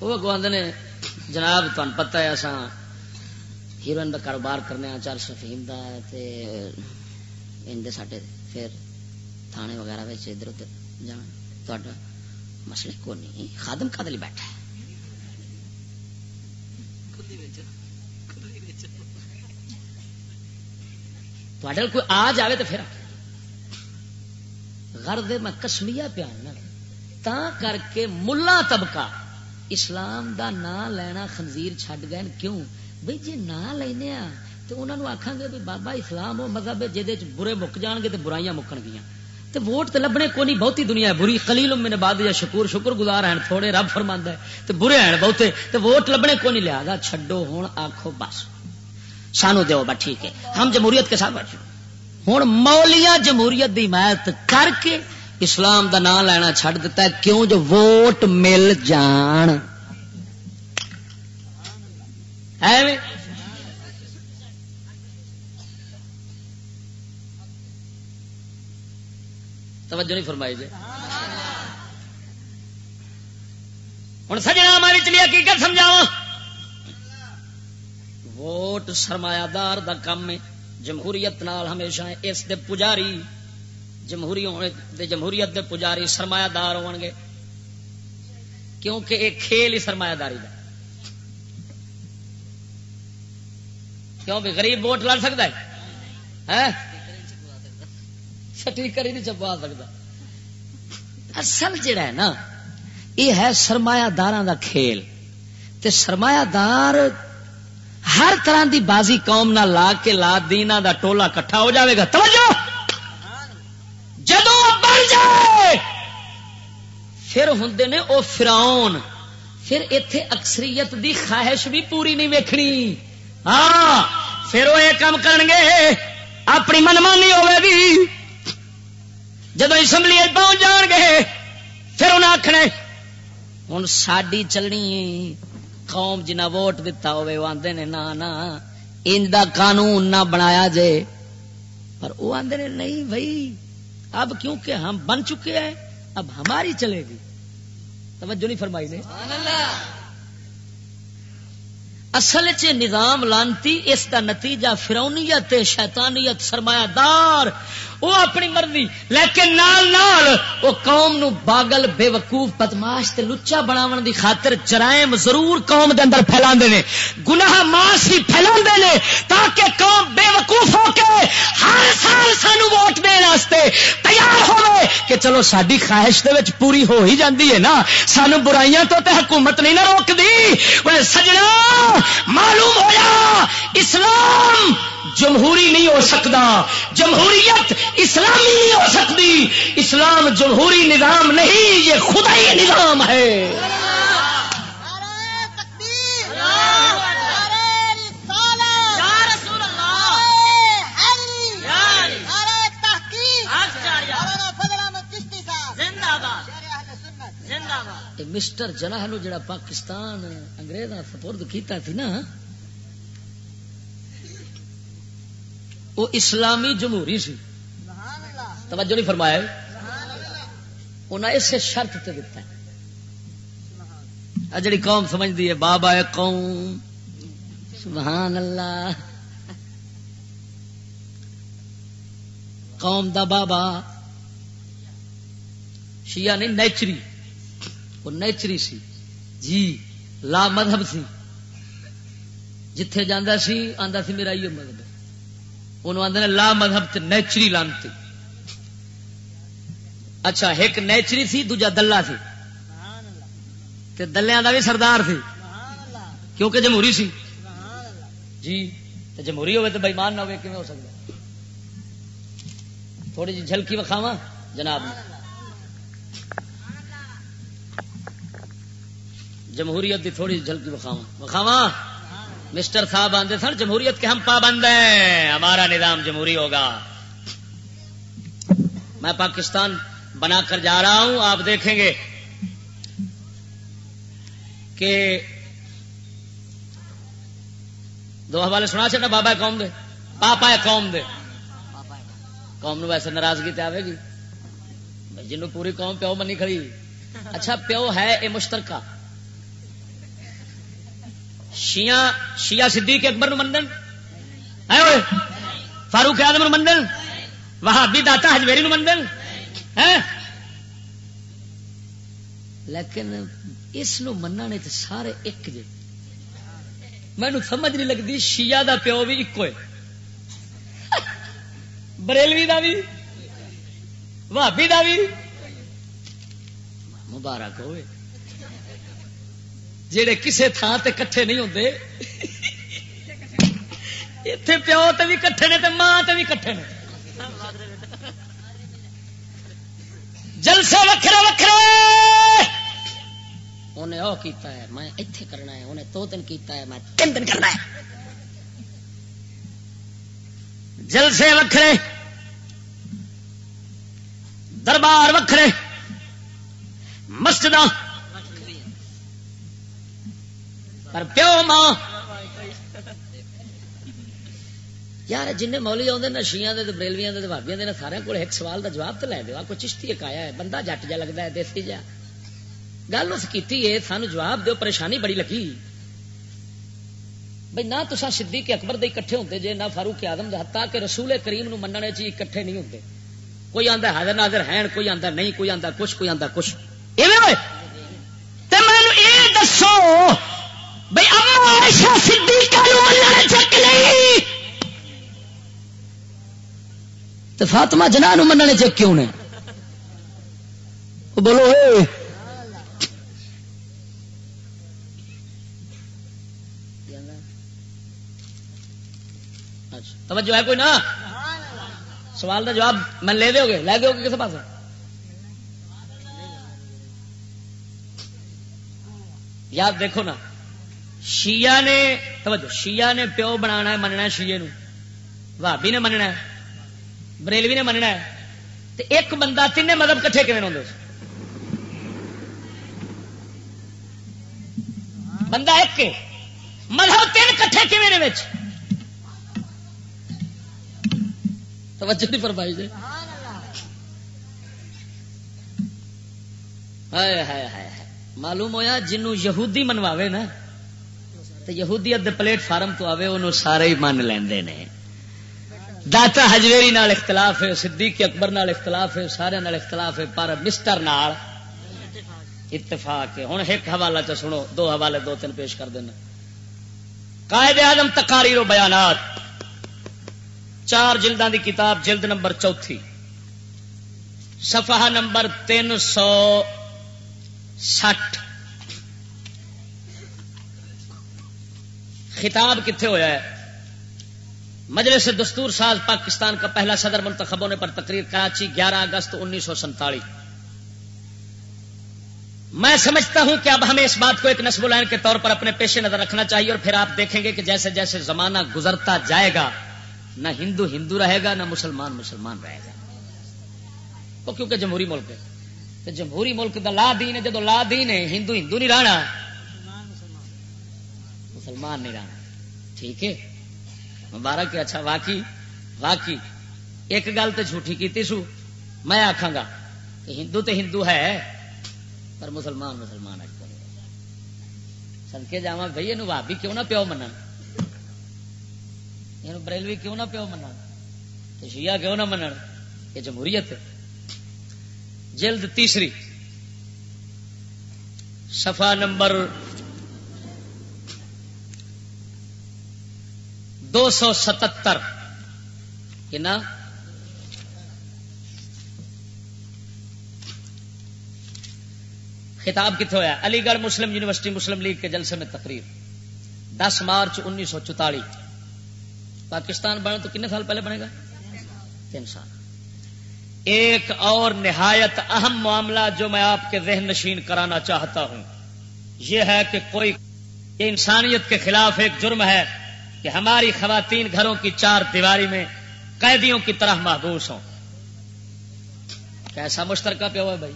وہ آدھے نے، جناب تمہیں پتہ ہے اصا ہیروئن کا کاروبار کرنے چل سفیم کا ساڈے پھر تھانے وغیرہ ادھر ادھر جان تا مسئلے کو نہیں، خادم کدلی بیٹھا ہے؟ تھوڑے کوئی آ جائے تو پھر غرض میں کسمیا پیا تا کر کے ملا طبقہ اسلام دا نام لینا خنزیر چھڈ گئے کیوں؟ بھائی جی نام لینا تو انہوں نے آخان گے بابا اسلام وہ مذہب ہے جہد برے مک جان گے تو برائیاں مکن گیا تو ووٹ تو لبنے کو نہیں، بہتی دنیا ہے۔ بری کلیل میں بعد یا شکور، شکر گزار ہیں، تھوڑے رب فرما ہے تو برے ہیں بہتے تو ووٹ لبنے کو نہیں لیا گا۔ چڈو ہوں آخو بس۔ سانو دو بس ٹھیک ہے۔ ہم جمہوریت کے ساتھ بیٹھے۔ ہوں مولیاں جمہوریت کی حمایت کر کے اسلام دا نام لینا چھڈ دیتا ہے۔ کیوں جو ووٹ مل جان؟ توجہ نہیں فرمائی جی۔ ہوں سجنا ہماری چلیے حقیقت سمجھاو ووٹ سرمایہ دار دا کم ہے۔ جمہوریت نال ہمیشہ اس دے پجاری جمہوری دے جمہوریت دے پجاری سرمایہ دار ہو گے۔ کیونکہ ایک کھیل ہی سرمایہ داری دا۔ کیوں بھی غریب ووٹ لڑ سکتا ہے؟ سٹیکر ہی نہیں چپا سکتا۔ اصل جڑا ہے نا، یہ ہے سرمایہ دار دا کھیل۔ تے سرمایہ دار ہر طرح دی بازی قوم نہ لا کے لا دینا دا ٹولا کٹھا ہو جاوے گا۔ توجہ! جدو بن جائے، پھر ہوں نے او فراؤن پھر اتے اکثریت دی خواہش بھی پوری نہیں ویکھنی۔ ہاں پھر وہ یہ کام کرن گے، اپنی منمانی ہوے بھی۔ جدو اسمبلی پہنچ جان گے، پھر انہیں آخنے ہوں ساری چلنی قوم جنہ ووٹ دتا ہوئے وہ آدھے نے نا نا ان دا قانون نہ بنایا جے۔ پر وہ آدھے نے نہیں بھائی اب کیونکہ ہم بن چکے ہیں اب ہماری چلے گی۔ توجہ نہیں فرمائی نے۔ اصل چ نظام لانتی اس دا نتیجہ فرونیت شیطانیت سرمایہ دار وہ اپنی مرضی۔ لیکن نال نال وہ قوم نو باگل بے وقوف بدماش تے لچا بناون دی خاطر جرائم ضرور قوم دے اندر پھیلا نے۔ گناہ ماس ہی پھیلا نے تاکہ قوم بے وقوف ہو کے ہر سال سانو ووٹ دین واسطے تیار ہوے کہ چلو ساری خواہش دے وچ پوری ہو ہی جاندی ہے نا۔ سانو برائیاں تو تے حکومت نہیں نہ روک دی سجنا، معلوم ہوا اسلام جمہوری نہیں ہو سکتا۔ جمہوریت اسلامی نہیں ہو سکتی۔ اسلام جمہوری نظام نہیں یہ خدائی نظام ہے۔ مسٹر جناح جڑا پاکستان انگریز سپرد کیتا تھی نا وہ اسلامی جمہوری سی۔ توجہ نہیں فرمایا انہیں اسے شرط تے دیتا ہے۔ جڑی قوم سمجھتی ہے، بابا قوم۔ سبحان اللہ۔ قوم دا بابا۔ شیعہ نہیں، نیچری۔ وہ نیچری سی۔ جی لا مذہب سی۔ جتھے جانا سی، آندا سی، میرا یہ مذہب۔ انہوں آدھے لا مذہب نیچری لانتی۔ اچھا ایک نیچری سی، دوجا دلہ سی۔ تے دلیاں دا بھی سردار سی۔ کیونکہ جمہوری سی۔ جی تے جمہوری ہوئے تو بےمان نہ ہوئے کیون ہو سکتا؟ تھوڑی جی جھلکی وکھاوا جناب۔ جمہوریت کی تھوڑی جھلکی وکھاوا وکھاوا مسٹر صاحب آتے سن، جمہوریت کے ہم پابند ہیں۔ ہمارا نظام جمہوری ہوگا۔ میں پاکستان بنا کر جا رہا ہوں، آپ دیکھیں گے کہ دو حوالے سنا چاہنا بابا قوم دے، پاپا قوم دے۔ قوم نو ویسے ناراضگی تے آئے گی۔ جنوں پوری قوم پیو منی کھڑی۔ اچھا پیو ہے یہ مشترکہ۔ شیعہ شیعہ صدیق اکبر نو منن؟ فاروق آدم منن؟ وہابی داتا ہجویری منن؟ لیکن اس نو مننے تے سارے ایک جے۔ مینو سمجھ نہیں لگتی شیعہ دا پیو بھی ایک بریلوی دا بھی۔ بھابی دا بھی۔ مبارک ہوئے۔ جڑے کسے تھان تے کٹھے نہیں ہوتے اتے پیو تے بھی کٹھے نے ماں تے بھی کٹھے نے۔ جلسے وکھرے وکھرے انہیں وہ کیتا ہے، میں اتے کرنا ہے، انہیں دو دن کیتا ہے، میں تین دن کرنا ہے۔ جلسے وکھرے، دربار وکھرے مسجد پر پیو ماں۔ یار جن مولی آدھے نشیاں بریلویاں بابیاں دے سارے کو ایک سوال دا جواب تو لے دو کوئی چشتی ایک آیا ہے، بندہ جٹ جا لگتا ہے، دیسی جا۔ گل اس کی سانو جواب دو پریشانی بڑی لگی۔ بھائی نہ تو صدیق کے اکبر دے کٹھے ہوتے جے نہ فاروق آدم ہتا کہ رسول کریم نو مننے چی کٹھے نہیں ہوتے کوئی آتا حاضر ناظر ہے کوئی آتا نہیں، کوئی آتا کچھ، کوئی آتا کچھ۔ دسو عائشہ صدیقہ نو مننے چک نہیں تو فاطمہ جناح نو مننے چک کیوں نے؟ بولو، اے۔ اچھا، توجہ ہے کوئی نا؟ سوال کا جواب میں لے دو گے، لے دو گے کس پاس یاد دیکھو نا۔ شیعہ نے، توجہ، شیعہ نے پیو بنا ہے، مننا شیے نو۔ بھابی نے مننا ہے، بریلوی نے مننا ہے۔ ایک بندہ تین مذہب کٹھے کھے ہوں بندہ ایک مذہب تین کٹھے کھے توجہ نہیں فرمائی جی۔ ہائے ہائے ہائے۔ معلوم ہویا جنوں یہودی منواوے نا تو یہودی ادھر پلیٹ فارم تو آوے، انہوں سارے ہی من لیندے نے۔ داتا ہجویری نال اختلاف ہے، صدیق اکبر نال اختلاف ہے، سارے نال اختلاف ہے، پر مسٹر نال اتفاق ہے۔ ہوں ایک حوالہ چ سنو، دو حوالے دو تین پیش کر دینا۔ قائد اعظم تقاریر و بیانات۔ چار جلدان دی کتاب، جلد نمبر چوتھی۔ صفحہ نمبر تین سو سٹھ۔ خطاب کتنے ہوا ہے؟ مجلس دستور ساز پاکستان کا پہلا صدر منتخب ہونے پر تقریر کراچی، گیارہ اگست انیس سو سنتالیس میں سمجھتا ہوں کہ اب ہمیں اس بات کو ایک نصب العین کے طور پر اپنے پیش نظر رکھنا چاہیے اور پھر آپ دیکھیں گے کہ جیسے جیسے زمانہ گزرتا جائے گا، نہ ہندو ہندو رہے گا، نہ مسلمان مسلمان رہے گا۔ وہ کیونکہ جمہوری ملک ہے؟ تو جمہوری ملک دا لا دین ہے، جدو لا دین ہے، ہندو ہندو نہیں رہنا۔ مسلمان نہیں رہنا۔ ٹھیک ہے؟ مبارک اچھا واقعی واقعی۔ ایک گل تو جھوٹھی کی سو، میں آخا گا کہ ہندو تو ہندو ہے، پر مسلمان مسلمان ہے۔ سنکے جا بھائی یہ بھابی کیوں نہ پیو منن؟ یہ بریلوی کیوں نہ پیو من شیعہ کیوں نہ من یہ جمہوریت ہے۔ جلد تیسری۔ سفا نمبر دو سو ستر خطاب کتنے ہوا علی گڑھ مسلم یونیورسٹی مسلم لیگ کے جلسے میں تقریر۔ دس مارچ انیس سو چوتالی۔ پاکستان بنے تو کتنے سال پہلے بنے گا؟ تین سال۔ ایک اور نہایت اہم معاملہ جو میں آپ کے ذہن نشین کرانا چاہتا ہوں، یہ ہے کہ کوئی انسانیت کے خلاف ایک جرم ہے۔ کہ ہماری خواتین گھروں کی چار دیواری میں قیدیوں کی طرح محبوس ہوں۔ کیسا مشترکہ پہ ہوا بھائی؟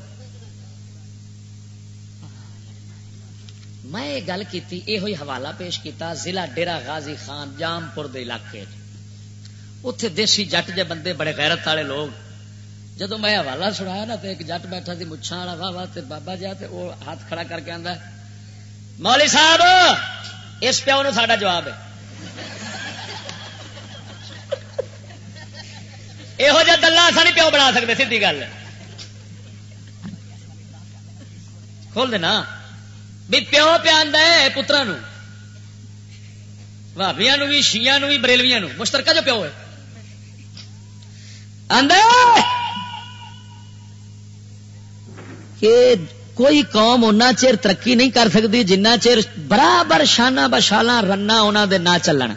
میں یہ گل کی یہ ہوئی حوالہ پیش کیتا، ضلع ڈیرا غازی خان جام پور علاقے اتے دیسی جٹ جے بندے بڑے غیرت والے لوگ۔ جدو میں حوالہ سنایا نا تو ایک جٹ بیٹھا سی مچھا والا واہ واہ بابا جا وہ ہاتھ کھڑا کر کے آدھا مولی صاحب، اس پیو نو ساڈا جواب ہے۔ یہو جہ دلہا اصا نہیں پیو بنا سکتے سی گل کھول دینا بھی پیو پیا پترا بھابیا بھی شیا بھی بریلویا مشترکہ جو پیو ہے کہ کوئی قوم اُنہ چیر ترقی نہیں کر سکتی جنہ چیر برابر شانہ بشالا رنا انہوں دے نہ چلن۔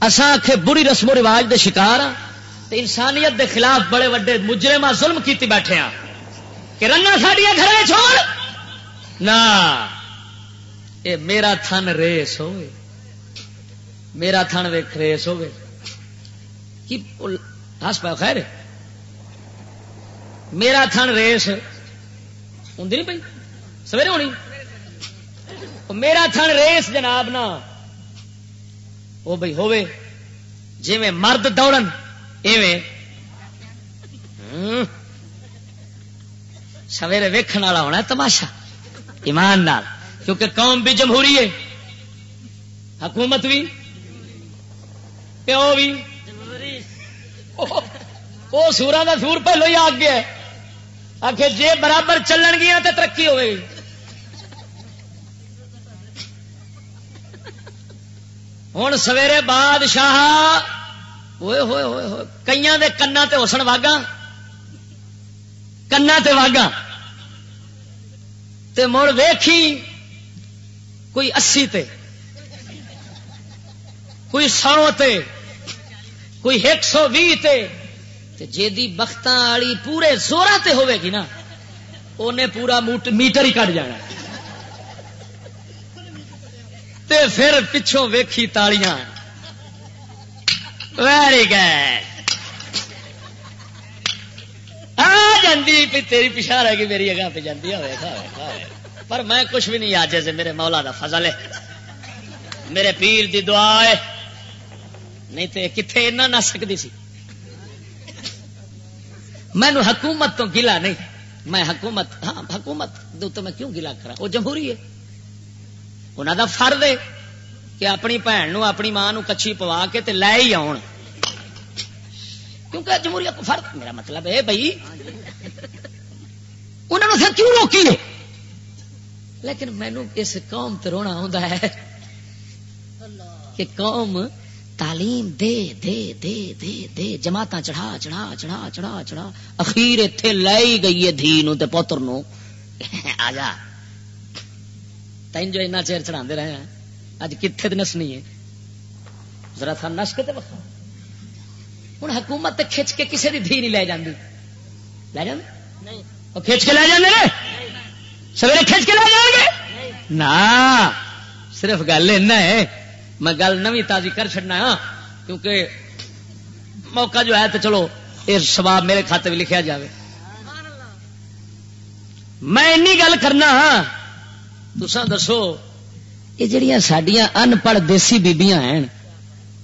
اساں آخ بری رسم و رواج دے شکار ہاں انسانیت دے خلاف بڑے وڈے مجرے ظلم کیتی بیٹھے ہاں کہ رنا ساڈیا گھر چھوڑ۔ نہ اے میرا تھن ریس ہوئے۔ میرا تھن ویک ریس ہوئے۔ کی ہس پا خیر میرا تھن ریس۔ ہوں نہیں پی سویرے ہونی؟ میرا تھن ریس جناب نا۔ وہ بھائی ہوے جی مرد دوڑن ایویں۔ سویرے ویکھن والا ہونا تماشا ایمان نال۔ کیونکہ قوم بھی جمہوری ہے۔ حکومت بھی۔ پیو بھی۔ وہ سورا کا سور پہلو ہی آ گیا آخر جی برابر چلن گیا تو ترقی ہوئے گی ہوں سویرے بادشاہ، ہوئے ہوئے ہوئے ہوئے کئی دے کنا تے حسن واگا کنا تے واگا تے مڑ ویکھی، کوئی اسی تے، کوئی سو تے، کوئی ایک سو بھی تے۔ جی بخت والی پورے زورا تے ہوئے گی نا انہیں پورا میٹر ہی کٹ جانا۔ تے پھر پچھوں ویکھی تالیاں۔ Very good. آ جی تیری پچھا رہ گئی، میری اگاں پہ جاتی ہوئے پر میں کچھ بھی نہیں، آج سے میرے مولا دا فضل ہے۔ میرے پیر دی دعا ہے۔ نہیں تو کتنے نہ سکتی سی۔ مینو حکومت تو گلا نہیں۔ میں حکومت ہاں حکومت تو میں کیوں گلا کرا وہ جمہوری ہے۔ انہوں کا فرد ہے کہ اپنی بھن اپنی ماں کچھی پوا کے تے لے ہی آن کیونکہ جمہوریت فرد میرا مطلب ہے بھائی انہوں نے کیوں روکی ہے؟ لیکن مینو اس قوم تے رونا آتا ہے کہ قوم تعلیم دے دے دے دے دے جماعت چڑھا چڑھا چڑھا چڑھا چڑھا اخیر اتے لائی گئی ہے دھی نو تے پوتر نو آ جا تین جو اتنا چیر چڑھا رہے ہیں۔ اج کتنے نسنی ہے؟ ذرا تھا نس کے بخا ہوں حکومت کھچ کے کسی کی دھی نہیں لے جاندی۔ لے جاندی؟ کھچ کے لے جاندے سویرے کھچ کے لے جان گے نہ صرف گل ہے۔ میں گل نو تازی کر چڑنا ہاں؟ کیونکہ موقع جو ہے تو چلو، یہ سواب میرے کھاتے بھی لکھا جائے میں گل کرنا ہاں تسا دسو، یہ جڑیاں سڈیا ان پڑھ دیسی بیبیاں ہیں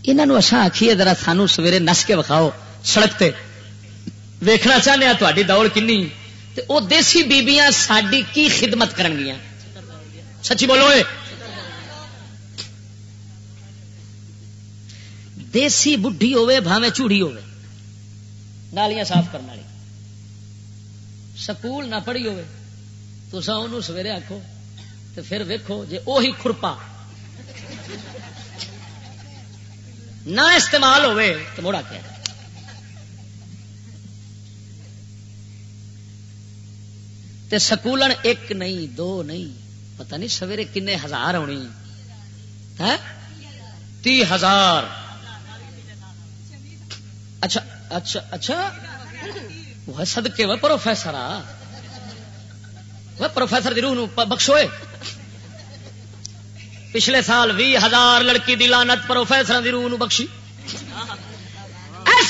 یہاں اصا آخیے ذرا سانو سویرے نس کے وکھاؤ، سڑک تے۔ ویکھنا چاہنے ہاں تاری دوڑ کنی وہ دیسی بیبیاں ساری کی خدمت کرن سچی بولو دیسی بڈھی ہوے بھاوے چوڑی ہوے نالیاں صاف کرنے والی۔ سکول نہ پڑھی ہوے تو انہوں سویرے آکھو تو پھر ویکھو جے اوہی کھرپا۔ نہ استعمال ہوے تو موڑا کیا۔ تے سکولن ایک نہیں، دو نہیں، پتہ نہیں سویرے کنے ہزار ہونی ہاں؟ تی ہزار۔ اچھا اچھا اچھا۔ وہ سدکے وہ پروفیسر آ۔ وہ پروفیسر دی روح بخشوئے پچھلے سال بھی ہزار لڑکی دی لانت پروفیسر دی روح بخشی۔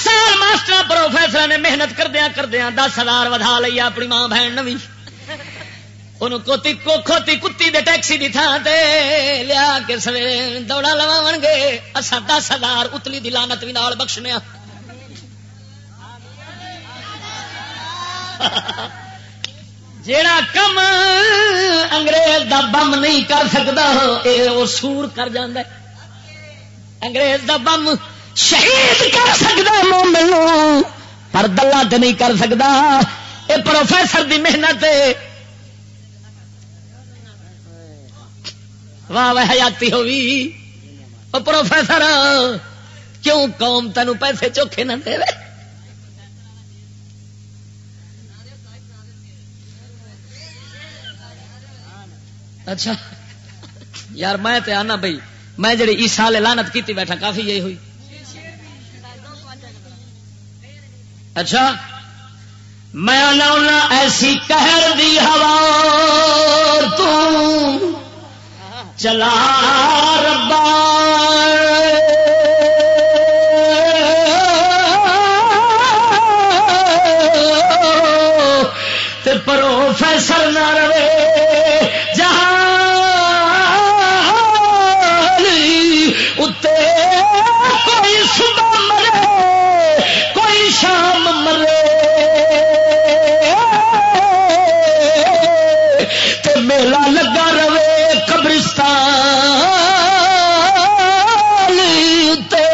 سال ماسٹر پروفیسر نے محنت کردیا کردیا دس ہزار ودھا لی اپنی ماں بہن نوی۔ کھوتی کھوتی کتی دے ٹیکسی دی تھان تے لیا کے سویرے دوڑا لوا گے اصا دس ہزار اتلی دی لانت بھی نال بخشنے جیڑا کم انگریز دا بم نہیں کر سکتا وہ سور کر جانا انگریز دا بم شہید کر سکتا مومن پر دلہ تو نہیں کر سکتا۔ یہ پروفیسر دی محنت واہ واہ، حیاتی ہوئی وہ پروفیسر، کیوں قوم تینوں پیسے چوکھے نہ دے اچھا۔ یار میں تے آنا بھائی میں جڑی عیسا لانت کی بیٹھا، کافی یہی ہوئی۔ اچھا۔ میں آنا ایسی کہر دی ہوا تو چلا ربا۔ پروفیسر تے میلہ لگا رہے قبرستان تے۔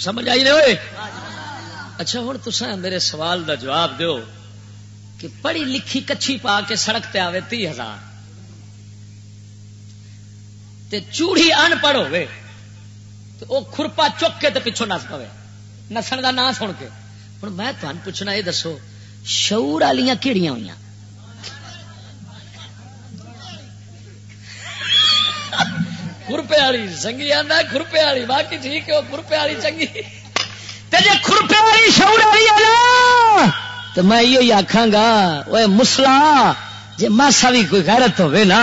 سمجھ آئی رہے ہوئے اچھا ہوں تسا میرے سوال دا جواب دیو۔ کہ پڑھی لکھی کچھی پا کے سڑک تے آوے تی ہزار۔ تے چوڑی ان پڑھ ہوے تو وہ کھرپا چک کے تے پچھوں نس پوے نسن دا نام سن کے۔ ہوں میں تمہیں پوچھنا یہ دسو، شعور والیاں کیڑیاں ہوئی کھرپے والی چنگی آتا کھرپے والی باقی ٹھیک ہے وہ کھرپے والی چنگی۔ جی کھرپے والی شعور والی ہے تو میں یہ آخا گا وہ مسلا جی ماسا بھی کوئی غیرت ہوے نا،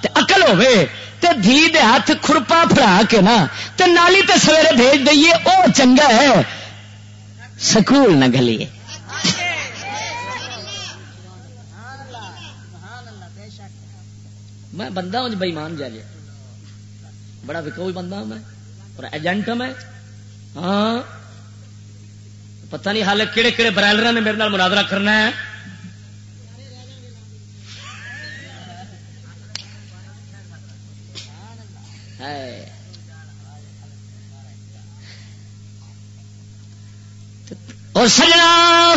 تے اقل ہوے تے دھی دے ہاتھ کھرپا پھڑا کے نا، تے نالی تے سویرے بھیج دئیے، او چنگا ہے۔ سکول نہ گلیے میں بندہ ہوں جی بےمان جا لیا بڑا وکو بندہ ہوں میں، اور ایجنٹ ہوں میں۔ ہاں۔ پتہ نہیں حال کہڑے کہڑے برائلر نے میرے نال مناظرہ کرنا ہے۔ اور سجنا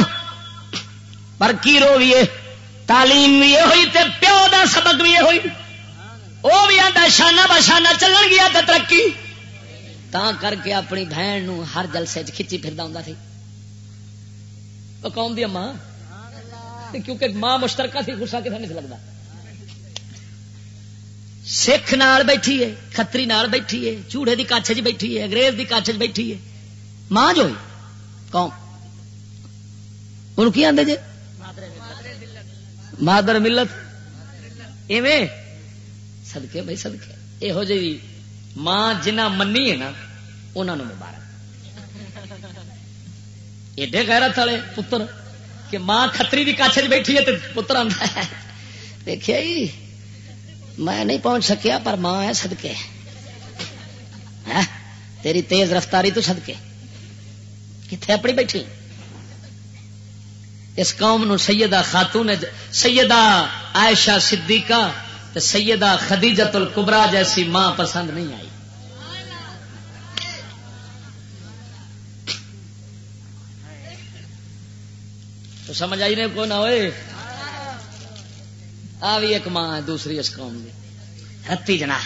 پر کی رو بھی تعلیم بھی یہ ہوئی تے پیو دا سبق بھی یہ ہوئی۔ وہ بھی آتا شانہ بشانہ چلن گیا تو ترقی۔ تا کر کے اپنی بہن نو ہر جلسے کھچی پھر ہوں سی۔ وہ قوم دی ماں۔ کیونکہ ماں مشترکہ تھی غصہ کتنا نہیں لگتا۔ سکھ نال بیٹھی ہے کتری نال بیٹھی ہے، چوڑے دی کچھ چ بیٹھی ہے، انگریز دی کچھ چ بیٹھی ہے۔ ماں جو قوم۔ ان کی آدھے جی مادر ملت۔ ایویں؟ سدکے بھائی سدکے یہو جی ماں جنہ منی ہے نا انہوں نے مبارک۔ ایڈے غیرت والے پتر کہ ماں کتری کی کچھ بیٹھی ہے تو پتر آتا ہے۔ دیکھا جی، میں نہیں پہنچ سکیا، پر ماں ہے سدکے ہاں؟ تیری تیز رفتاری تو سدکے کتنے اپنی بیٹھی؟ اس قوم نو سیدہ خاتون سیدہ عائشہ صدیقہ سیدہ خدیجت القبرا جیسی ماں پسند نہیں آئی تو سمجھ آئی نہیں کو نہ ہوئے؟ آ بھی ایک ماں ہے، دوسری اس قوم کی رتی جنا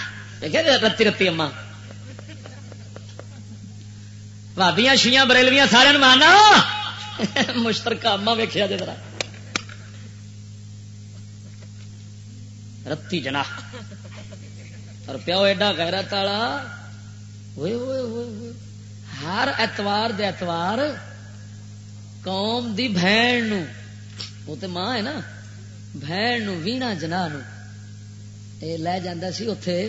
دیکھے رتی رتی اما۔ بھابیاں شیاں بریلویاں سارے مانا مشترکہ اما ویخیا جی ذرا۔ رتی جنا اور پیو ایڈا گہرا تالا ہر اتوار دے اتوار قوم دی بہن نو وہ تو ماں ہے نا بہن نو وینا جنا نو اے لے جاندہ سی اوتھے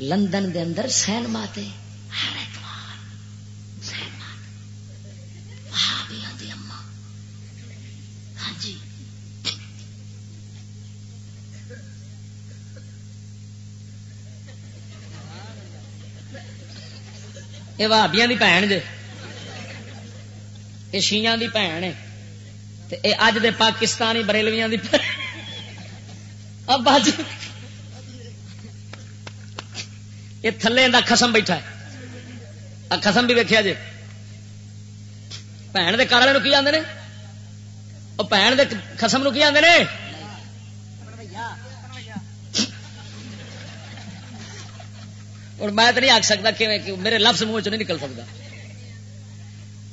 لندن دے اندر سین ماتے ہر اتوار دی ہاں جی اے وہابیاں دی بہن دے یہ شیاں کی بھن ہے اج دے پاکستانی بریلویاں دی اب یہ تھلے دا خسم بیٹھا ہے خسم بھی ویکیا جی بھن کے کارے کی آدھے وہ بھن کے خسم کی آدھے اور میں تو نہیں آخ سکتا کہ میرے لفظ منہ چ نہیں نکل سکتا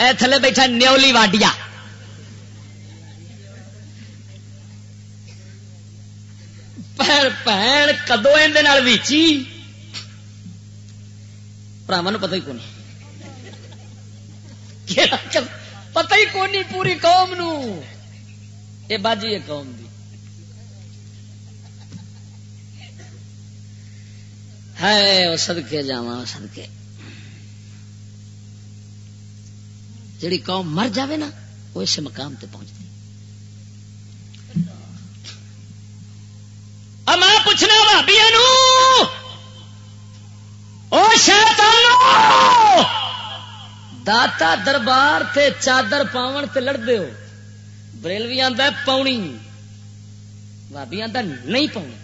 اے تھلے بیٹھا نیولی واڈیا۔ بھن کدو ویچی؟ براہم پتہ ہی کون پتہ ہی کون پوری قوم نو یہ باجی ہے قوم دی۔ ہے سدکے جا سدکے جیڑی قوم مر جاوے نا، وہ اس مقام تے پہنچتی میں پوچھنا بھابیا داتا دربار تے چادر پاون تے لڑتے ہو۔ بریلوی آتا پاؤنی بھابی آتا نہیں پاؤنی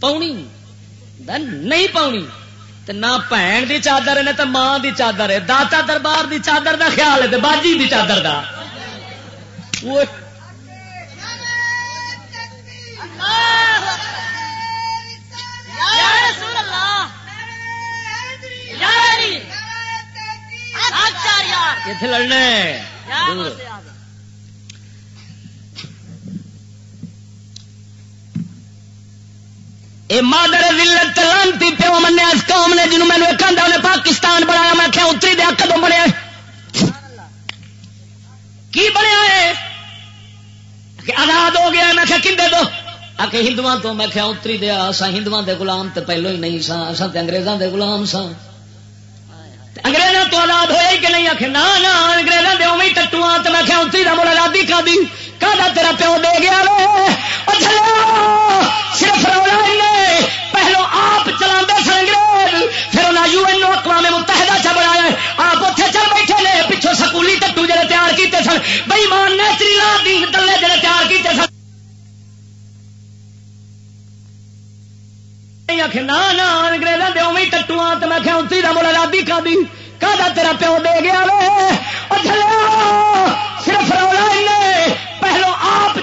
پاؤنی نہیں نہ بھن دی چادر ہے تو ماں دی چادر ہے داتا دربار دی چادر دا خیال ہے باجی دی چادر دا۔ لڑنے اے مادر ولت لانتی پیو منیا اس قوم نے جنوب مینو ایک انہیں پاکستان بنایا، میں کیا اتری دیا کدو بنیا کی بنیا ہے آزاد ہو گیا میں کیا کھے دو؟ آ کے ہندو تو میں کیا اتری دیا اصا ہندو کے گلام تو پہلو ہی نہیں سا اصا تو اگریزوں کے گلام سا انگریزوں تو آزاد ہوئے کہ نہیں؟ آخر نہ انگریزوں کے اوی ٹٹو تو میں کیا اتری دا مڑ آزادی کا دی کا تیرا پیو دے گیا صرف رولا ہی پہلو آپ چلا سن انگریز، پھر انہیں یو این او اقوام متحدہ چ بنایا آپ اتنے چل بیٹھے نے پچھوں سکولی ٹٹو جڑے تیار کیتے سن۔ بئی مان نیچری لا دی دلے جڑے تیار کیتے سن۔ انگریزوں کے اوی ٹٹو تو میں اتری کا مڑ آزادی کا دی کا تیرا پیو دے گیا صرف رولا پہلو آپ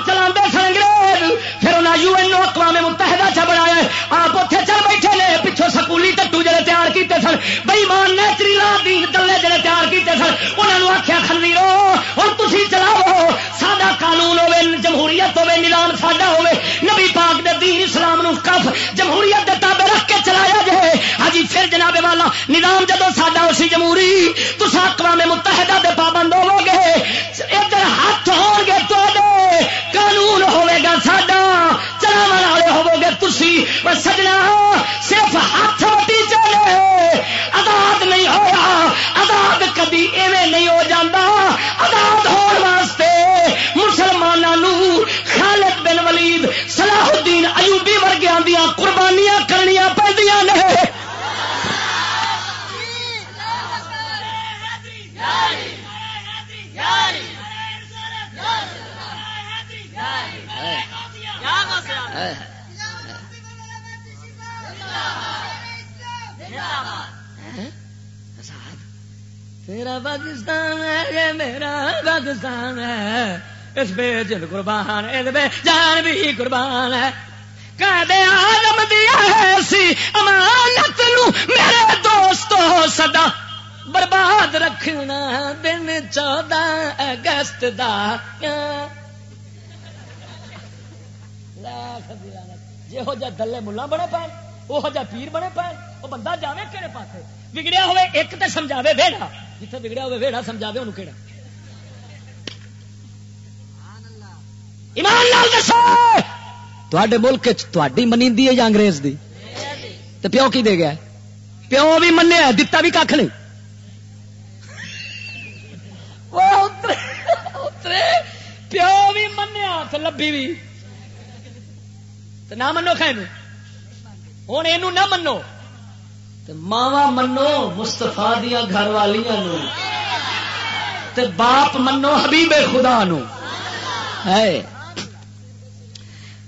یو این او اقوام متحدہ چ بنایا آپ اتنے چل بیٹھے۔ نے پچھوں سکولی ٹٹو جڑے تیار کیتے سن بئی مان نیچری لا دی دلے جڑے تیار کیتے سن انہوں نے آخیا خلی رو اور تھی چلاو سادہ قانون ہوے جمہوریت ہوے نظام ساڈا ہوے نبی پاک دے دین اسلام نو کف، جمہوریت دے تابے رکھ کے چلایا جائے ہاں پھر جناب والا، نظام جدو ساڈا اسی جمہوری تو اقوام متحدہ دے پابند ہو گے ادھر ہاتھ ہو گے تو قانون ہوے گا ساڈا۔ چلاو والے ہوو گے تھی سجنا صرف ہاتھ وٹی چلے آزاد نہیں ہوا آزاد کدی ایویں نہیں ہو جاتا آزاد ہونے واسطے مسلمانوں خالد بن ولید صلاح الدین ایوبی ورگیا دیا قربانیاں کرنیا پہ میرا پاکستان ہے، یہ میرا پاکستان ہے۔ اس بے جل قربان، اس بے جان بھی قربان ہے۔ آدم دیا ہے سی امانت نو میرے دوستو سدا برباد رکھنا، دن چودہ اگست دا۔ جہو جا دلے ملا بڑے پے وہ جا پیر بنے پے وہ بندہ جاوے کہڑے پاسے؟ بگڑیا ہوئے ایک تے سمجھاوے ویڑا۔ جتنے بگڑیا ہوئے ویڑا، سمجھاوے انہوں کہڑا ایمان لال دسو! تے ملک تھی منی ہے یا انگریز دی؟ تو پیو کی دے گیا پیو بھی منیا دتا بھی کھ نہیں۔ پیو بھی منیا تو لبھی بھی۔ تو نہ منو خیر ہوں یہ نہ منو۔ ماوا منو مستفا دیا گھر والیاں تے باپ منو حبیب خدا نو۔ ہے۔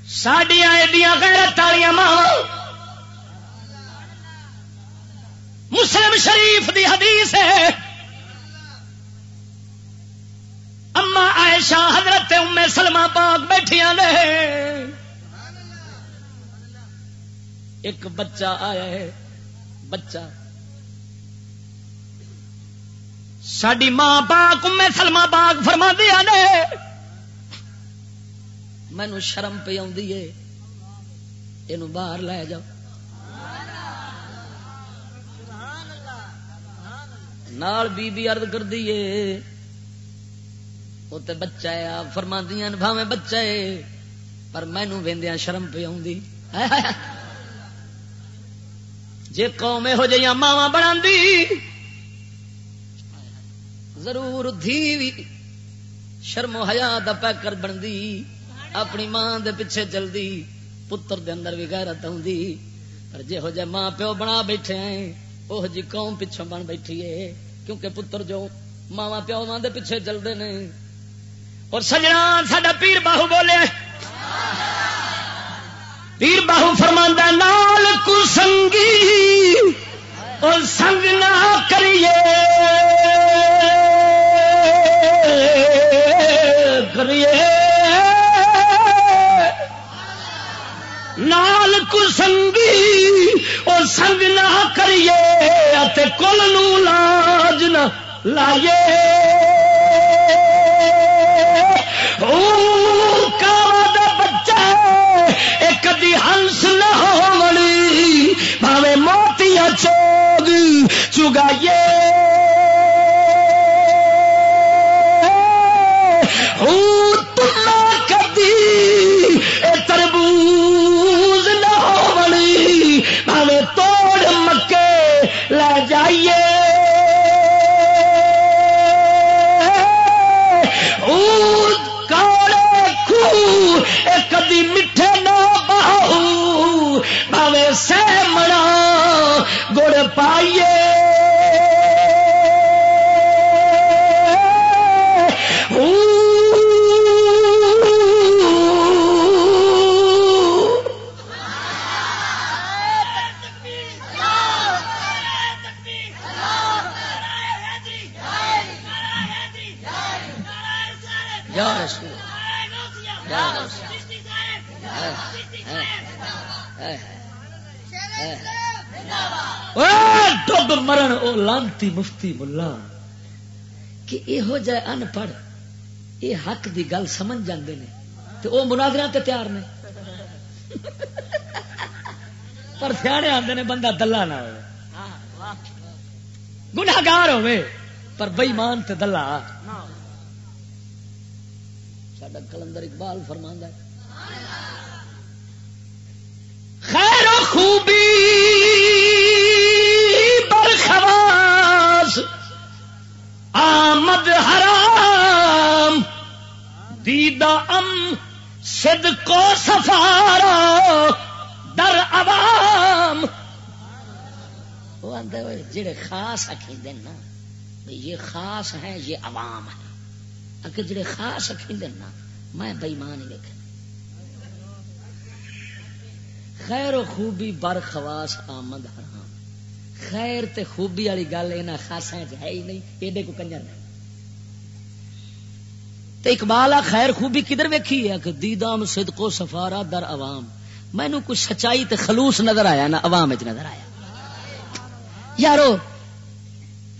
سڈیا ایڈیاں غیرت والیاں ماوا۔ مسلم شریف دی حدیث ہے۔ اما عائشہ حضرت ام سلمہ پاک بیٹھیاں نے۔ ایک بچہ آیا ہے، بچہ۔ ساری ماں پاک ام سلمہ پاک فرما دیا نے مینو شرم پہ آئی ہے۔ یہ باہر لے جاؤ۔ نال بی بی ارد کر دیے وہ تو بچہ ہے، آپ فرما دیا بھاوے بچہ ہے۔ پر مینو ویندیا شرم پہ آؤں جی قوم یہو جہاں ماوا بنا ضرور دھی بھی شرم حیا دا پیکر بنتی اپنی ماں دے پیچھے چلتی پتر دے اندر بھی غیرت آتی پر جہو جہ ماں پیو بنا بیٹھے ہیں وہ جی قوم پچھوں بن بیٹھی ہے۔ کیونکہ پتر جو ماوا پیو ماں دے پیچھے چلتے ہیں اور سجنا، ساڈا پیر باہو بولے۔ پیر باہو فرما نال کو سنگی اور سنگ نہ کریے۔ کریے۔ نال کو سنگی اور سنگ نہ کریے کل نو لاج نہ لائیے۔ دی ہنس نہ ہوئی بھاوے موتیاں چوگ چگائیے تربوز نہ ہوئی بھاوے توڑ مکے لے جائیے کہ یہو جہ ان پڑھ یہ حق دی گل سمجھ جاندے نے۔ تو او مناظرہ تے تیار نے۔ پر سیانے آتے نے، بندہ دلہ نہ ہو گناگار ہوے پر بئیمان تے دلہ۔ ساڈا کلندر اقبال فرماندا ہے، خیر و خوبی حرام دیدہ ام سد کو سفارا در عوام. وہ آدھے جڑے خاص آخیں نا یہ خاص ہیں، یہ عوام ہے اگر جڑے خاص آخیں نا، میں بےمان ہی دیکھ خیر و خوبی بر خواس آمد حرام۔ خیر تے خوبی والی گل یہاں خاصا ہے ہی نہیں، ایڈے کو کنجر نہیں۔ تے اقبال آ خیر خوبی کدھر ویکھی ہے؟ کہ دیدام صدقو سفارا در عوام۔ مینو کچھ سچائی تے خلوص نظر آیا نا، عوام وچ نظر آیا۔ یارو،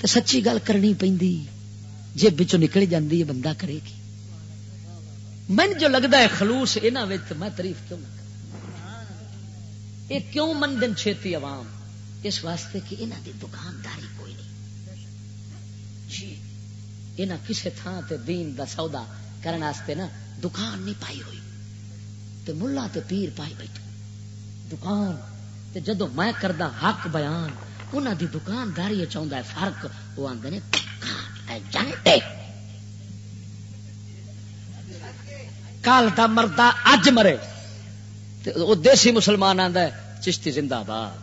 تے سچی گل کرنی پیندی جے بچوں نکل جاندی ہے، بندہ کرے گی۔ من جو لگتا ہے خلوص انہاں وچ، میں تعریف کیوں نہ یہ کیوں مندن چھتی عوام؟ اس واسطے کہ انہوں دی دکانداری کوئی نہیں جی یہاں کسی تھان تے دین دا سودا کرنے نا دکان نہیں پائی ہوئی۔ تے ملا تے پیر پائی بیٹھے۔ دکان، تے جدو میں کردہ حق بیان انہوں دی دکانداری چاہتا ہے فرق، وہ آدھے جنٹے کل کا مردہ اج مرے۔ وہ دیسی مسلمان آتا ہے، چشتی زندہ باد۔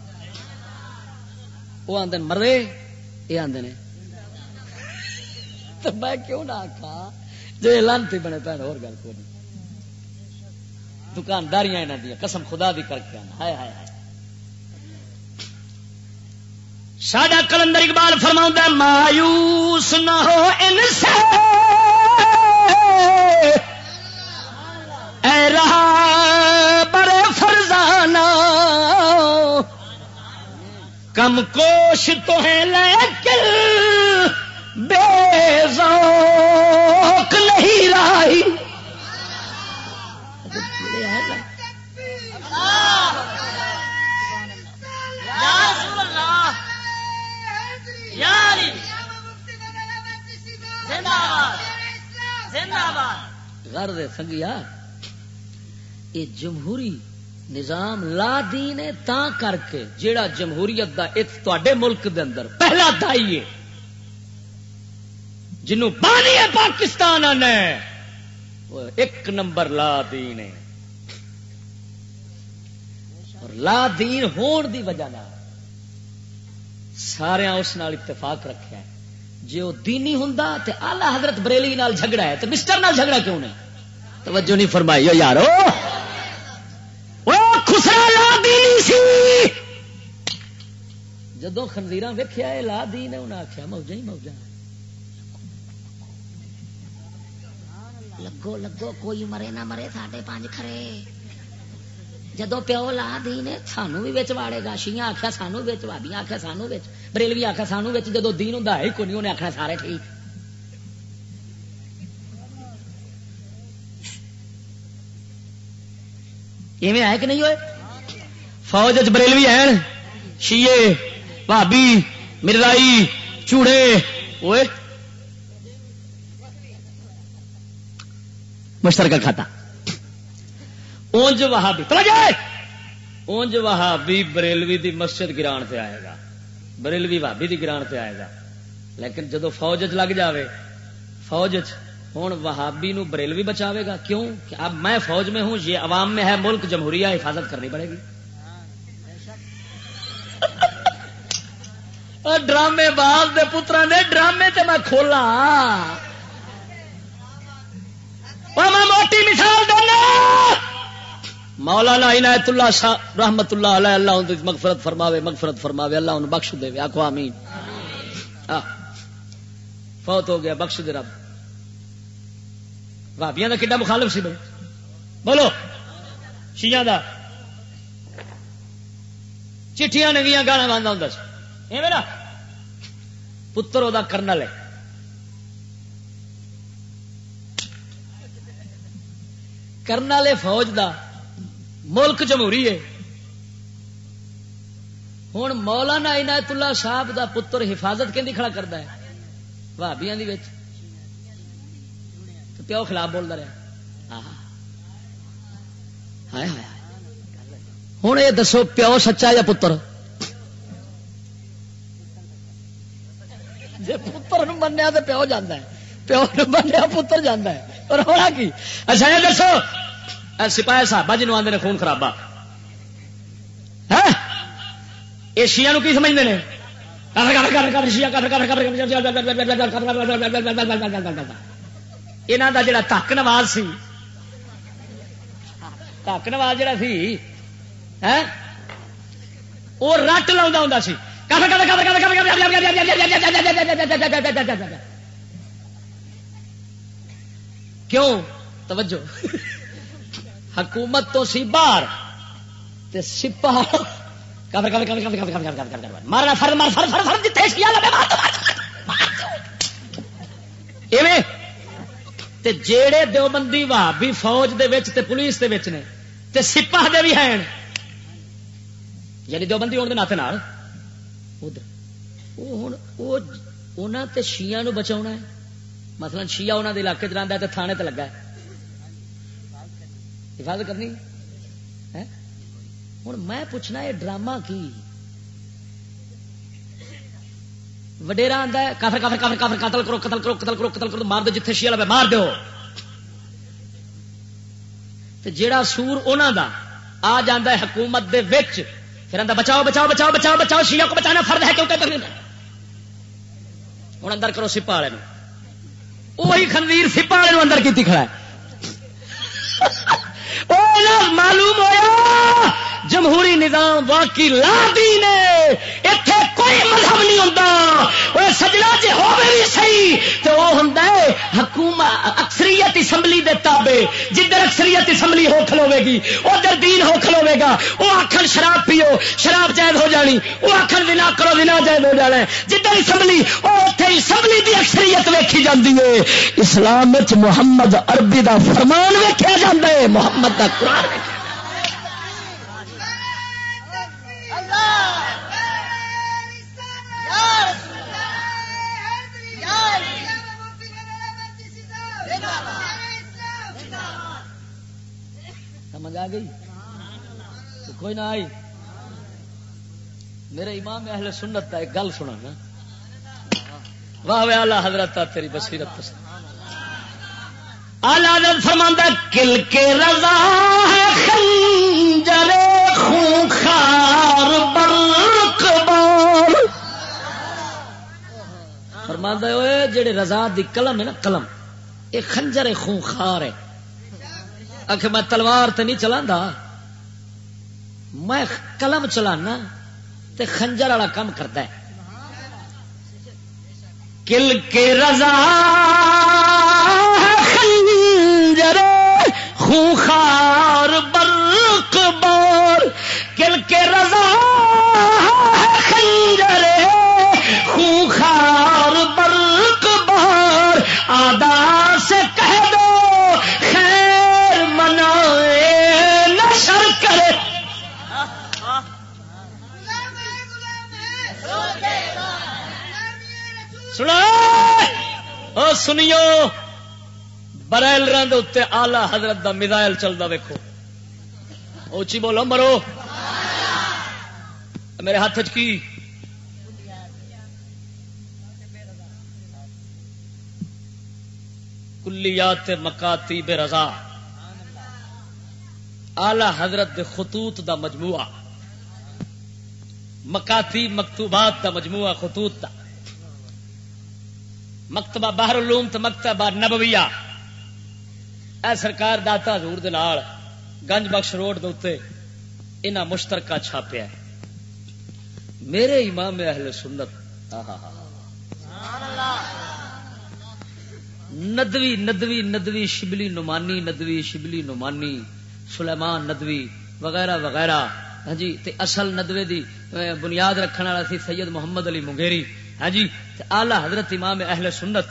وہ آدھے مرے، یہ آدھے نے تو میں کیوں نہ آخا جی لانتی بنے پہن، اور گل کو نہیں۔ دکانداریاں یہاں دیا قسم خدا دی کر کے آنا۔ ہائے ہائے ہائے۔ ساڈا کلندر اقبال فرما مایوس نہ ہو ان سے اے رہا برے فرزانہ۔ کم کوش تو ہے لیکن بے ذوق نہیں رائی غرض سنگیا، یہ جمہوری نظام لا دین ہے، تا کر کے جیڑا جمہوریت دا ایک تے ملک دے اندر، پہلا دائی ہے۔ جنوں بانی ہے پاکستان نے ایک نمبر لا دین ہے۔ اور لا دین ہون دی وجہ نہ سارا اس نال اتفاق رکھا ہے جی وہ دینی ہوں تو آلہ حضرت بریلی نال جھگڑا ہے تو مسٹر نال جھگڑا کیوں نہیں؟ توجہ نہیں فرمائی ہو یارو۔ خسرا لا دینی سی۔ جدو خنزیر ویکیا لا دی نے انہیں آخیا موجا ہی موجا لگو لگو کوئی مرے نہ مرے ساڈے پانچ کھرے جدو پیو لا دی نے سانو بھی واڑے گا شیاں آخیا سانو بچ بابیاں آخیا سانو بچ بریلوی آخیا سانو بچ جدو دین ہوں ہے کو نہیں انہیں آخنا سارے ٹھیک ایویں ہے کہ نہیں ہوئے فوج بریلوی ہیں شیے بھابی مرزائی چوڑے ہوئے مشترکہ کھاتا۔ اونج وہابی تو جائے۔ اونج وہابی بریلوی دی مسجد گران سے آئے گا۔ بریلوی بھابی دی گران سے آئے گا۔ لیکن جدو فوج لگ جاوے، فوج ہوں وہابی نو بریلوی بچاوے گا۔ کیوں؟ کہ اب میں فوج میں ہوں، یہ عوام میں ہے، ملک جمہوریہ حفاظت کرنی پڑے گی۔ ڈرامے باز دے پترا نے، ڈرامے تے میں کھولا میں موٹی مثال دینا۔ مولانا عنایت اللہ شاہ رحمت اللہ علیہ، اللہ ان مغفرت فرماوے مغفرت فرماوے، اللہ ان بخش دے آخو آمین۔ فوت ہو گیا، بخش دے رب۔ بھابیا کا کڈا مخالف سی بھائی؟ بولو۔ شیا چٹھیاں نویاں گانا باندھا ہوں پتر وہ کرنل ہے۔ کرنل فوج دا ملک جمہوری ہے۔ ہوں مولانا عنایت اللہ صاحب دا پتر حفاظت کہ کھڑا کرتا ہے۔ بھابیا پیو خلاف بولتا رہا ہوں یہ دسو پیو سچا یا پتر؟ جی پتر منیا تو پیو جانا ہے۔ پیو منیا پتر جانا ہے۔ اور ہونا کی اچھا یہ دسو سپاہی صاحب جنوب آدھے خون خرابا ایشیا کی سمجھتے ہیں یہاں کا جڑا تک نواز سی تک نواز جڑا سی وہ رٹ لا ہوں سی کیوں توجہ حکومت تو سی باہر سپاہ مارنا فر مار فر فر فر تے جیڑے دیوبندی بھی فوج دے وچ تے پولیس دے وچ نے تے سپاہ دے بھی ہیں یعنی دیوبندی ہونے کے ناطے ادھر تے شیعہ نو بچاؤنا ہے مثلا شیعہ انہوں دے علاقے چ رہتا ہے تھانے تے لگا ہے۔ حفاظت کرنی؟ ہوں میں پوچھنا یہ ڈرامہ کی؟ وڈیرا آتا ہے، کافر کافر کافر کافر، قتل کرو قتل کرو قتل کرو قتل کرو، مار دو جتنے شیل پہ مار دو جیڑا سور انہوں دا آ جا حکومت دے وچ، پھر اندر بچاؤ بچاؤ بچاؤ بچاؤ بچاؤ، شیعہ کو بچانا فرد ہے کیونکہ ہوں اندر کرو سپا والے وہی خنویر سپا والے اندر کی کھڑا ہے۔ معلوم ہوا جمہوری نظام واقعی لا دی نے اتے کوئی مذہب نہیں ہوتا سجنا جی بھی صحیح تو وہ ہوں حکومت اکثریت اسمبلی دے تابے جدھر اکثریت اسمبلی ہو کھلوے گی، ادھر دین ہو کھلوے گا۔ وہ آخر شراب پیو، شراب جائز ہو جانی۔ وہ آخر دنا کرو دنا جائز ہو جانا جدھر اسمبلی وہ اتنے اسمبلی دی اکثریت ویکھی جاتی ہے۔ اسلام محمد عربی دا فرمان ویکیا جا محمد دا قرآن سمجھ آ گئی؟ کوئی نہ آئی۔ میرے امام اہل سنت کا ایک گل سنا نا۔ واہ واہ اللہ حضرت تیری بصیرت پسند آلہ حضرت فرماندہ کل کے رضا ہے خنجر خونخار برق بار فرماندہ ہوئے جڑے رضا دی قلم ہے نا، قلم یہ خنجر خونخار ہے۔ آخ میں تلوار تے نہیں چلا میں قلم چلانا تے خنجر والا کام کرتا ہے۔ کل کے رضا خنجر خوخار برق بار۔ کل کے رضا سنا سنیو! برائل اتنے آلہ حضرت دا میزائل چلتا ویکو اچھی بولو، مرو! میرے ہاتھ کی؟ کلیات مکاتی بے رضا۔ آلہ حضرت دے خطوط دا مجموعہ۔ مکاتی مکتوبات دا مجموعہ خطوط دا۔ مکتبہ باہر الوم تو مکتبہ نبویا اے سرکار داتا حضور دلال گنج بخش روڈ دے انہاں مشترکہ چھاپیا ہے۔ میرے امام اہل سنت ندوی ندوی ندوی شبلی نمانی ندوی شبلی نمانی سلیمان ندوی وغیرہ وغیرہ۔ ہاں جی تے اصل ندوے دی بنیاد رکھنے والا سی سید محمد علی منگیری ہاں جی؟ آلہ حضرت امام اہل سنت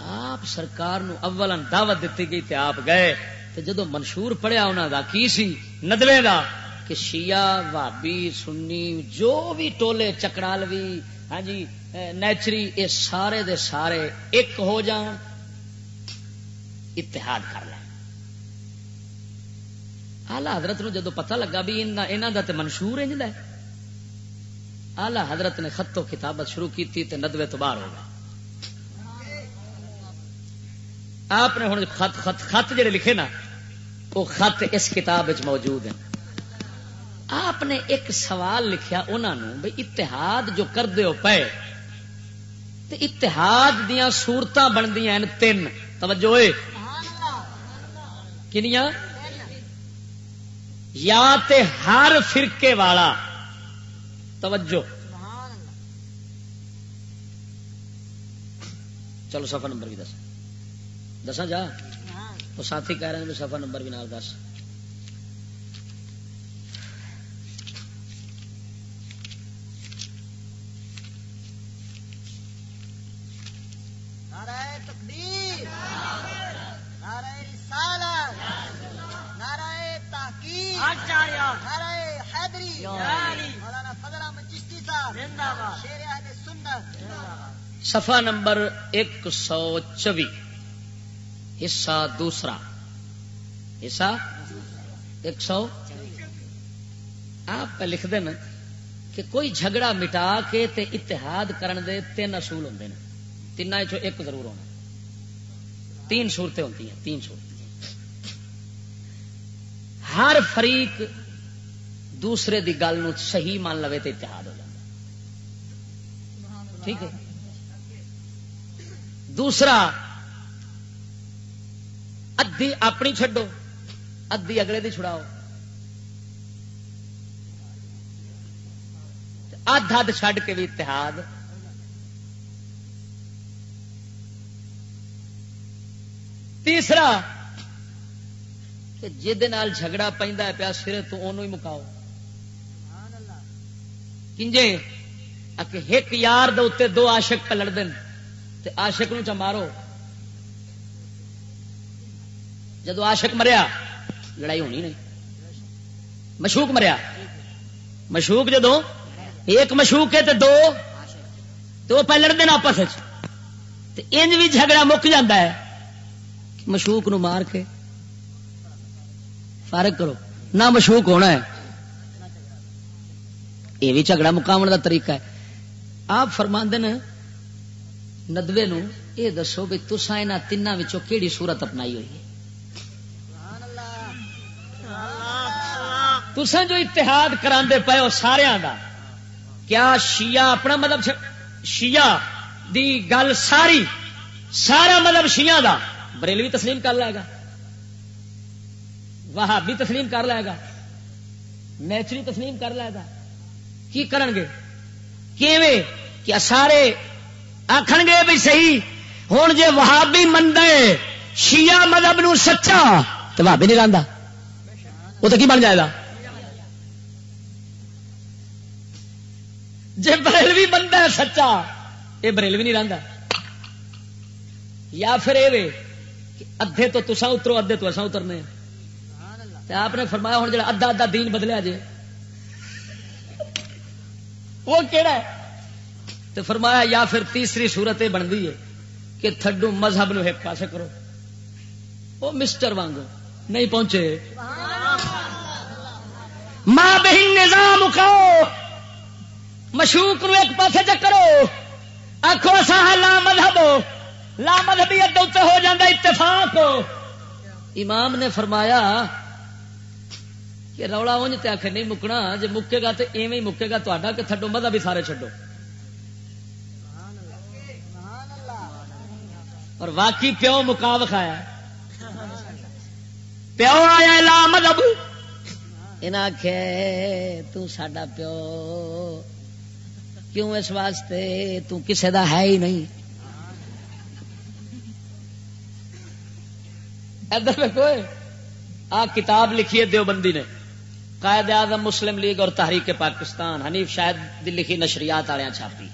آپ سرکار نو اول دعوت دیتی گئی تے آپ گئے تے جدو منشور پڑھیا انہوں دا کی سی؟ ندوے دا کہ شیعہ وابی سنی، جو بھی ٹولے، چکرالوی ہاں جی نیچری یہ سارے دے سارے ایک ہو جان، اتحاد کر لیں۔ آلہ حضرت نو جدو پتہ لگا بھی انہوں دا تے منشور انج ہے۔ آلہ حضرت نے خط و کتابت شروع کی تھی ندوے تو باہر ہو گئے۔ آپ نے ہوں خط خط خط جڑے لکھے نا، وہ خط اس کتاب موجود ہیں۔ آپ نے ایک سوال لکھیا انہوں بھائی اتحاد جو کر دے پے تو اتحاد دیا سورت بنتی ہیں تین۔ توجہ کنیا یا تے ہر فرقے والا۔ توجہ۔ چلو سفا نمبر بھی دس۔ دسا جا؟ وہ ساتھی کہہ رہے ہیں سفا نمبر بھی نال دس۔ سفا نمبر ایک سو چوی حصہ دوسرا۔ حصہ ایک سو آپ لکھ دینا کہ کوئی جھگڑا مٹا کے تے اتحاد کرن دے تین اصول ہوں تین ایک ضرور ہونا۔ تین صورتیں ہوتی ہیں، تین صورت ہر فریق دوسرے دی گل نو صحیح مان لو تو اتحاد ہو جائے ٹھیک ہے؟ دوسرا، ادھی اپنی چھڈو، ادھی اگلے دی چھڑاؤ۔ ادھ ادھ چھڈ کے بھی اتحاد۔ تیسرا، کہ جھگڑا پہ پیا سر تو انہوں ہی مکاؤ۔ کنجے ایک یار دے دو آشک پہ لڑ دین۔ تے آشک نو مارو۔ جدو آشک مریا، لڑائی ہونی نہیں۔ مشوق مریا۔ مشوق جدو، ایک مشوق ہے تے دو تو پہ لڑ دین آپس انج بھی جھگڑا مک جاتا ہے۔ مشوق نو مار کے فارغ کرو۔ نہ مشوق ہونا ہے۔ یہ بھی جھگڑا مقام کا طریقہ ہے۔ آپ فرما ندوے نو یہ دسو بھی تسا یہاں تین کہڑی صورت اپنائی ہوئی ہے؟ تسا جو اتحاد کرا پے ہو سارا دا، کیا شیعہ اپنا مطلب شیعہ دی گل ساری، سارا مطلب شیعہ دا؟ بریلوی تسلیم کر لے گا۔ وہابی تسلیم کر لے گا۔ نیچری تسلیم کر لے گا۔ کی کرن گے؟ کیویں؟ کیا سارے آخن گے بھی صحیح ہوں جی وہابی مند شیعہ مذہب نو سچا تو بھابی نہیں رہتا وہ تو کی بن جائے گا؟ جی بریلوی بندہ ہے سچا یہ بریلوی نہیں رہتا یا پھر یہ ادھے تو تسا اترو، ادھے تو اصا اترنے آپ نے فرمایا ہوں جا ادھا ادھا دین بدلیا جی وہ کہڑا ہے؟ تو فرمایا یا پھر تیسری صورت یہ بنتی ہے کہ تھڈو مذہب نو ایک پاسے کرو۔ وہ مسٹر وانگو نہیں پہنچے۔ ماں بہن نظام اکھاؤ۔ مشوق نو ایک پاسے چکرو آخو سا ہاں لا مذہب۔ لا مذہبی ادھر ہو جاتا اتفاق۔ امام نے فرمایا کہ رولا انج تے آخر نہیں مکنا جی مکے گا تو ایویں مکے گا تا کہ تھڈو مذہب بھی سارے چڈو اور واقعی پیو مکا وکھایا پیو آیا لا مذہب۔ آخ تا پیو، کیوں اس واسطے؟ تسے دا ہے ہی نہیں۔ ادھر کوئی آ کتاب لکھی ہے دیوبندی نے۔ قائد اعظم مسلم لیگ اور تحریک پاکستان۔ حنیف شاید دی لکھی نشریات والے چھاپی۔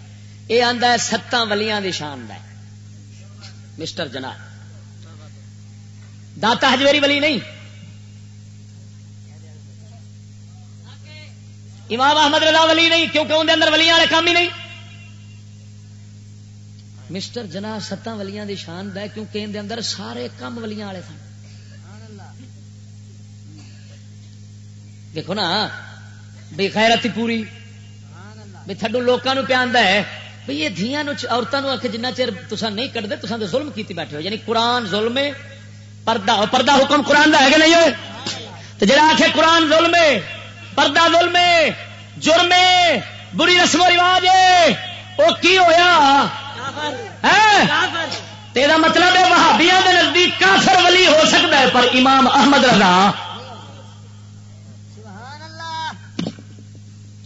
یہ آندا ہے، ستاں ولیاں دی شان دا ہے۔ مسٹر جنا داتا ہجویری ولی نہیں۔ امام احمد رضا ولی نہیں، کیونکہ اندر اندر ولیاں والے کام ہی نہیں۔ مسٹر جنا ستاں ولیاں دی شان ہے، کیونکہ اندر اندر سارے کام ولیاں والے سن۔ دیکھو نا، بے خیرتی پوری۔ بھائی تھڈو لوگوں پہ آتا ہے۔ بھائی یہ دیا عورتوں آ کے جنہ چر تصا نہیں کٹتے تصا تو ظلم کیتی بیٹھے ہو۔ یعنی قرآن ظلم پردہ پردہ حکم قرآن کا ہے کہ نہیں ہوئے؟ تو جڑا آخ قرآن ظلم پردہ ظلم جرم بری رسم و رواج وہ کی ہوا تیرا مطلب ہے وہابیا کے نزدیک کافر ولی ہو سکتا ہے پر امام احمد رضا۔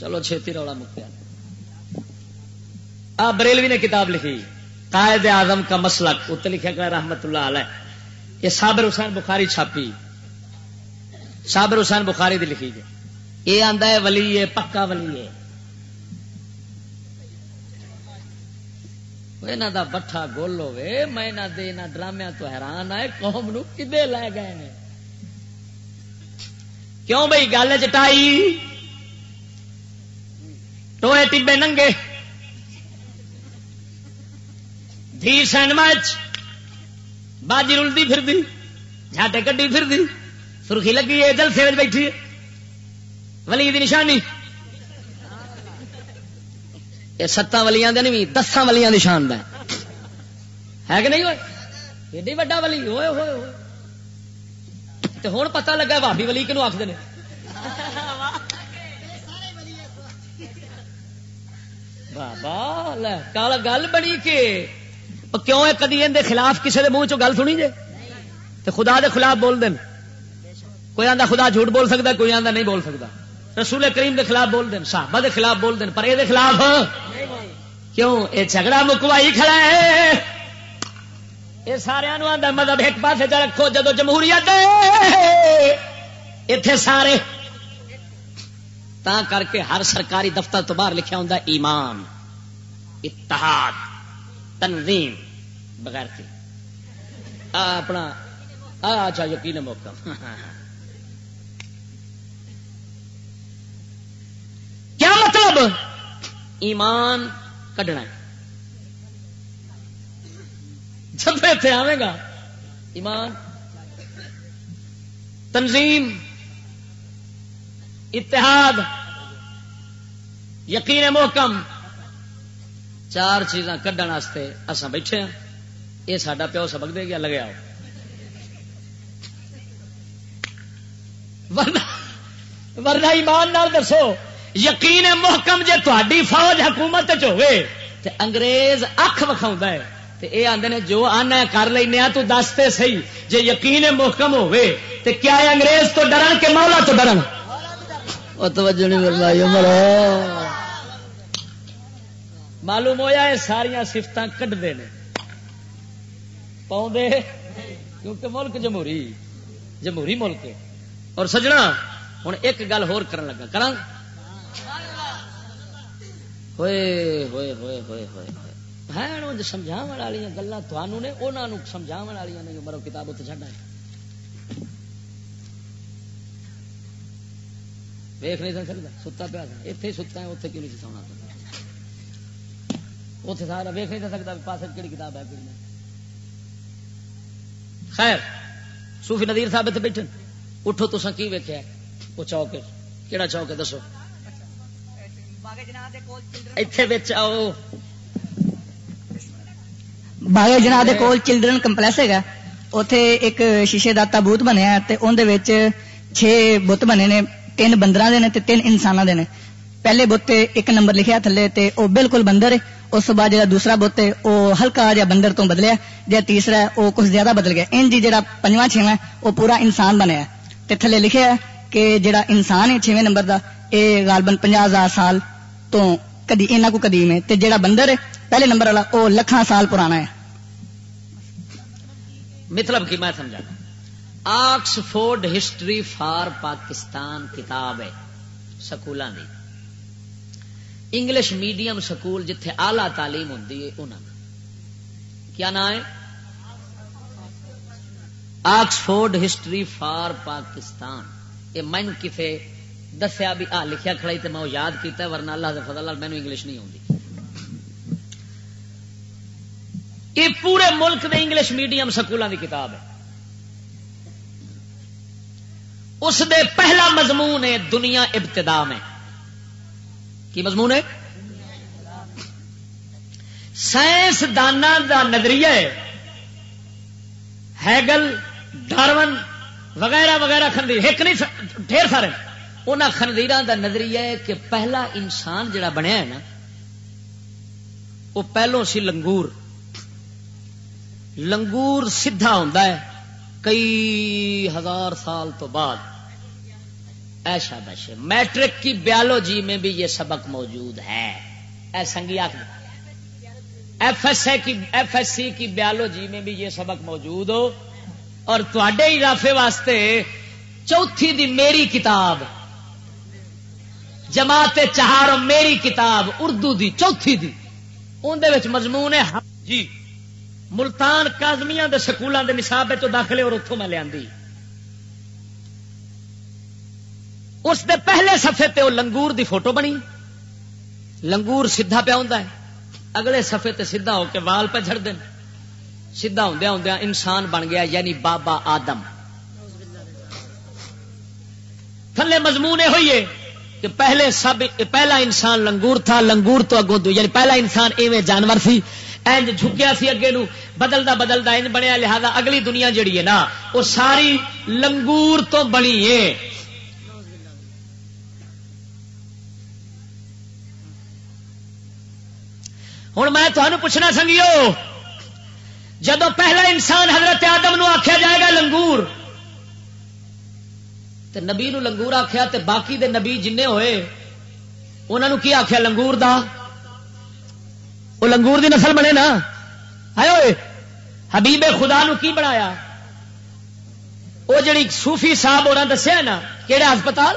چلو چھتی رولا مکیا۔ آ بریلوی نے کتاب لکھی۔ قائد اعظم کا مسلک، اتنے لکھا گیا رحمت اللہ علیہ۔ یہ سابر حسین بخاری چھاپی۔ سابر حسین بخاری دی لکھی گئی۔ یہ آندا ہے ولی ہے، پکا ولی ہے۔ یہاں دا بٹھا گول ہوے میں دے ڈرامیا تو حیران آئے، قوم نو کدے لے گئے کیوں بھائی گل چٹائی؟ ٹوئے ٹبے ننگے۔ دھی سینما باجی رلتی پھر جاٹے کٹی پھر سرخی لگی ہے جلسے میں بیٹھی ہے ولی دی نشانی یہ ستاں ولیاں دے نہیں دساں ولیاں دی شان ہے ہے کہ نہیں ہوئے ایڈی وڈا ولی ہوئے ہوئے ہوئے تے ہن پتہ لگا بھابی ولی کنو آخر بابا کال گل بڑی کہ کیوں ہے؟ کدی اندر خلاف کسی کے منہ چ گل سنی جے؟ تو خدا دے خلاف بول دین۔ کوئی آدھا خدا جھوٹ بول سکتا کوئی آدھا نہیں بول سکتا رسول کریم دے خلاف بول دین، صحابہ دے خلاف بول دین، پر یہ خلاف؟ کیوں؟ یہ جھگڑا مکوائی کھڑا ہے۔ یہ سارا آدھا مطلب ایک پاس چ رکھو، جدو جمہوریت اتے سارے۔ تا کر کے ہر سرکاری دفتر تو باہر لکھا ہوں ایمان، اتحاد۔ تنظیم، بغیر تھی اپنا اچھا یقین موقع۔ کیا مطلب؟ ایمان کڈنا جب اتنے آئے گا، ایمان، تنظیم، اتحاد، یقین محکم چار چیزاں کھڈن اصا بیٹھے ہاں۔ یہ سڈا پیو سبق دے گیا لگیا ورنہ ایمان نال دسو، یقین محکم جی تھی فوج حکومت انگریز اکھ وکھاؤں ہے۔ تے یہ آدھے جو آنا کر لینا ہاں، تو دستے سی جی یقین محکم ہوے تو کیا انگریز تو ڈرن کہ مولا تو ڈرن؟ توجہ نہیں مرو معلوم ہوا یہ ساریا سفت کٹتے ہیں پاؤں کیونکہ ملک جمہوری جمہوری ملک ہے۔ اور سجنا ہوں ایک گل ہو لگا۔ کر ہوئے ہوئے ہوئے ہوئے ہوئے سمجھا والی گلیں تمہوں نے انہوں سمجھا والی نے مرو کتاب اتنے چڑھا ویخ نہیں سکتا ستا پیا اتنے ستا ہے اتنے کیوں نہیں سونا اتنے سارا ویخ نہیں سکتا پاس کہڑی کتاب ہے خیر صوفی ندیر صاحب اتنے بیٹھے اٹھو تو کی ویکیا وہ چوک کہڑا چوک ہے؟ دسو۔ اتنے آؤ۔ باغ جنا کول چلڈرن کمپلیکس ہے اتے ایک شیشے کا تابوت بنیا چھ بت بنے نے۔ تین بندر دے تین انسانوں دے نے۔ پہلے بت ایک نمبر لکھیا تھلے تے او بالکل بندر ہے۔ اس تو بعد جا دوسرا بت ہے، وہ ہلکا جا بندر تو بدلیا جا تیسرا ہے، وہ کچھ زیادہ بدل گیا۔ ان جی جا پنجواں چھواں وہ پورا انسان بنیا تے تھلے لکھے ہے کہ جڑا انسان ہے چھویں نمبر دا، اے غالباً پنجا ہزار سال تو کدی اینا کو قدیم ہے۔ تے جڑا بندر ہے، پہلے نمبر والا، وہ لکھاں سال پرانا ہے۔ مطلب کی میں سمجھا، آکسفورڈ ہسٹری فار پاکستان کتاب ہے سکولوں کی انگلش میڈیم سکول جتھے آلہ تعلیم ہوں کیا نام ہے؟ Oxford history for Pakistan. یہ مینو کتنے دسیا بھی، آ لکھیا کھڑائی تو میں وہ یاد کیتا ہے، ورنہ اللہ فضل مینو انگلش نہیں آتی یہ پورے ملک دے انگلش میڈیم سکولوں کی کتاب ہے۔ اس دے پہلا مضمون ہے، دنیا ابتدا میں۔ کی مضمون ہے؟ سائنس دانا دا نظریہ ہیگل ڈارون وغیرہ وغیرہ خندیر ایک نہیں، ڈھیر سارے۔ ان خندیر دا نظریہ ہے کہ پہلا انسان جڑا بنیا ہے نا، وہ پہلو سی لنگور۔ لنگور سیدھا ہوتا ہے، کئی ہزار سال تو بعد۔ ایسا بش میٹرک کی بیالوجی میں بھی یہ سبق موجود ہے۔ ایف ایس کی، ایف ایس سی کی بیالوجی میں بھی یہ سبق موجود ہو۔ اور تے اضافے واسطے چوتھی دی میری کتاب، جماعت چہار میری کتاب اردو دی چوتھی دی۔ اندر مضمون ہے ہاں جی ملتان کازمیا کے سکولوں کے نصاب داخلے اور اتوں میں لیا اس دے پہلے سفے تے وہ لنگور دی فوٹو بنی۔ لنگور سیدھا پیا ہوں اگلے سفے تے سیدھا ہو کے وال پہ جڑ دیں سیدھا ہوں ہوں انسان بن گیا یعنی بابا آدم۔ تھلے مضمون یہ ہوئی کہ پہلے سب، پہلا انسان لنگور تھا، لنگور تو اگوں یعنی پہلا انسان ایویں جانور سی۔ اینج جھکیا سی اگے نو، بدلدا بدلدا انج بنیا، لہذا اگلی دنیا جڑی ہے نا، وہ ساری لنگور تو بنی ہے۔ ہوں میں تمہیں پوچھنا سنگیو جدو پہلا انسان حضرت آدم نو آخیا جائے گا لنگور، تے نبی نو لنگور آخیا تے باقی دے نبی جن ہوئے انہوں کی آخیا لنگور دا؟ وہ لنگور دی نسل بنے نا؟ ہے حبیب خدا نو کی بنایا؟ وہ جڑی صوفی صاحب اور دسیا نا کہڑے ہسپتال؟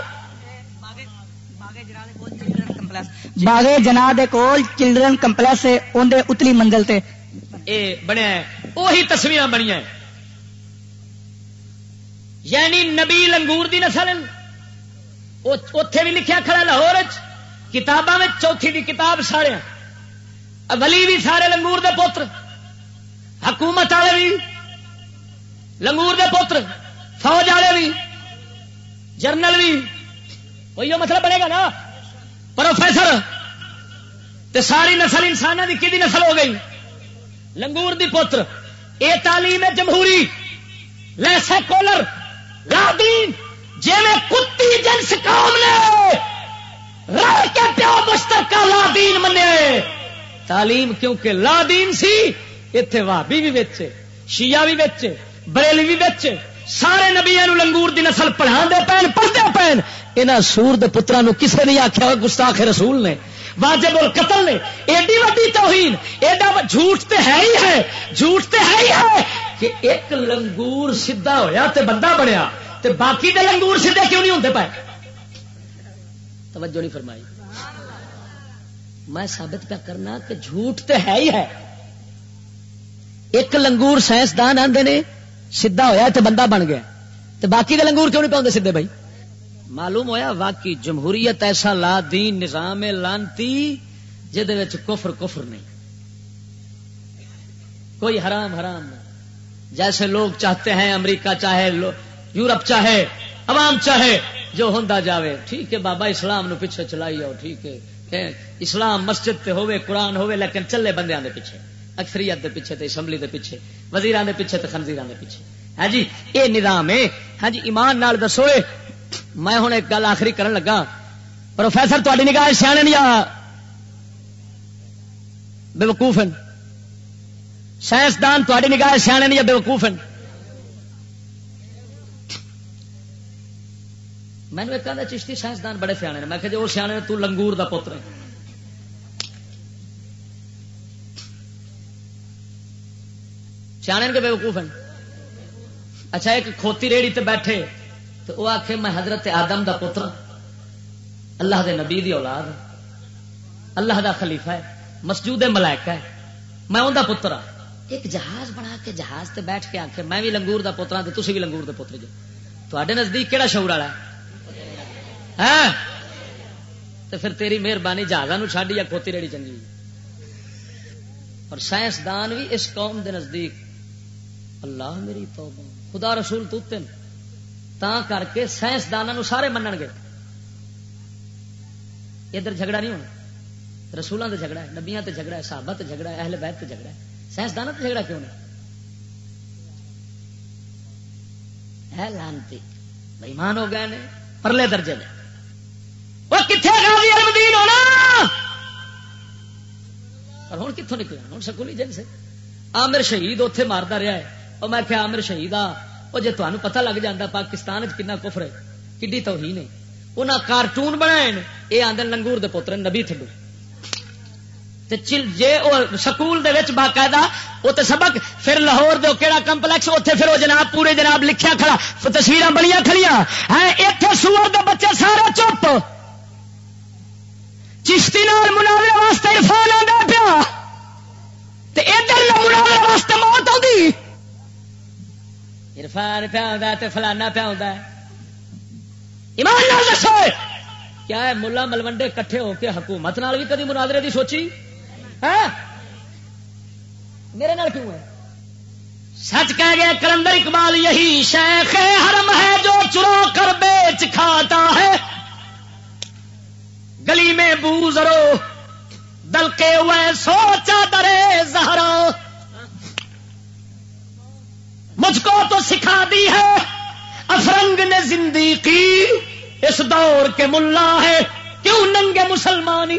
باغے جنا دے کول چلڈرن کمپلیکس اندر اتلی منزل تے۔ اے بنیا وہی تصویر بنیا یعنی نبی لنگور دی نسل اتے بھی لکھیا کھڑا لاہور کتاباں چوتھی دی کتاب سارے ولی بھی سارے لنگور دے پوتر۔ حکومت والے بھی، لنگور دے پوتر۔ فوج والے بھی، جرنل بھی۔ وہی مطلب بنے گا نا۔ پروفیسر، تے ساری نسل انسانوں کی کدی نسل ہو گئی؟ لنگور دی پتر، اے تعلیم جمہوری لے سیکولر لا دین جی میں کتی جنس قوم نے رہ کے پیو مشترکہ لا دین منے تعلیم کیونکہ لا دین سی اتے وابی بھی بچے شیعہ بھی بچے بریلی بھی بچے سارے نبیا لنگور دی نسل پڑھا دے پین پڑھتے پین۔ یہاں سور دے پترا کسے نہیں آخیا گستاخ رسول نے۔ واجب القتل نے۔ ایڈی وڈی توہین۔ ایڈا جھوٹ تے ہے ہی ہے۔ جھوٹ تے ہے ہی ہے کہ ایک لنگور سیدھا ہویا تے بندہ بنیا تے باقی دے لنگور سیدھے کیوں نہیں ہوتے پائے؟ توجہ نہیں فرمائی۔ میں ثابت پہ کرنا کہ جھوٹ تے ہے ہی ہے۔ ایک لنگور سائنسدان آدھے نے سیدھا ہویا تے بندہ بن گیا۔ تے باقی دے لنگور کیوں نہیں پاؤں سیدھے بھائی؟ معلوم ہویا واقعی جمہوریت ایسا لا دین، نظام لانتی جہد کفر کفر نہیں۔ کوئی حرام حرام نہیں۔ جیسے لوگ چاہتے ہیں امریکہ چاہے یورپ چاہے، عوام چاہے، جو ہوں جاوے، ٹھیک ہے بابا، اسلام نو پیچھے چلائی آؤ، ٹھیک ہے۔ اسلام مسجد تے ہوئے قرآن ہوئے لیکن چلے بندے پیچھے۔ اکثریت دے پیچھے تے اسمبلی دے پیچھے وزیران دے پیچھے تے خنزیران دے پیچھے۔ ہاں جی یہ نظام ہے۔ ہاں جی ایمان نال دسو میں ہوں ایک گل آخری کرن لگا۔ پروفیسر تاری نگاہ سیاح یا بے وقوف سائنسدان تاری نگاہ سیاح یا بے وقوف مینو ایک چشتی سائنسدان بڑے سیانے نے۔ میں کہ جی وہ سیانے تو لنگور دا پتر سیانے کے بے وقوف ہیں اچھا ایک کھوتی ریڑی تے بیٹھے۔ تو وہ آخ میں حضرت آدم دا پتر، اللہ دے نبی دی اولاد، اللہ دا خلیفہ ہے، مسجود ملائکہ ہے، میں ان دا پتر ہاں۔ ایک جہاز بنا کے جہاز تے بیٹھ کے آخ میں بھی لنگور دا پتر ہاں تھی بھی لنگور دے پتر جی۔ جو تے نزدیک کہڑا شعور والا ہے؟ ہاں؟ تو پھر تیری مہربانی جہازوں چڈ یا کھوتی ریڑی چنگی۔ اور سائنسدان بھی اس قوم دے نزدیک، اللہ میری توبہ، خدا رسول تو تین تا کر کے سائنسدانوں سارے منن گے ادھر جھگڑا نہیں ہونا رسولوں سے جھگڑا ہے نبیا سے جھگڑا ہے صحابہ سے جھگڑا ہے اہل بیت سے جھگڑا ہے سائنسدانوں سے جھگڑا کیوں نہیں ہے لانتی بےمان ہو گئے پرلے درجے میں وہ کتنے ہونا اور ہوں کتوں نکلا ہوں سکولی جن سے آمر شہید اتے مارتا رہا ہے اور میں کیا آمر شہید آ وہ جی تمہیں پتا لگ جاتا پاکستان کنا کفر ہے کھی توہین ہے انہیں کارٹون بنائے یہ آدھے لنگور دے پوتر نبی تھڈو چل جے جی سکول باقاعدہ وہ تو سبق پھر لاہور دو کہڑا کمپلیکس اتنے پھر وہ جناب پورے جناب لکھیا کھڑا تصویر بڑی کھڑیا ہے اتنے سور دے بچے سارے چپ چشتی نال مناوے واسطے عرفان آدھا پیا ادھر مناوے واسطے موت آتی عرفان پیا ہوں فلانا پیا ہوں ایمان نال دسو۔ کیا ہے ملا ملوڈے کٹھے ہو کے حکومت نال بھی کدی مناظرے دی سوچی؟ ہاں؟ میرے نال کیوں ہے؟ سچ کہہ گیا کلندر اقبال یہی شیخ حرم ہے جو چرو کر بیچ کھاتا ہے۔ گلی میں بوزرو دل کے ہوئے سوچا درے زہرا۔ مجھ کو تو سکھا دی ہے۔ افرنگ نے زندگی اس دور کے ملا ہے۔ کیوں ننگے مسلمانی؟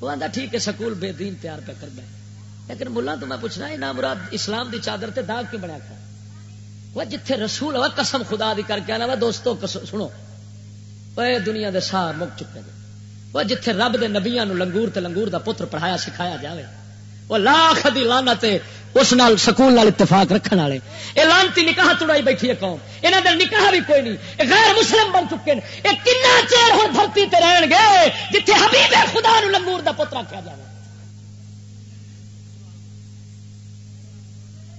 وہ آتا ٹھیک ہے، سکول بے دین تیار پہ کر دیں۔ لیکن ملا تو میں پوچھنا، یہ مراد اسلام دی چادر تے داغ کیوں بنیا کھا وہ جتھے رسول ہوا قسم خدا دی کر کے آنا، وہ دوستو سنو۔ اے دنیا دے سار مک چکے دے وہ جتھے رب دے نبیاں نو لنگور تے لنگور دا پتر پڑھایا، سکھایا جاوے۔ وہ لاکھ دی لانت اس نال سکول نال اتفاق رکھنے والے۔ یہ لانتی نکاح تڑائی بیٹھی ہے قوم۔ یہاں نکاح بھی کوئی نہیں۔ غیر مسلم بن چکے ہیں یہ کنا چیر ہوں دھرتی تے رہن گے جتھے حبیب خدا نو لنگور دا پتر آخیا جائے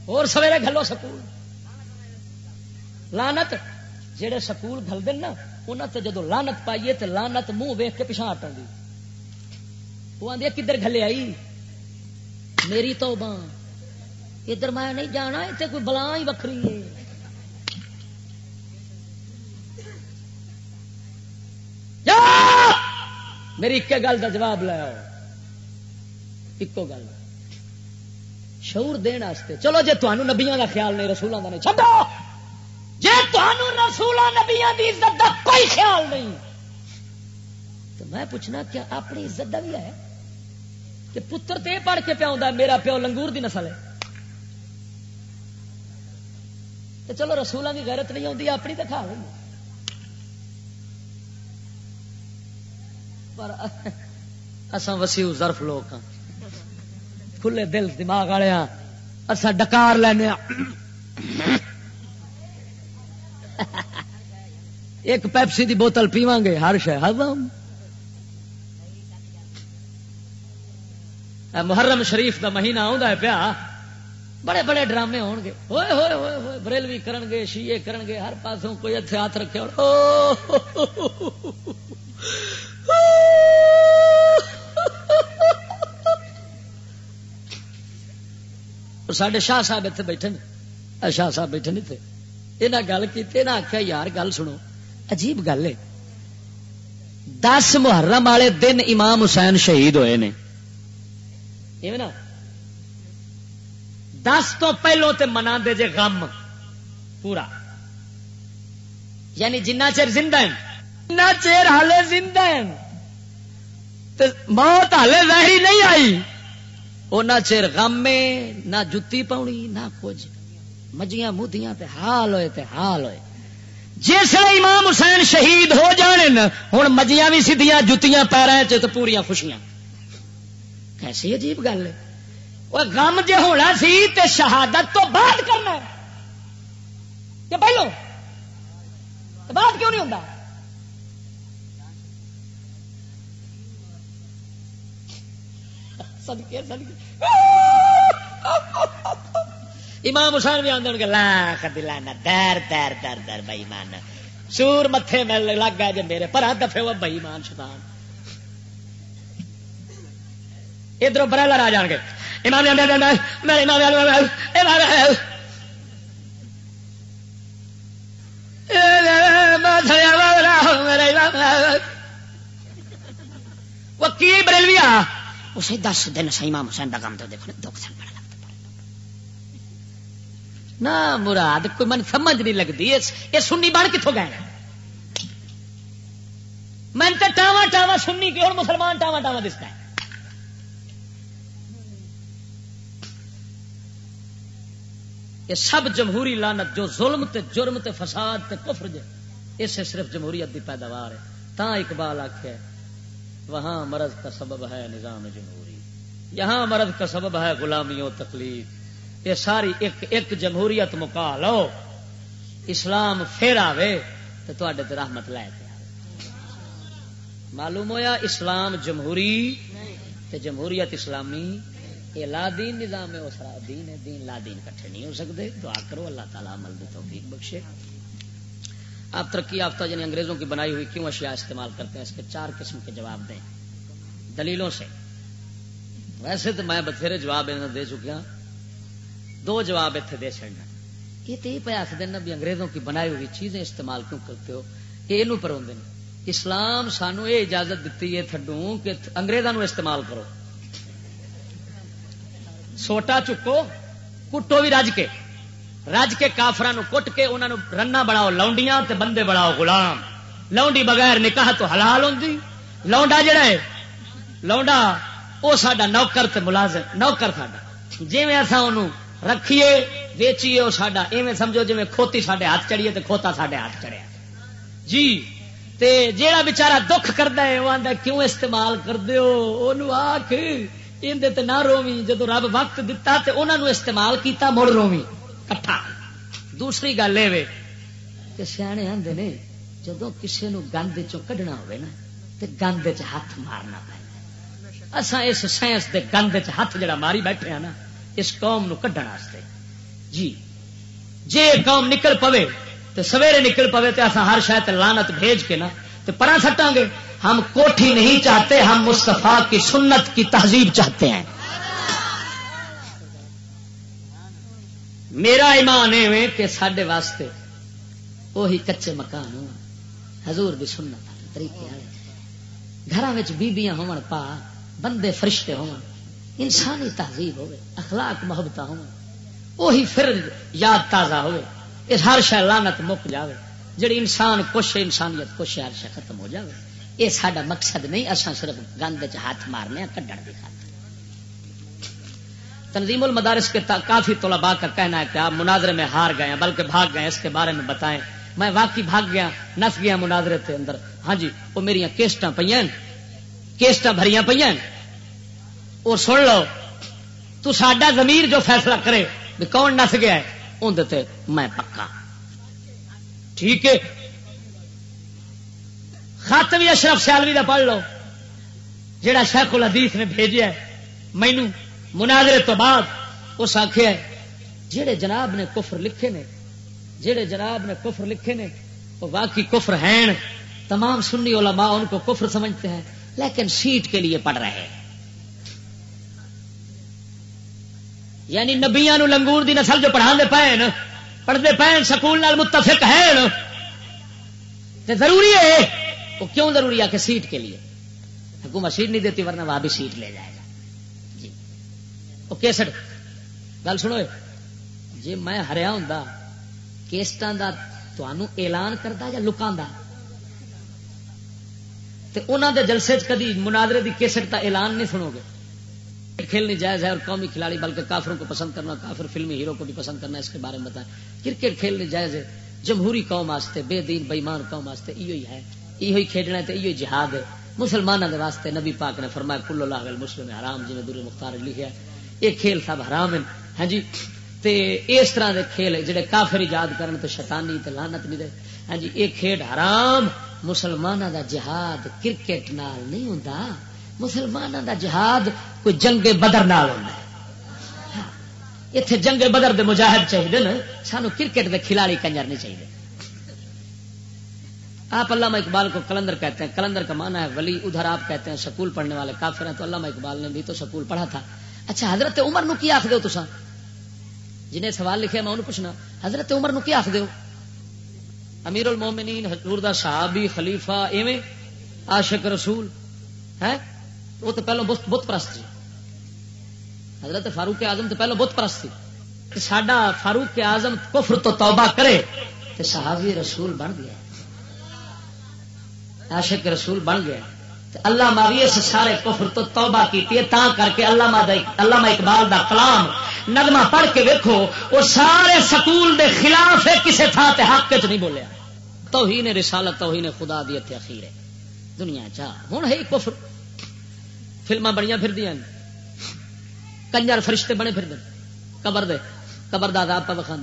اور سویرے گلو سکول۔ لانت جہے سکول گل دن نا انہوں تے جدو لانت پائیے تے لانت منہ ویخ کے پچھا ہٹن دی۔ وہ آدھی کدھر گلے آئی؟ میری تو بان ادھر میں نہیں جانا اتنے کوئی بلا ہی وکری ہے۔ میری ایک گل کا جواب لاؤ ایک گل۔ شعور دن چلو جی تمہوں نبیا کا خیال نہیں رسولوں کا نہیں چڈو جی تمہوں رسولوں کی عزت کا کوئی خیال نہیں، تو میں پوچھنا کیا اپنی عزت کا بھی ہے؟ کہ پتر تے پڑھ کے پیا میرا پیو لنگور دی نسل ہے۔ تو چلو رسولوں کی غیرت نہیں آتی اپنی تو کھا لیں پر اصا وسیع ظرف لوگ ہاں۔ کھلے دل، دماغ والے ہاں۔ اصا ڈکار لینا ہاں۔ ایک پیپسی دی بوتل پیواں گے، ہر شہر محرم شریف دا مہینہ آ پیا۔ بڑے بڑے ڈرامے ہون گے۔ ہوئے ہوئے ہوئے ہوئے، بریلوی کرن گے شیے کرن گے ہر پاسوں کوئی اتنے ہاتھ رکھے سڈے شاہ صاحب اتنے بیٹھے شاہ صاحب بیٹھے نہیں تھے یہ گل کی آخیا یار، گل سنو۔ عجیب گل ہے دس محرم والے دن امام حسین شہید ہوئے نے۔ نا؟ دس تو پہلو تے منا دے جے غم پورا۔ یعنی جنہ چر زندہ جنہ چیر ہالے زندہ موت ہالے ظاہری نہیں آئی۔ نہ چیر غم میں نہ جتی پاؤنی نہ کچھ۔ مجیاں مودیاں تے حال ہوئے تے حال ہوئے۔ جس امام حسین شہید ہو جانے ہوں مجیاں بھی سیدیاں جتیاں پیروں چ پوریا خوشیاں۔ کیسی عجیب گل ہے۔ وہ غم جے ہونا سی تے شہادت تو بعد کرنا کہ پہلو؟ بعد کیوں نہیں ہوتا امام حسین بھی آدھے گے لاکھ دلانا دیر دیر در در بئی مان سور متے مل لگ گیا جی میرے پر دفے وہ بئی مان شتان ادھر برائلر آ جان گے۔ امام وکیل بریلویا اسے دس دن سی امام حسین کا کام تو دیکھو دکھ سن بڑا نہ مراد کوئی من سمجھ نہیں لگتی یہ سنی بن کتوں گئے میں تو ٹاوا ٹاوا سننی کہ اور مسلمان ٹاوا ٹاوا دستا ہے یہ سب جمہوری لانت جو ظلم تے جرم تے فساد تے کفر جے، اسے صرف جمہوریت دی پیداوار ہے۔ تا اقبال آخیا وہاں مرض کا سبب ہے نظام جمہوری۔ یہاں مرض کا سبب ہے غلامی و تکلیف۔ یہ ساری ایک ایک جمہوریت مکا لو۔ اسلام پھر آوے تو تے رحمت لے کے معلوم ہویا اسلام جمہوری تے جمہوریت اسلامی یہ لا دین نظام ہے اسرا دین ہے۔ دین لا دین کٹھے نہیں ہو سکتے۔ دعا کرو، اللہ تعالیٰ عمل دی توفیق بخشے۔ آپ ترقی یافتہ یعنی انگریزوں کی بنائی ہوئی کیوں اشیاء استعمال کرتے ہیں؟ اس کے چار قسم کے جواب دیں۔ دلیلوں سے۔ ویسے تو میں بتھیرے جواب دے چکیا۔ دو جواب اتنے دے چڑنا یہ تو یہ پیاس دینا بھی انگریزوں کی بنائی ہوئی چیزیں استعمال کیوں کرتے ہو؟ یہ پروندے اسلام سانو یہ اجازت دیتی ہے تھڈو کہ انگریزوں استعمال کرو۔ سوٹا چکو کٹو بھی رج کے رج کے کافران کٹ کے انہوں رنا بڑاؤ لونڈیاں تے بندے بڑاؤ غلام لونڈی بغیر نکاح تو حلال ہوں لونڈا جڑا ہے لونڈا وہ سڈا نوکر تے ملازم نوکر ساڈا جی اصا انہوں رکھیے ویچیے وہ ساڈا ایویں سمجھو جی کھوتی سڈے ہاتھ چڑھیے تو کھوتا سڈے ہاتھ چڑھیا جی تے جیڑا بچارا دکھ کرتا ہے وہ آتا کیوں استعمال کر دیو آخ اندر نہ رومی جدو رب وقت دتا تے انہوں نے استعمال کیتا، مڑ رومی کٹھا۔ دوسری گل یہ کہ سیانے آدھے نے جدو کسی نو گند چڈنا ہوئے نا، تے گند چ ہاتھ مارنا پہ اصا اس سائنس دے گند چ ہاتھ جڑا ماری بیٹھے ہیں نا، اس قوم نو کڈن واسطے۔ جی۔ جے قوم نکل پوے تو سویرے نکل پوے تو اصا ہر شاید لانت بھیج کے نا تو پرا سٹاں گے۔ ہم کوٹھی نہیں چاہتے، ہم مستفا کی سنت کی تہذیب چاہتے ہیں۔ میرا ایمان ہے کہ سڈے واسطے وہی کچے مکان ہو حضور بھی سنت طریقے والے گھر بیبیاں ہون پا، بندے فرشتے ہون۔ انسانی تہذیب ہوئے اخلاق محبت ہوئی پھر یاد تازہ ہوئے اس ہر شہ لانت مک جاوے۔ جڑی انسان کچھ انسانیت کچھ ہر شہ ختم ہو جاوے۔ یہ سڈا مقصد نہیں اصا صرف گند چ ہاتھ مارنے کڈن کی خاطر۔ تنظیم المدارس کے کافی طلباء کا کہنا ہے کہ آپ مناظرے میں ہار گئے ہیں، بلکہ بھاگ گئے اس کے بارے میں بتائیں۔ میں واقعی بھاگ گیا، نس گیا مناظرے کے اندر۔ ہاں جی وہ میری کیسٹ پہ کیسٹ بھری پہ اور سن لو، تو ساڈا زمیر جو فیصلہ کرے بھی کون نس گیا ہے اندر میں پکا۔ ٹھیک ہے؟ خط بھی اشرف سیالوی کا پڑھ لو جہا شیخ الحدیث نے بھیجا مینو مناظرے تو بعد اس آخیا جہے جناب نے کفر لکھے نے جہے جناب نے کفر لکھے نے، وہ واقعی کفر ہیں، تمام سنی علماء ان کو کفر سمجھتے ہیں، لیکن سیٹ کے لیے پڑھ رہے ہیں۔ یعنی نبیا لنگور دی نسل جو پڑھا پے پڑھتے پے سکول متفق ہے ضروری ہے وہ کیوں ضروری ہے کہ سیٹ کے لیے؟ حکومت سیٹ نہیں دیتی ورنہ وہاں بھی سیٹ لے جائے گا۔ جی۔ وہ کیسٹ گل سنو۔ جی میں ہریا ہوں کیسٹان کا اعلان کرتا یا لکا انہوں دے جلسے کدی مناظرے دی کیسٹ کا اعلان نہیں سنو گے؟ کھیلنی جائز ہے اور قومی کھلاڑی، بلکہ کافروں کو پسند کرنا، کافر فلمی ہیرو کو بھی پسند کرنا، اس کے بارے میں بتائیں۔ کرکٹ کھیلنی جائز ہے۔ جمہوری قوم واسطے، بے دین بےمان قوم واسطے یہ ہے۔ یہ کھیلنا ہے یہ جہاد ہے۔ مسلمانوں کے واسطے نبی پاک نے فرمایا، کل اللہ مسلم حرام جی دور مختار لکھا یہ کھیل سب حرام ہیں۔ ہاں جی؟ تے اس طرح دے کھیل جڑے کافر ایجاد کرن تو شیطانی تے لعنت نہیں دے۔ ہاں جی؟ یہ کھیل حرام۔ مسلمانوں دا جہاد کرکٹ نال نہیں ہوندا۔ مسلمانوں دا جہاد کوئی جنگ بدر نال ہوندا اتنے ہاں۔ جنگ بدر دے مجاہد چاہیے نا، سانو کرکٹ دے کھلاڑی کنجر نہیں چاہیے آپ علامہ اقبال کو کلندر کہتے ہیں، کلندر کا مانا ہے ولی، ادھر آپ کہتے ہیں سکول پڑھنے والے کافر ہیں، تو علامہ اقبال نے بھی تو سکول پڑھا تھا۔ اچھا حضرت عمر نو کی آخ دو تسا جنہیں سوال لکھے میں انہوں پوچھنا، حضرت عمر نو کی آخ دو امیر المومنین، حضور دا صحابی، خلیفہ، ایویں عاشق رسول ہے وہ تو پہلو بت پرست جی حضرت فاروق اعظم تو پہلو بت پرست تھی۔ سڈا فاروق اعظم کفر تو توبہ کرے تو صحابی رسول بن گیا۔ عاشق رسول بن گیا اللہ ماوی اس سارے کفر تو توبہ کی تا کر کے اللہ اقبال دا کلام نگما پڑھ کے ویکو وہ سارے سکول دے خلاف ہے کسی تھان تے حق چ نہیں بولیا۔ تو ہی نے رسالت تو ہی نے خدا دی اتنے اخیر ہے۔ دنیا چاہ ہوں ہے کفر۔ فلما بڑی پھر دیا کنجر فرشتے بنے پھر دے قبر دے قبر دا عذاب پہ وکھا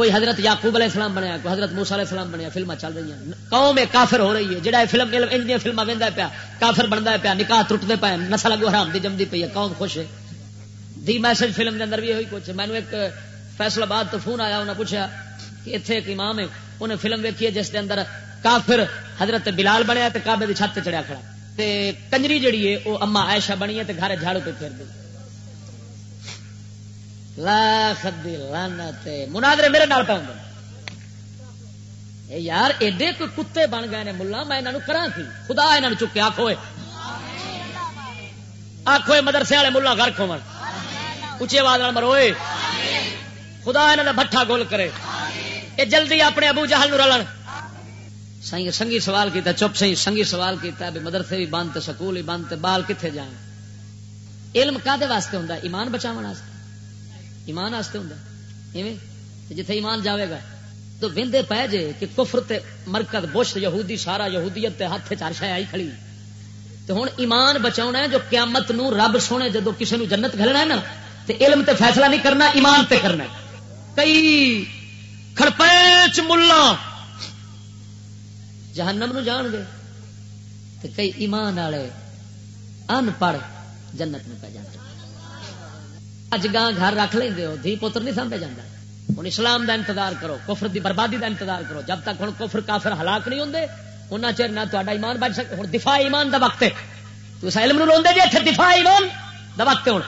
کوئی حضرت یعقوب علیہ السلام بنیا، کوئی حضرت موسا علیہ السلام بنیا فلما چل رہی ہیں۔ قوم کافر ہو رہی ہے جہاں فلم ان فلما وہدا پیا، کافر بنتا پیا، نکاح ٹوٹتے پے نسل اگو حرام دی جمدی پی ہے، قوم خوش ہے۔ دی میسج فلم کے اندر بھی ہوئی کچھ۔ مینو ایک فیصلہ باد تو فون آیا انہیں پوچھا کہ اتنے ایک امام ہے انہیں فلم ویکھی ہے جس کے اندر کافر حضرت بلال بنیا تو کابے کی چھت چڑیا کھڑا۔ تے کنجری جڑی ہے وہ اما ایشا بنی ہے گھر جھاڑو پہ پھر دی۔ لاکھ دی لانت مناظرے میرے نال پہ ہوں۔ یار، ایڈے کوئی کتے بن گئے نے ملا، میں انہوں کرا کی؟ خدا یہاں چکے آخو آخو مدرسے والے ملا گھر کھو اچھی آواز مروئے خدا یہاں کا بٹھا گول کرے۔ یہ جلدی اپنے ابو جہل رلن۔ سنگی سوال کیتا، چپ سی سنگی سوال کیتا، بھی مدرسے بھی بند سکول ہی بند بال کتنے جان؟ علم کدے واسطے ہوں ایمان بچاؤ ایمان واسطے ہوں جتھے ایمان جاوے گا۔ تو وندے پہ جے کہ کفر تے مرکز، بش، یہودی، سارا یہودیت تے ہاتھ چار آئی کھڑی۔ تو ہوں ایمان بچاؤنا ہے جو قیامت نو رب سونے جدو کسی نو جنت گھلنا ہے نا، تے علم تے فیصلہ نہیں کرنا، ایمان تے کرنا ہے۔ کئی کھڑپیچ ملا۔ جہنم نو جان گے تے کئی ایمان والے ان پڑھ جنت میں پہ جاتے اج گاں گھر رکھ لیں ہو، دھی پتر نہیں سامنے جانا ہوں اسلام دا انتظار کرو، کفر دی بربادی دا انتظار کرو۔ جب تک ہوں کفر کافر ہلاک نہیں ہوں ان چر نہ تا ایمان بچ سکے ہوں دفاع ایمان دا وقت ہے۔ تو اس علم نو جی اتنے دفاع ایمان دا وقت ہوں